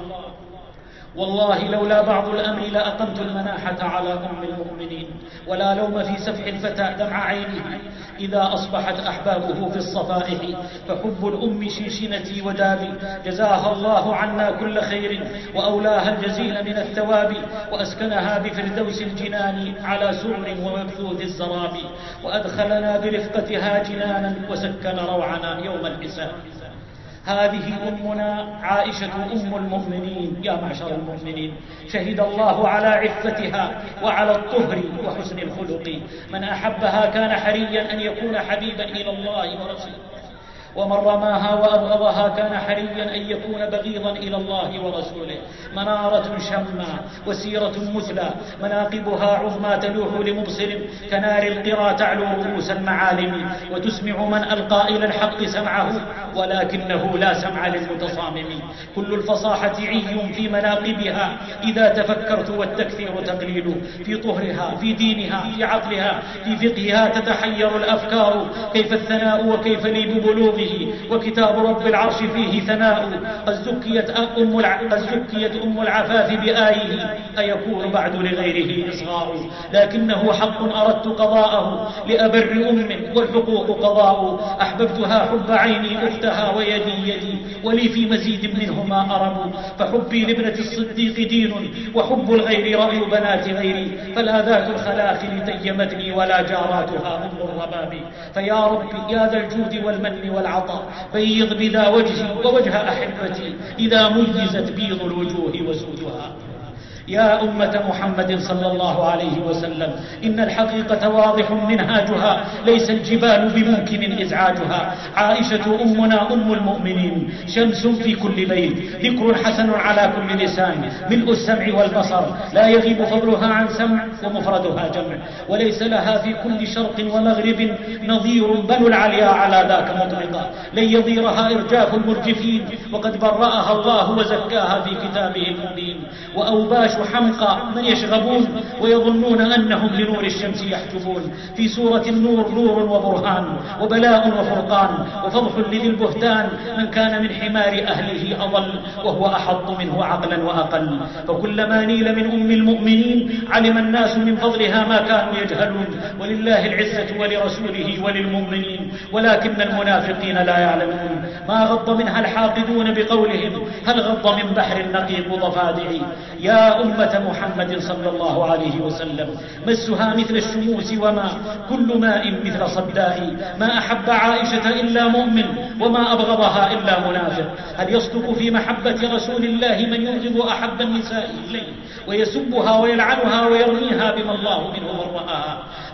والله لولا بعض الأمر لأقمت المناحة على أم المؤمنين ولا لوم في سفح الفتى دمع عينه إذا أصبحت أحبابه في الصفائح فحب الأم شنشنتي ودابي. جزاها الله عنا كل خير وأولاها الجزيل من الثواب. وأسكنها بفردوس الجنان على سرر ومبثوث الزراب. وأدخلنا برفقتها جنانا وسكن روعنا يوم الحساب. هذه أمنا عائشة أم المؤمنين. يا معشر المؤمنين شهد الله على عفتها وعلى الطهر وحسن الخلق. من أحبها كان حريا أن يكون حبيبا إلى الله ورسوله. ومن رماها وأبغضها كان حريا أن يكون بغيضا إلى الله ورسوله. منارة شمى وسيرة مثلى مناقبها عظمى تلوح لمبصر كنار القرى تعلو رؤوس المعالم وتسمع من ألقى إلى الحق سمعه ولكنه لا سمع للمتصامم. كل الفصاحة عي في مناقبها إذا تفكرت والتكثير تقليل. في طهرها في دينها في عقلها في فقهها تتحير الأفكار. كيف الثناء وكيف لي ببلوغه به وكتاب رب العرش فيه ثناء. قد زكيت أم, زكيت أم العفاف بآيه. أيكون بعد لغيره إصغار لكنه حق أردت قضاءه لأبر أم والحقوق قضاء. أحببتها حب عيني أختها ويدي يدي. ولي في مزيد منهما أرب فحبي لابنة الصديق دين وحب الغير رأي بنات غيري. فلا ذات الخلاخل تيمتني ولا جاراتها أم الرباب. فيا ربي يا ذا الجود والمن والعافية العطاء بيض بذا وجهي ووجه أحبتي إذا ميزت بيض الوجوه وسودها. يا أمة محمد صلى الله عليه وسلم إن الحقيقة واضح منهاجها ليس الجبال بممكن إزعاجها. عائشة أمنا أم المؤمنين شمس في كل بيت ذكر حسن على كل لسان ملء السمع والبصر لا يغيب فضلها عن سمع ومفردها جمع. وليس لها في كل شرق ومغرب نظير بل العليا على ذاك مطلقا. لن يضيرها إرجاف المرجفين وقد برأها الله وزكاها في كتابه المبين. وأوباش حمقى من يشغبون ويظنون أنهم لنور الشمس يحجبون. في سورة النور نور وبرهان وبلاء وفرقان وفضح لذي البهتان. من كان من حمار أهله أضل وهو أحط منه عقلا وأقل. فكلما نيل من أم المؤمنين علم الناس من فضلها ما كانوا يجهلون. ولله العزة ولرسوله وللمؤمنين. ولكن المنافقين لا يعلمون. ما غض منها الحاقدون بقولهم؟ هل غض من بحر النقيق ضفادعي؟ يا أمة محمد صلى الله عليه وسلم. مسها مثل الشموس وما كل ماء مثل صداء. ما أحب عائشة إلا مؤمن وما أبغضها إلا منافق. هل يصدق في محبة رسول الله من يبغض أحب النساء إليه ويسبها ويلعنها ويرميها بما الله منه من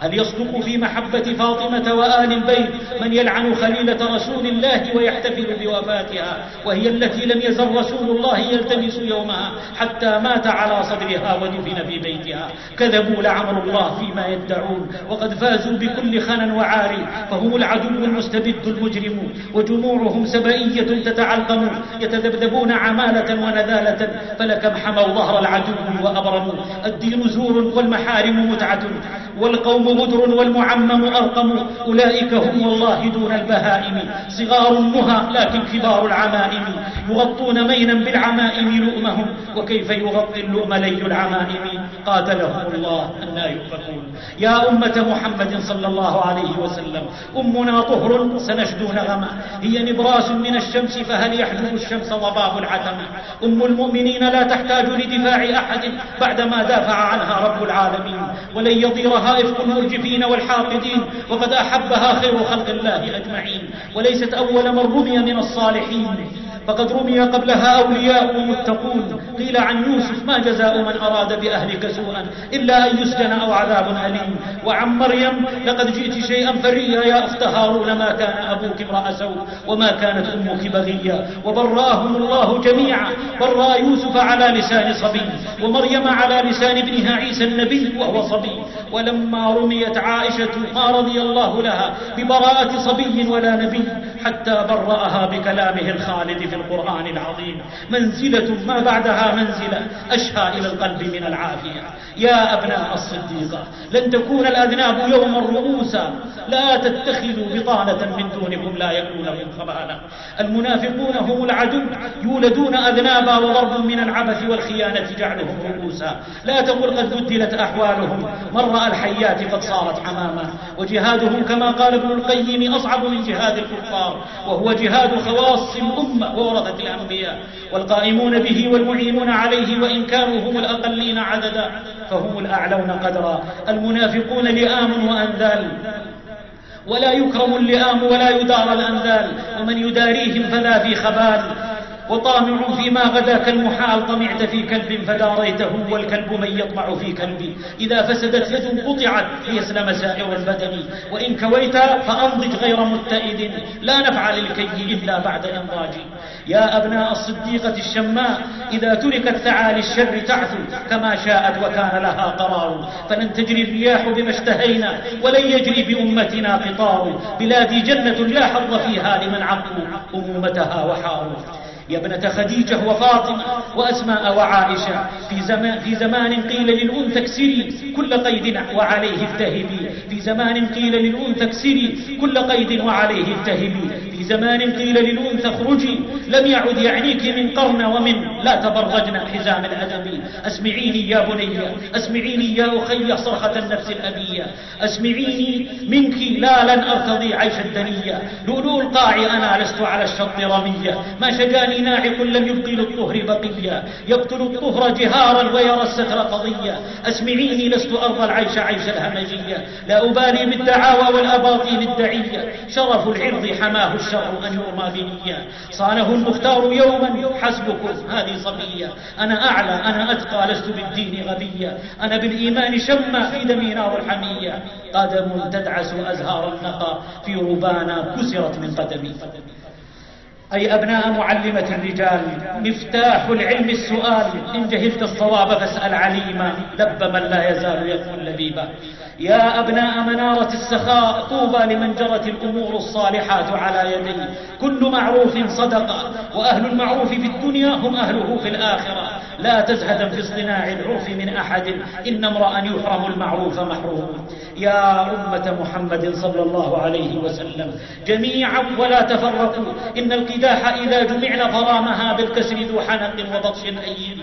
هل يصدق في محبة فاطمة وآل البيت من يلعن خليلة رسول الله ويحتفل بوفاتها وهي التي لم يزل رسول الله يلتمس يومها حتى مات على صدرها ودفن في بيتها. كذبوا لعمر الله فيما يدعون. وقد فازوا بكل خنا وعار. فهم العدو المستبد المجرم. وجموعهم سبئية تتعلقم يتذبذبون عمالة ونذالة. فلكم حموا ظهر العدو وأبرموا الدين زور والمحارم متعة. والقوم غدر والمعمم أرقم. أولئك هم والله دون البهائم. صغار مها لكن كبار العمائم. يغطون مينا بالعمائم لؤمهم. وكيف يغطي اللؤم لي العمائم؟ قاتلهم الله أنا يؤفكون. يا أمة محمد صلى الله عليه وسلم أمنا طهر سنشدو نغما هي نبراس من الشمس فهل يحجب الشمس ضباب العتم؟ أم المؤمنين لا تحتاج لدفاع أحد بعدما دافع عنها رب العالمين. ولن يضيرها إفق المرجفين والحاقدين وقد أحبها خير خلق الله أجمعين. وليست أول من رمي من الصالحين. فقد رمي قبلها أولياء متقون قيل عن يوسف ما جزاء من أراد بأهلك سوءا إلا أن يسجن أو عذاب أليم. وعن مريم لقد جئت شيئا فريا يا أخت هارون ما كان أبوك امرأ سوء وما كانت أمك بغيا وبراهم الله جميعا برا يوسف على لسان صبي ومريم على لسان ابنها عيسى النبي وهو صبي. ولما رميت عائشة ما رضي الله لها ببراءة صبي ولا نبي حتى برأها بكلامه الخالد في القرآن العظيم. منزلة ما بعدها منزلة. أشهى إلى القلب من العافية. يا أبناء الصديقة لن تكون الأذناب يوما رؤوسا لا تتخذوا بطانة من دونكم لا يكونكم خبالا المنافقون هم العدو يولدون أذنابا وضرب من العبث والخيانة جعلهم رؤوسا. لا تقل قد بدلت أحوالهم. من رأى الحيات قد صارت حماما. وجهادهم كما قال ابن القيم أصعب من جهاد الكفار. وهو جهاد خواص الأمة. وورثة الأنبياء والقائمون به والمعينون عليه وإن كانوا هم الأقلين عددا فهم الأعلون قدرا المنافقون لئام وأنذال ولا يكرم اللئام ولا يدار الأنذال ومن يداريهم فلا في خبال وطامع فيما غدا كالمحال طمعت في كلب فداريته والكلب من يطمع في كلبي. إذا فسدت يد قطعت ليسلم سائر البدن. وإن كويت فأنضج غير متئد لا نفع للكي إلا بعد إنضاج. يا أبناء الصديقة الشماء إذا تركت ثعالي الشر تعثو كما شاءت وكان لها قرار. فلن تجري الرياح بما اشتهينا ولن يجري بأمتنا قطار. بلادي جنة لا حظ فيها لمن عقوا أمومتها وحاروا يا ابنة خديجة وفاطمة وأسماء وعائشة. في زمان, في زمان قيل للأنثى اكسري كل قيد وعليه افتهبي في زمان قيل للأنثى اكسري كل قيد وعليه افتهبي في زمان قيل للأنثى اخرجي لم يعد يعنيك من قرن ومن. لا تبرجن حزام الأدب. أسمعيني يا بني أسمعيني يا أخي صرخة النفس الأبية. أسمعيني منك لا لن أرتضي عيش الدنية لؤلؤ القاع أنا لست على الشط رمية. ما شجاني ناعق لم يبقي للطهر بقية يقتل الطهر جهارا ويرى الستر قضية أسمعيني لست أرضى العيش عيش الهمجية لا أبالي بالدعاوى والأباطيل الدعية. شرف العرض حماه الشر أن يرمى بنية صانه المختار يوما حسبكم هذه صبية أنا أعلى أنا أتقى لست بالدين غبية أنا بالإيمان شمى في دمي نار الحمية قدم تدعس أزهار النقى في ربانا كسرت من قدمي. أي أبناء معلمة الرجال مفتاح العلم السؤال. إن جهلت الصواب فاسأل عليما لب من لا يزال يكون لبيبا. يا أبناء منارة السخاء طوبى لمن جرت الأمور الصالحات على يدي. كل معروف صدقة وأهل المعروف في الدنيا هم أهله في الآخرة. لا تزهدا في اصطناع العرف من أحد إن امرأ يحرم المعروف محروم. يا أمة محمد صلى الله عليه وسلم جميعا ولا تفرقوا. إن القداح إذا جمعن فرامها بالكسر ذو حنق وبطش أيم.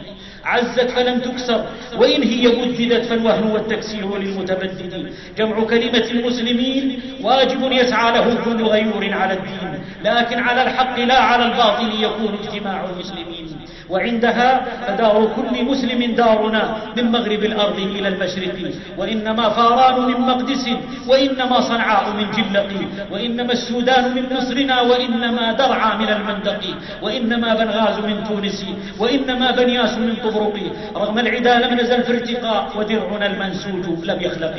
عزت فلم تكسر وإن هي بددت فالوهن والتكسير للمتبدد. جمع كلمة المسلمين واجب يسعى له كل غيور على الدين. لكن على الحق لا على الباطل يكون اجتماع المسلمين. وعندها فدار دار كل مسلم دارنا من مغرب الأرض إلى المشرق. وإنما فاران من مقدس وإنما صنعاء من جلق. وإنما السودان من مصرنا وإنما درعا من المندق. وإنما بنغاز من تونس وإنما بنياس من طبرق. رغم العدا لم نزل في ارتقاء ودرعنا المنسوج لم يخلق.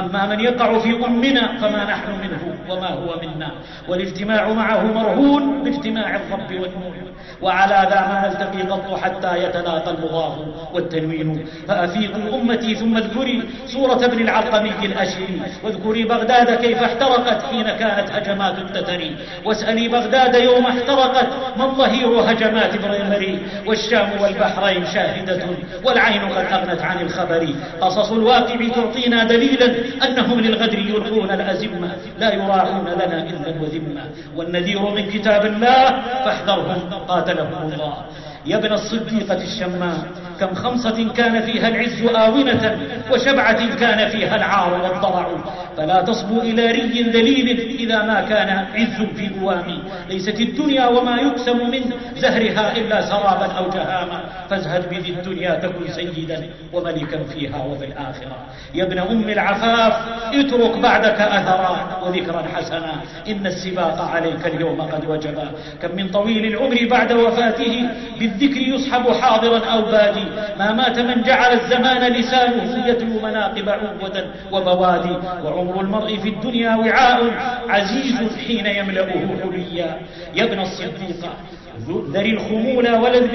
أما من يقع في أمنا فما نحن منه وما هو منا. والاجتماع معه مرهون باجتماع الرب والنور. وعلى ذا ما نلتقي قط حتى يتلاقى المضاف والتنوين. فأفيقوا أمتي ثم اذكري صورة ابن العلقمي الأشري واذكري بغداد كيف احترقت حين كانت هجمات التتري واسألي بغداد يوم احترقت من ظهير هجمات بريمري والشام والبحرين شاهدة والعين قد أغنت عن الخبر. قصص الواقع تعطينا دليلا أنهم للغدر يلقون الأزمة. لا يراعون لنا إلا وذمة والنذير من كتاب الله فاحذرهم قاتلهم الله. يا ابن الصديقة الشماء كم خمسة كان فيها العز آونة وشبعة كان فيها العار والضرع. فلا تصبو إلى ري ذليل إذا ما كان عز في قوام ليست الدنيا وما يقسم من زهرها إلا سرابا أو جهاما. فازهد بذي الدنيا تكن سيدا وملكا فيها وفي الآخرة يا ابن أم العفاف اترك بعدك أثرا وذكرا حسنا. إن السباق عليك اليوم قد وجبا. كم من طويل العمر بعد وفاته بالذكر يصحب حاضرا أو بادي. ما مات من جعل الزمان لسانه يتلو مناقب عوة وبوادي. وعمر المرء في الدنيا وعاء عزيز حين يملأه حليا. يا ابن الصديقة ذري الخمول ولذ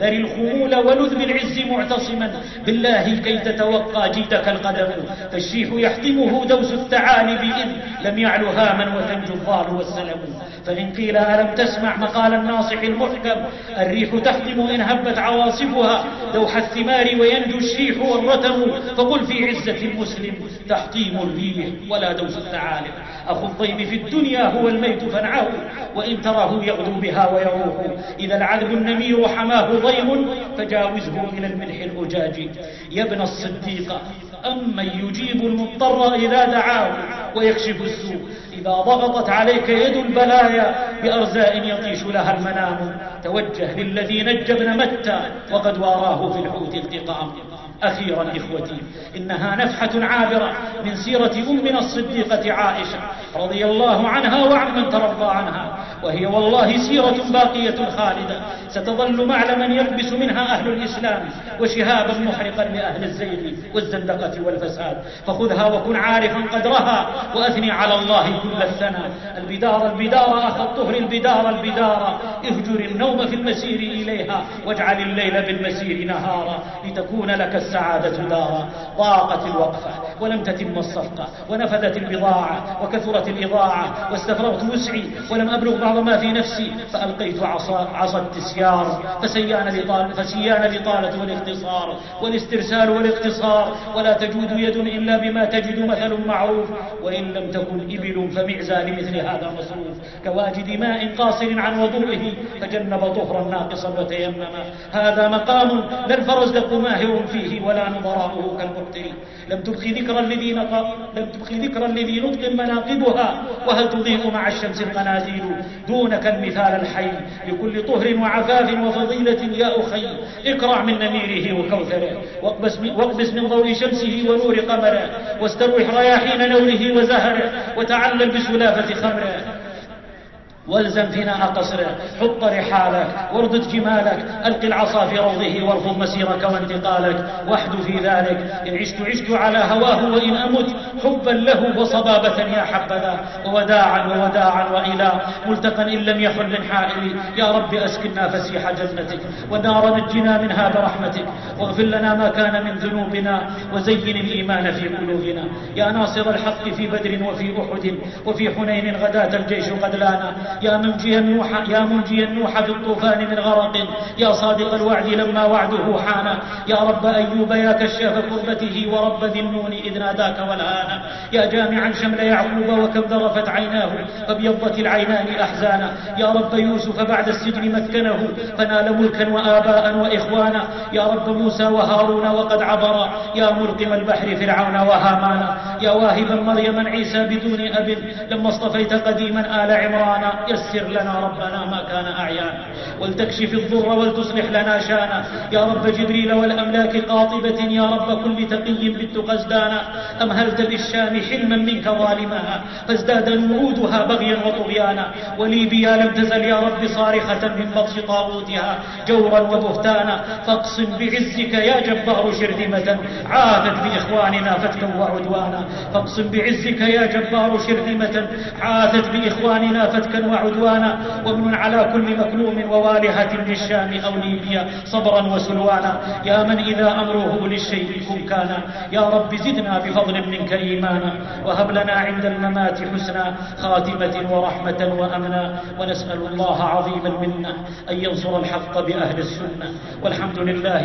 ذر الخمول ولذ بالعز معتصما. بالله كي تتوقى جيدك القدم. فالشيح يحطمه دوس الثعالب إذ لم يعل هاما وتنجو الضال والسلم. فإن قيل ألم تسمع مقال الناصح المحكم؟ الريح تحطم إن هبت عواصفها. دوح الثمار وينجو الشيح والرتم. فقل في عزة المسلم تحطيم الريح ولا دوس الثعالب أخو الضيم في الدنيا هو الميت فانعه. وإن تراه يغدو بها ويروح إذا العذب النمير حماه ضيم فجاوزه إلى الملح الأجاج. يا ابن الصديق أمن يجيب المضطر إذا دعاه ويكشف السوء. إذا ضغطت عليك يد البلايا بأرزاء يطيش لها المنام. توجه للذي نجى ابن متى وقد واراه في الحوت التقام. أخيرا إخوتي إنها نفحة عابرة من سيرة أمنا الصديقة عائشة رضي الله عنها وعمن ترضى عنها. وهي والله سيرة باقية خالدة. ستظل معلما يلبس منها أهل الإسلام وشهابا محرقا لأهل الزيغ والزندقة والفساد. فخذها وكن عارفا قدرها وأثني على الله كل الثنى البدار البدار أخ الطهر البدار البدار. اهجر النوم في المسير إليها واجعل الليل بالمسير نهارا لتكون لك السعادة دارا. ضاقت الوقفة ولم تتم الصفقة ونفذت البضاعة وكثرت الإضاعة واستفرغت وسعي ولم أبلغ بعض ما في نفسي فألقيت عصا, عصا التسيار فسيان لطال فسيان لطالة والاختصار والاسترسال والاقتصار ولا تجود يد إلا بما تجد مثل معروف وإن لم تكن إبل فمعزى لمثل هذا مصروف. كواجد ماء قاصر عن وضوئه فجنب طهرا ناقصا وتيمم. هذا مقام لا الفرزدق ماهر فيه ولا نظراؤه كالمبتل لم تبقي ذكر الذي لم تبقي ذكر الذي نطق مناقبها. وهل تضيء مع الشمس القناديل دونك المثال الحي لكل طهر وعفاف وفضيلة يا أخي؟ اقرع من نميره وكوثره. واقبس من, ضوء شمسه ونور قمره. واستروح رياحين نوره وزهره. وتعلل بسلافة خمره. والزم فينا قصره حط رحالك واردد جمالك. ألق العصا في روضه وارفض مسيرك وانتقالك. وحد في ذلك. إن عشت عشت على هواه وإن أمت حبا له وصبابة يا حبذا. ووداعا ووداعا وإلى. ملتقى إن لم يحل من حائلي يا رب أسكننا فسيح جنتك والنار نجنا منها برحمتك. واغفر لنا ما كان من ذنوبنا. وزين الإيمان في قلوبنا. يا ناصر الحق في بدر وفي أحد. وفي حنين غداة الجيش قد لانا. يا منجي النوح يا منجي النوح في الطوفان من غرق. يا صادق الوعد لما وعده حان. يا رب أيوب يا كشاف كربته ورب ذي النون إذ ناداك والهانا يا جامعا شمل يعقوب وكم ذرفت عيناه. فابيضت العينان أحزانا يا رب يوسف بعد السجن مكنه. فنال ملكا وآباء وإخوانا. يا رب موسى وهارون وقد عبرا. يا ملقم البحر فرعون وهامان. يا واهبا مريما عيسى بدون أب. لما اصطفيت قديما آل عمرانا يسر لنا ربنا ما كان أعيانا ولتكشف الضر ولتصلح لنا شانا. يا رب جبريل والأملاك قاطبة يا رب كل تقي بالتقى ازدانا. أمهلت بالشام حلما منك ظالمها فازداد نعودها بغيا وطغيانا. وليبيا لم تزل يا رب صارخة من بطش طاغوتها. جورا وبهتانا. فاقسم بعزك يا جبار شرذمة. عادت بإخواننا فتكا وعدوانا فاقسم بعزك يا جبار شرذمة. عاثت بإخواننا فتكا وعدوانا ومن على كل مكلوم ووالهة للشام أو ليبيا صبرا وسلوانا. يا من إذا أمره للشيء كن كان يا رب زدنا بفضل منك إيمانا. وهب لنا عند الممات حسنا خاتمة ورحمة وأمنا. ونسأل الله عظيم المنة أن ينصر الحق بأهل السنة. والحمد لله